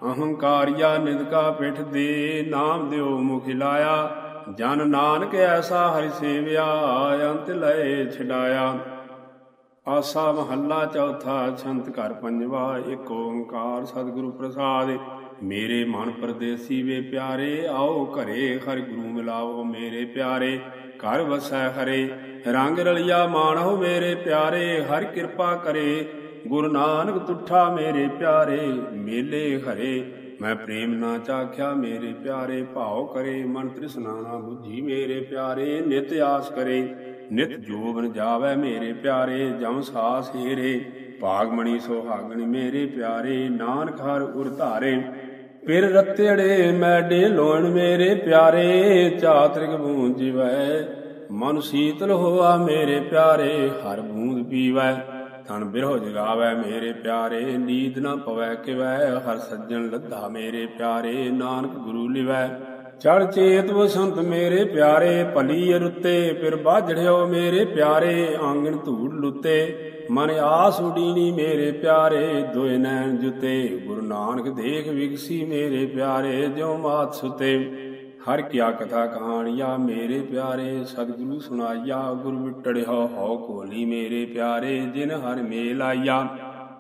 ਅਹੰਕਾਰਿਆ ਨਿੰਦਕਾ ਪਿਠ ਦੇ ਨਾਮ ਦਿਓ ਮੁਖ ਲਾਇਆ। ਜਨ ਨਾਨਕ ਐਸਾ ਹਰਿ ਸੇਵਿਆ, ਅੰਤ ਲਏ ਛਡਾਇਆ। ਆਸਾ ਮਹੱਲਾ ਚੌਥਾ ਛੰਤ ਘਰ ਪੰਜਵਾ ਏਕ ਓੰਕਾਰ ਸਤਿਗੁਰੂ ਪ੍ਰਸਾਦ। ਮੇਰੇ ਮਨ ਪਰਦੇਸੀ ਵੇ ਪਿਆਰੇ, ਆਓ ਘਰੇ ਹਰ ਗੁਰੂ ਮਿਲਾਓ ਮੇਰੇ ਪਿਆਰੇ। ਘਰ ਵਸੈ ਹਰੇ, ਰੰਗ ਰਲਿਆ ਮਾਣੋ ਮੇਰੇ ਪਿਆਰੇ। ਹਰ ਕਿਰਪਾ ਕਰੇ, ਗੁਰੂ ਨਾਨਕ ਤੁਠਾ ਮੇਰੇ ਪਿਆਰੇ। ਮੇਲੇ ਹਰੇ, ਮੈਂ ਪ੍ਰੇਮ ਨਾ ਚਾਖਿਆ ਮੇਰੇ ਪਿਆਰੇ। ਭਾਉ ਕਰੇ, ਮਨ ਤ੍ਰਿਸ਼ਨਾ ਨਾ ਬੁੱਝੀ ਮੇਰੇ ਪਿਆਰੇ। ਨਿਤ ਆਸ ਕਰੇ ਨਿਤ ਜੋਬਨ ਜਾਵੇ ਮੇਰੇ ਪਿਆਰੇ, ਜਮ ਸਾਸ ਹੀਰੇ। ਭਾਗਮਣੀ ਸੁਹਾਗਣੀ ਮੇਰੇ ਪਿਆਰੇ, ਨਾਨਕ ਹਰ ਉਰ ਧਾਰੇ। ਪਿਰ ਰਤੜੇ ਮੈਡੇ ਲੋਣ ਮੇਰੇ ਪਿਆਰੇ, ਚਾਤ੍ਰਿਕ ਬੂੰਦ ਜਿਵੈ। ਮਨ ਸੀਤਲ ਹੋਆ ਮੇਰੇ ਪਿਆਰੇ, ਹਰ ਬੂੰਦ ਪੀਵੈ। ਤਨ ਬਿਰਹੋ ਜਗਾਵੈ ਮੇਰੇ ਪਿਆਰੇ, ਨੀਂਦ ਨਾ ਪਵੈ ਕਿਵੈ। ਹਰ ਸੱਜਣ ਲੱਧਾ ਮੇਰੇ ਪਿਆਰੇ, ਨਾਨਕ ਗੁਰੂ ਲਿਵੈ। ਚੜ ਚੇਤ ਵਸੰਤ ਮੇਰੇ ਪਿਆਰੇ, ਭਲੀ ਰੁੱਤੇ ਫਿਰ ਬਾਝੜਿਓ ਮੇਰੇ ਪਿਆਰੇ, ਆਂਗਣ ਧੂੜ ਲੁੱਤੇ। ਮਨ ਆਸ ਉਡੀਨੀ ਮੇਰੇ ਪਿਆਰੇ ਦੋਇ ਨੈਣ ਜੁਤੇ। ਗੁਰੂ ਨਾਨਕ ਦੇਖ ਵਿਗਸੀ ਮੇਰੇ ਪਿਆਰੇ, ਜਿਉ ਮਾਤ ਸੁਤੇ। ਹਰ ਕਿਆ ਕਥਾ ਕਹਾਣੀਆ ਮੇਰੇ ਪਿਆਰੇ, ਸਤਿਗੁਰੂ ਸੁਣਾਈਆ, ਗੁਰ ਵਿਟੜਿਓ ਹਉ ਕੋਲੀ ਮੇਰੇ ਪਿਆਰੇ, ਜਿਨ ਹਰ ਮੇਲ ਆਇਆ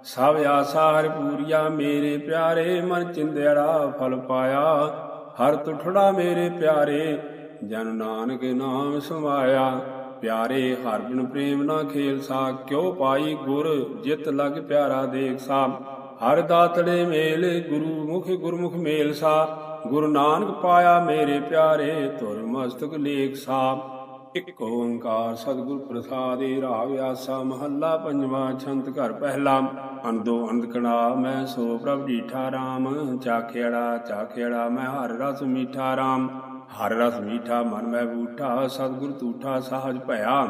ਸਭ ਆਸਾ ਹਰ ਪੂਰੀਆ ਮੇਰੇ ਪਿਆਰੇ, ਮਨ ਚਿੰਦੜਾ ਫਲ ਪਾਇਆ। ਹਰ ਤੁਠੜਾ ਮੇਰੇ ਪਿਆਰੇ, ਜਨ ਨਾਨਕ ਨਾਮ ਸਮਾਇਆ। ਪਿਆਰੇ ਹਰ ਬਿਨ ਪ੍ਰੇਮ ਨਾ ਖੇਲ ਸਾ ਕਿਉ ਪਾਈ ਗੁਰ ਜਿਤ ਲਗ ਪਿਆਰਾ ਦੇਖ ਸਾ ਹਰ ਦਾਤੜੇ ਮੇਲ ਗੁਰੂ ਮੁਖ ਗੁਰਮੁਖ ਮੇਲ ਸਾ ਗੁਰੂ ਨਾਨਕ ਪਾਇਆ ਮੇਰੇ ਪਿਆਰੇ, ਧੁਰ ਮਸਤਕ ਲੇਖ ਸਾ ਇਕ ਓੰਕਾਰ ਸਤਿਗੁਰ ਪ੍ਰਸਾਦਿ ਰਾਗ ਆਸਾ, ਮਹੱਲਾ ਪੰਜਵਾਂ ਛੰਤ ਘਰ ਪਹਿਲਾ। ਅੰਦੋ ਅੰਧਕਣਾ ਮੈਂ ਸੋ ਪ੍ਰਭ ਡੀਠਾ RAM ਚਾਖੇੜਾ ਚਾਖੇੜਾ ਮੈਂ ਹਰ ਰਸ ਮੀਠਾ RAM ਹਰ ਰਸ ਮੀਠਾ ਮਨ ਮੈਂ ਬੂਠਾ, ਸਤਿਗੁਰ ਤੂਠਾ ਸਾਹਜ ਭਇਆ।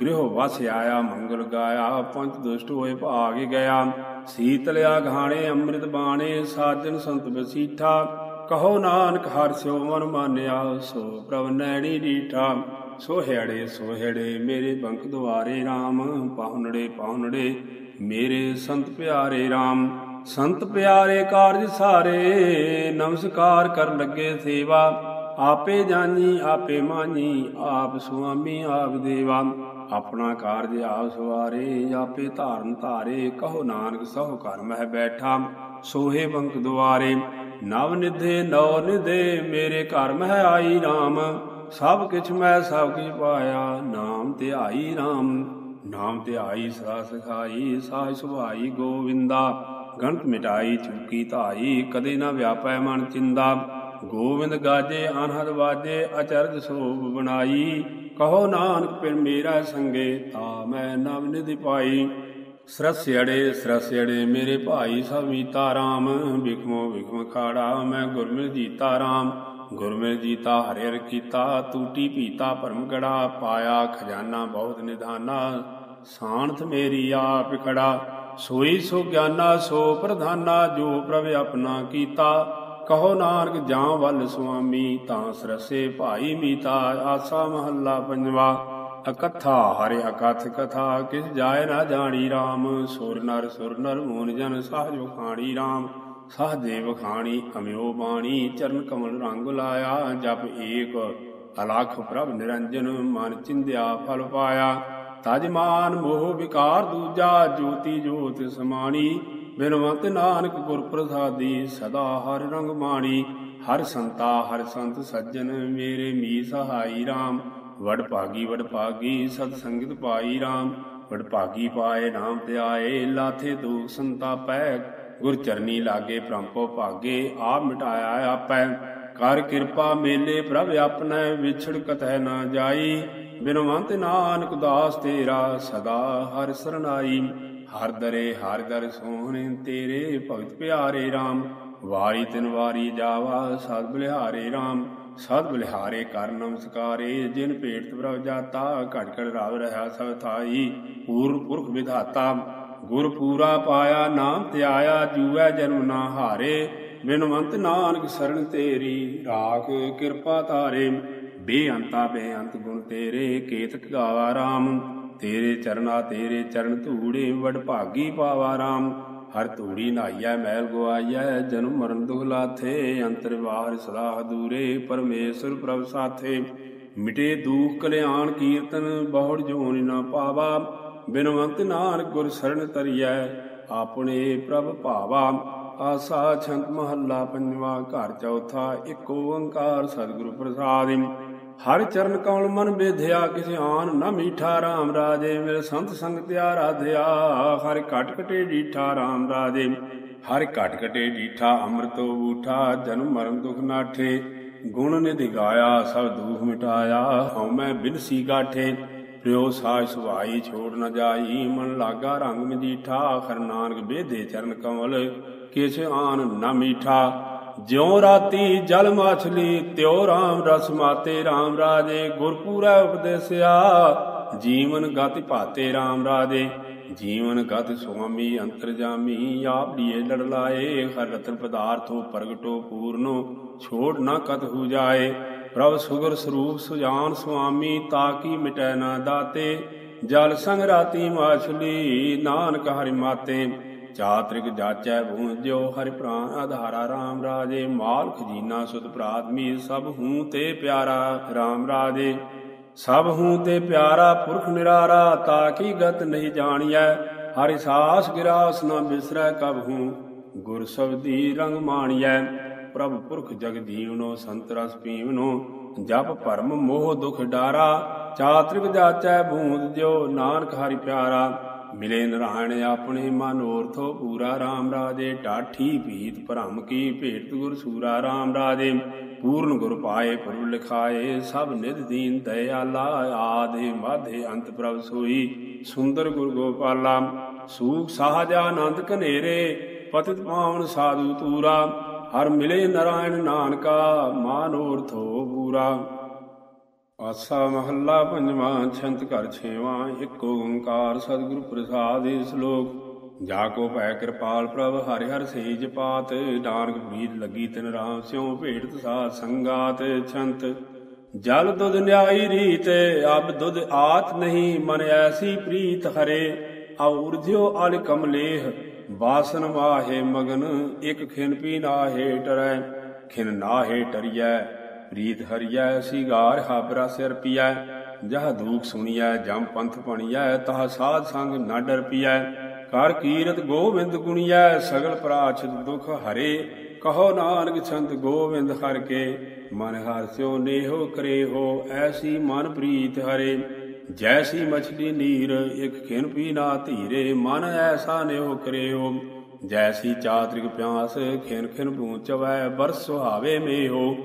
ਗ੍ਰਹਿ ਵਸ ਆਇਆ, ਮੰਗਲ ਗਾਇਆ ਪੰਚ ਦੁਸ਼ਟ ਹੋਏ ਭਾਗ ਗਿਆ। ਸੀਤਲਿਆ ਘਾਣੇ, ਅੰਮ੍ਰਿਤ ਬਾਣੇ ਸਾਜਨ ਸੰਤ ਬਸੀਠਾ। ਕਹੋ ਨਾਨਕ ਹਰ ਸਿਓ ਮਨ ਮਾਨਿਆ, ਸੋ ਪ੍ਰਭ ਨੈਣੀ ਡੀਠਾ ਸੋਹੜੇ ਸੋਹੜੇ, ਮੇਰੇ ਬੰਕ ਦੁਆਰੇ RAM ਪਾਹੁਨੜੇ ਪਾਹੁਨੜੇ, ਮੇਰੇ ਸੰਤ ਪਿਆਰੇ RAM ਸੰਤ ਪਿਆਰੇ ਕਾਰਜ ਸਾਰੇ, ਨਮਸਕਾਰ ਕਰਨ ਲੱਗੇ ਸੇਵਾ। ਆਪੇ ਜਾਣੀ, ਆਪੇ ਮਾਨੀ ਆਪ ਸੁਆਮੀ, ਆਪ ਦੇਵਾ। ਆਪਣਾ ਕਾਰਜ ਆਪ ਸਵਾਰੇ, ਆਪੇ ਧਾਰਨ ਧਾਰੇ, ਕਹੋ ਨਾਨਕ, ਸਹੁ ਘਰ ਮਹਿ ਬੈਠਾ। ਸੋਹੇ ਬੰਕ ਦੁਆਰੇ, ਨਵ ਨਿਧੇ ਨੌ ਨਿਧੇ, ਮੇਰੇ ਘਰ ਮਹਿ ਆਈ RAM ਸਭ ਕਿਛ ਮੈਂ ਸਭ ਕੀ ਪਾਇਆ, ਨਾਮ ਧਿਆਈ RAM ਨਾਮ ਧਿਆਈ ਸਦਾ ਸਖਾਈ, ਸਾਜ ਸੁਭਾਈ ਗੋਵਿੰਦਾ ਗਣਤ ਮਿਟਾਈ, ਚੁਕੀ ਧਾਈ, ਕਦੇ ਨਾ ਵਿਆਪੈ ਮਨ ਚਿੰਦਾ। ਗੋਵਿੰਦ ਗਾਜੇ, ਅਨਹਦ ਵਾਜੇ, ਅਚਰਜ ਸੋਭ ਬਣਾਈ। ਕਹੋ ਨਾਨਕ ਪਿਰ ਮੇਰਾ ਸੰਗੇ, ਤਾ ਮੈਂ ਨਵ ਨਿਧਿ ਪਾਈ। ਸਰਸੇੜੇ ਸਰਸੇੜੇ ਮੇਰੇ ਭਾਈ ਸਭ ਮੀਤਾ ਰਾਮ ਵਿਖਮੋ ਵਿਖਮ ਖਾੜਾ, ਮੈਂ ਗੁਰਮਿਲ ਜੀਤਾ ਰਾਮ। ਗੁਰਮਿਲ ਜੀਤਾ ਹਰਿ ਹਰਿ ਕੀਤਾ, ਤੂਟੀ ਪੀਤਾ ਭਰਮ ਗੜਾ, ਪਾਇਆ ਖਜ਼ਾਨਾ ਬਹੁਤ ਨਿਧਾਨਾ। ਸਾਣਤ ਮੇਰੀ ਆਪ ਖੜਾ, ਸੋਈ ਸੋ ਗਿਆਨਾ, ਸੋ ਪ੍ਰਧਾਨਾ, ਜੋ ਪ੍ਰਭ ਆਪਣਾ ਕੀਤਾ। ਕਹੋ ਨਾਨਕ ਜਾਂ ਵੱਲ ਸੁਆਮੀ, ਤਾਂ ਸਰਸੇ ਭਾਈ ਮੀਤਾ, ਆਸਾ ਮਹੱਲਾ ਪੰਜਵਾ। ਅਕਥਾ ਹਰਿ ਅਕਥ ਕਥਾ, ਕਿਸ ਜਾਏ ਨਾ ਜਾਣੀ RAM ਸੁਰ ਨਰ ਸੁਰ ਨਰ ਮੂਨ ਜਨ ਸਾਜ ਵਖਾਣੀ RAM ਸਾਹਦੇਵ ਖਾਣੀ ਅਮਿਓ ਬਾਣੀ, ਚਰਨ ਕਮਲ ਰੰਗ ਲਾਇਆ, ਜਪ ਏਕ, ਅਲਖ ਪ੍ਰਭ ਨਿਰੰਜਨ, ਮਨ ਚਿੰਦਿਆ ਫਲ ਪਾਇਆ। ਤਜ ਮਾਨ ਮੋਹ ਵਿਕਾਰ ਦੂਜਾ, ਜੋਤੀ ਜੋਤ ਸਮਾਣੀ। ਬਿਨਵੰਤ ਨਾਨਕ ਗੁਰ ਪ੍ਰਸਾਦੀ ਸਦਾ ਹਰ ਰੰਗ ਮਾਣੀ। ਹਰ ਸੰਤਾ, ਹਰ ਸੰਤ ਸੱਜਣ, ਮੇਰੇ ਮੀ ਸਹਾਈ RAM ਵਡ ਭਾਗੀ ਵਡ ਭਾਗੀ, ਸਤ ਸੰਗਤ ਪਾਈ RAM ਵਡ ਭਾਗੀ ਪਾਏ, ਨਾਮ ਧਿਆਏ, ਲਾਥੇ ਦੁਖ ਸੰਤਾਪੈ ਗੁਰ ਚਰਨੀ ਲਾਗੇ ਪ੍ਰੰਪੋ ਭਾਗੇ, ਆਪ ਮਿਟਾਇਆ ਆਪੈ। ਕਰ ਕਿਰਪਾ ਮੇਲੇ ਪ੍ਰਭ ਆਪਣੈ, ਵਿਛੜ ਕਤੈ ਨਾ ਜਾਈ। ਬਿਨਵੰਤ ਨਾਨਕ ਦਾਸ ਤੇਰਾ ਸਦਾ ਹਰ ਸਰਨਾਈ। ਹਰ ਦਰੇ ਹਰ ਦਰ ਸੋਹਣੇ, ਤੇਰੇ ਭਗਤ ਪਿਆਰੇ RAM ਵਾਰੀ ਤਿਨ ਵਾਰੀ ਜਾਵਾ, ਸਦ ਬਲਿਹਾਰੇ RAM ਸਤ ਬਲਿਹਾਰੇ ਕਰ ਨਮਸਕਾਰੇ, ਜਿਨ ਭੇਟ ਪ੍ਰਭ ਜਾਤਾ ਘਟ ਘਟ ਰਾਵ ਰਹਾ ਸਭ ਥਾਈ। ਪੂਰ ਪੁਰਖ ਵਿਧਾਤਾ। ਗੁਰ ਪੂਰਾ ਪਾਇਆ, ਨਾਮ ਧਿਆਇਆ ਜੂਐ ਜਨਮ ਨਾ ਹਾਰੇ। ਬਿਨਵੰਤ ਨਾਨਕ ਸਰਣ ਤੇਰੀ, ਰਾਖ ਕਿਰਪਾ ਧਾਰੇ। ਬੇਅੰਤਾ ਬੇਅੰਤ ਗੁਣ ਤੇਰੇ, ਕੇਤਕ ਗਾਵਾ ਰਾਮ। ਤੇਰੇ ਚਰਨਾ ਤੇਰੇ ਚਰਨ ਧੂੜੇ, ਵਡ ਭਾਗੀ ਪਾਵਾ ਰਾਮ। ਹਰ ਧੂੜੀ ਨਾਈਐ, ਮੈਲ ਗਵਾਈਐ, ਜਨਮ ਮਰਨ ਦੁਖਲਾਥੇ ਅੰਤਰ ਬਾਹਰ ਸਲਾਹ ਦੂਰੇ, ਪਰਮੇਸ਼ਰ ਪ੍ਰਭ ਸਾਥੇ। ਮਿਟੇ ਦੂਖ ਕਲਿਆਣ ਕੀਰਤਨ, ਬਹੁੜ ਜੋਨ ਨਾ ਪਾਵਾ। ਬਿਨਵੰਤ ਨਾਨਕ ਗੁਰ ਸਰਣ ਤਰੀਐ ਆਪਣੇ ਪ੍ਰਭ ਭਾਵਾ। ਆਸਾ ਛੰਤ ਮਹੱਲਾ ਪੰਜਵਾ ਘਰ ਚੌਥਾ, ਇੱਕ ਓੰਕਾਰ ਸਤਿਗੁਰੂ ਪ੍ਰਸਾਦਿ। ਹਰ ਚਰਨ ਕਮਲ ਮਨ ਬੇਧਿਆ, ਕਿਸੇ ਆਨ ਨਾ ਮੀਠਾ RAM ਰਾਜੇ। ਮੇਰੇ ਸੰਤ ਸੰਗ ਤੇ ਆਰਾਧਿਆ ਹਰ ਘਟ ਘਟੇ ਡੀਠਾ RAM ਰਾਜੇ। ਹਰ ਘਟ ਘਟੇ ਡੀਠਾ ਅੰਮ੍ਰਿਤੋ ਊਠਾ, ਜਨਮ ਮਰਨ ਦੁਖ ਨਾਠੇ। ਗੁਣ ਨਿਧਿ ਗਾਇਆ, ਸਭ ਦੂਖ ਮਿਟਾਇਆ, ਹਉ ਮੈਂ ਬਿਨਸੀ ਗਾਠੇ। ਪ੍ਰਿਓ ਸਾਜ ਸੁਭਾਈ ਛੋੜ ਨ ਜਾਈ, ਮਨ ਲਾਗਾ ਰੰਗ ਮਜੀਠਾ ਹਰ ਨਾਨਕ ਬੇਦੇ ਚਰਨ ਕਮਲ, ਕਿਛ ਆਨ ਨ ਮੀਠਾ। ਜਿਉ ਰਾਤੀ ਜਲ ਮਾਛਲੀ, ਤਿਉ ਰਾਮ ਰਸ ਮਾਤੇ ਰਾਮ ਰਾਜੇ, ਗੁਰਪੂਰਾ ਉਪਦੇਸਿਆ। ਜੀਵਨ ਗਤਿ ਭਾਤੇ ਰਾਮ ਰਾਜੇ, ਜੀਵਨ ਗਤ ਸੁਆਮੀ ਅੰਤਰਜਾਮੀ ਆਪ ਲੀਏ ਲੜ ਲਾਏ, ਹਰ ਰਤਨ ਪਦਾਰਥੋ ਪ੍ਰਗਟੋ ਪੂਰਨੋ, ਛੋੜ ਨਾ ਕਤ ਹੋ ਜਾਏ। ਪ੍ਰਭ ਸੁਗਰ ਸਰੂਪ ਸੁਜਾਨ ਸੁਆਮੀ ਤਾਕੀ ਮਿਟੈ ਨਾ ਦਾਤੇ, ਜਲ ਸੰਗ ਰਾਤੀ ਮਾਛਲੀ, ਨਾਨਕ ਹਰਿ ਮਾਤੇ। ਚਾਤ੍ਰਿਕ ਜਾਚੈ ਭੂੰਜਿਓ ਹਰਿ ਪ੍ਰਾਨ ਆਧਾਰਾ RAM ਰਾਜੇ। ਮਾਲ ਖਜੀਨਾ ਸੁਤ ਪ੍ਰਾਦਮੀ ਸਭ ਹੂੰ ਤੇ ਪਿਆਰਾ RAM ਰਾਜੇ। ਸਭ ਹੂੰ ਤੇ ਪਿਆਰਾ ਪੁਰਖ ਨਿਰਾਰਾ, ਤਾ ਕੀ ਗਤ ਨਹੀਂ ਜਾਣੀਐ। ਹਰਿ ਸਾਸ ਗਿਰਾਸ ਨਾ ਬਿਸਰੈ, ਕਬ ਹੂੰ ਗੁਰ ਸਬਦੀ ਰੰਗ ਮਾਣੀਐ। ਪ੍ਰਭ ਪੁਰਖ ਜਗ ਜੀਵਨੋ, ਸੰਤ ਰਸ ਪੀਵਨੋ, ਜਪ ਭਰਮ ਮੋਹ ਦੁਖ ਡਾਰਾ, ਚਾਤ੍ਰਿਕ ਜਾਚੈ ਬੂੰਦ ਜਿਉ, ਨਾਨਕ ਹਰਿ ਪਿਆਰਾ। ਮਿਲੇ ਨਰਾਇਣ ਆਪਣੇ ਮਨ ਓਰਥੋ ਪੂਰਾ RAM ਰਾਜੇ ਟਾਠੀ ਭੀਤ ਭਰਮ ਕੀ ਭੇਟ ਗੁਰ ਸੂਰਾ RAM ਰਾਜੇ। ਪੂਰਨ ਗੁਰ ਪਾਏ ਪੁਰ ਲਿਖਾਏ, ਸਭ ਨਿਧ ਦੀਨ ਦਇਆਲਾ, ਆਦੇ ਮਾਧੇ ਅੰਤ ਪ੍ਰਭ ਸੋਈ। ਸੁੰਦਰ ਗੁਰ ਗੋਪਾਲਾ, ਸੂਖ ਸਾਹਜ ਆਨੰਦ ਕਨੇਰੇ ਪਤਿਤ ਪਾਵਨ ਸਾਧੂ ਤੂਰਾ। ਹਰ ਮਿਲੇ ਨਰਾਇਣ ਨਾਨਕਾ, ਮਾਨ ਓਰਥੋ ਪੂਰਾ। ਆਸਾ ਮਹੱਲਾ ਪੰਜਵਾਂ, ਛੰਤ ਘਰ ਛੇਵਾਂ, ਇੱਕ ਓੰਕਾਰ ਸਤਿਗੁਰੂ ਪ੍ਰਸਾਦਿ ਸ਼ਲੋਕ ਜਾ ਕੋ ਭੈ ਕਿਰਪਾਲ ਪ੍ਰਭ, ਹਰਿ ਹਰਿ ਸੇਜ ਪਾਤ, ਨਾਨਕ ਪ੍ਰੀਤ ਲੱਗੀ ਤਿਨ ਰਾਮ, ਸਿਉ ਭੇਟ ਸਾਧ ਸੰਗਾਤ, ਛੰਤ। ਜਲ ਦੁਧ ਨਿਆਈ ਰੀਤ, ਅਬ ਦੁਧ ਆਤ ਨਹੀਂ, ਮਨ ਐਸੀ ਪ੍ਰੀਤ ਹਰੇ। ਔਰਧਿਓ ਅਲ ਕਮਲੇਹ ਬਾਸਨ ਵਾਹੇ ਮਗਨ, ਇਕ ਖਿਨ ਪੀ ਨਾਹੇ ਟਰੈ, ਖਿਨ ਨਾਹੇ ਟਰਿਐ, ਪ੍ਰੀਤ ਹਰਿਐ, ਸਿਗਾਰ ਹਾਬਰਾ ਸਿਰ ਪੀਐ, ਜਹ ਦੂਖ ਸੁਣੀਐ, ਜਮ ਪੰਥ ਪਣੀਐ ਤਹ ਸਾਧ ਸੰਗ ਨਾ ਡਰ ਪੀਐ ਕਰ ਕੀਰਤ ਗੋਬਿੰਦ ਗੁਣੀਐ, ਸਗਲ ਪ੍ਰਾਚਿਤ ਦੁਖ ਹਰੇ, ਕਹੋ ਨਾਨਕ ਸੰਤ ਗੋਬਿੰਦ ਹਰ ਕੇ, ਮਨ ਹਰਸਿਓ ਨੇਹੋ ਕਰੇ ਹੋ ਐਸੀ ਮਨ ਪ੍ਰੀਤ ਹਰੇ। ਜੈਸੀ ਮਛਲੀ ਨੀਰ ਇਕ ਖਿਨ ਪੀ ਨਾ ਧੀਰੇ, ਮਨ ਐਸਾ ਨਿਉ ਕਰਿਓ। ਜੈਸੀ ਚਾਤ੍ਰਿਕ ਪਿਆਸ ਖਿਨ ਖਿਨ ਪੂੰਚਵੈ ਬਰਸ ਸੁਹਾਵੇ ਮੇਹੋ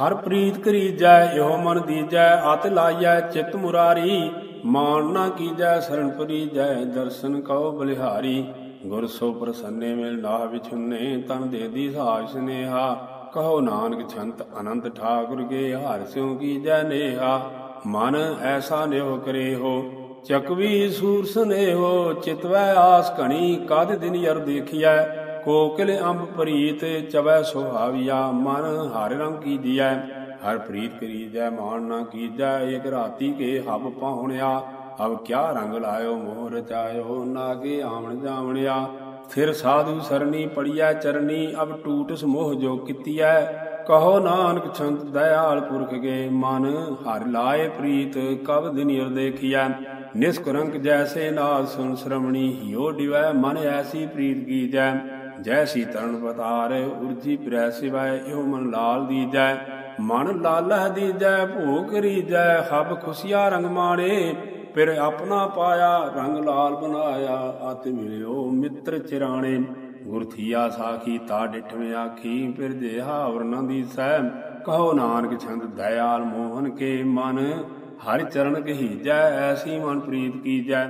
ਹਰ ਪ੍ਰੀਤ ਕਰੀਜੈ, ਇਹੋ ਮਨ ਦੀਜੈ, ਅਤ ਲਾਈਐ ਚਿਤ ਮੁਰਾਰੀ। ਮਾਨ ਨਾ ਕੀਜੈ ਸਰਣ ਪਰੀਜੈ ਦਰਸ਼ਨ ਕਉ ਬਲਿਹਾਰੀ। ਗੁਰ ਸੋ ਪ੍ਰਸੰਨੇ ਮਿਲ ਨਾ ਵਿਛੁੰਨੇ, ਤਨ ਦੇ ਦੀ ਸਾਜ ਸਨੇਹਾ। ਕਹੋ ਨਾਨਕ ਛੰਤ ਅਨੰਤ ਠਾਕੁਰ ਕੇ, ਹਰਿ ਸਿਉ ਕੀਜੈ ਨੇਹਾ। ਮਨ ਐਸਾ ਨਿਉ ਕਰੇ ਹੋ ਚਕਵੀ ਸੂਰ ਸਨੇਹੋ, ਚਿਤਵੈ ਆਸ ਘਣੀ, ਕਦ ਦਿਨ ਯਰ ਦੇਖੀਐ ਕੋਕਿਲ ਅੰਬ ਪ੍ਰੀਤ, ਚਵੈ ਸੁਹਾਵਿਆ, ਮਨ ਹਰ ਰੰਗ ਕੀਜੀਐ ਹਰ ਪ੍ਰੀਤ ਕਰੀਜੈ ਮਾਨ ਨਾ ਕੀਜੈ ਇਕ ਰਾਤੀ ਕੇ ਹਬ ਪਾਉਣਿਆ ਅਬ ਕਿਆ ਰੰਗ ਲਾਇਓ ਮੋਹ ਰਚਾਇਓ ਨਾਗੇ ਆਵਣ ਜਾਵਣਿਆ, ਫਿਰ ਸਾਧੂ ਸਰਣੀ ਪੜੀਐ ਚਰਨੀ ਅਬ ਟੂਟ ਸਮੋਹ ਜੋ ਕੀਤੀਐ ਕਹੋ ਨਾਨਕ ਛੰਤ ਦਇਆਲ ਪੁਰਖ ਕੇ ਮਨ, ਹਰ ਲਾਏ ਪ੍ਰੀਤ, ਕਬ ਦਿਨ ਯਰ ਦੇਖੀਐ। ਨਿਸਕਰੰਕ ਜੈਸੇ ਨਾਦ ਸੁਨ ਸ਼ਰਮਣੀ ਹਿਓ ਦਿਵੈ ਮਨ ਐਸੀ ਪ੍ਰੀਤ ਕੀਜੈ ਜੈਸੀ ਤਰਨ ਪਤਾਰ ਉਰਜੀ ਪ੍ਰੈ ਸਿਵੈ, ਇਹੋ ਮਨ ਲਾਲ ਦੀਜੈ। ਮਨ ਲਾਲਹ ਦੀਜੈ, ਭੋਗ ਰੀਜੈ, ਹਬ ਖੁਸ਼ੀਆ ਰੰਗ ਮਾਣੇ। ਫਿਰ ਆਪਣਾ ਪਾਇਆ, ਰੰਗ ਲਾਲ ਬਨਾਇਆ ਅਤ ਮਿਲਿਓ ਮਿੱਤਰ ਚਿਰਾਣੇ। ਗੁਰਥੀਆ ਸਾਖੀ ਤਾ ਡਿਠਵੇਂ ਆਖੀ, ਫਿਰ ਦੇਹਾ ਵਰਨਾਂ ਦੀ ਸਹਿ ਕਹੋ ਨਾਨਕ ਛੰਦ ਦਇਆਲ ਮੋਹਨ ਕੇ ਮਨ, ਹਰ ਚਰਨ ਕਹੀਜੈ, ਐਸੀ ਮਨ ਪ੍ਰੀਤ ਕੀਜੈ।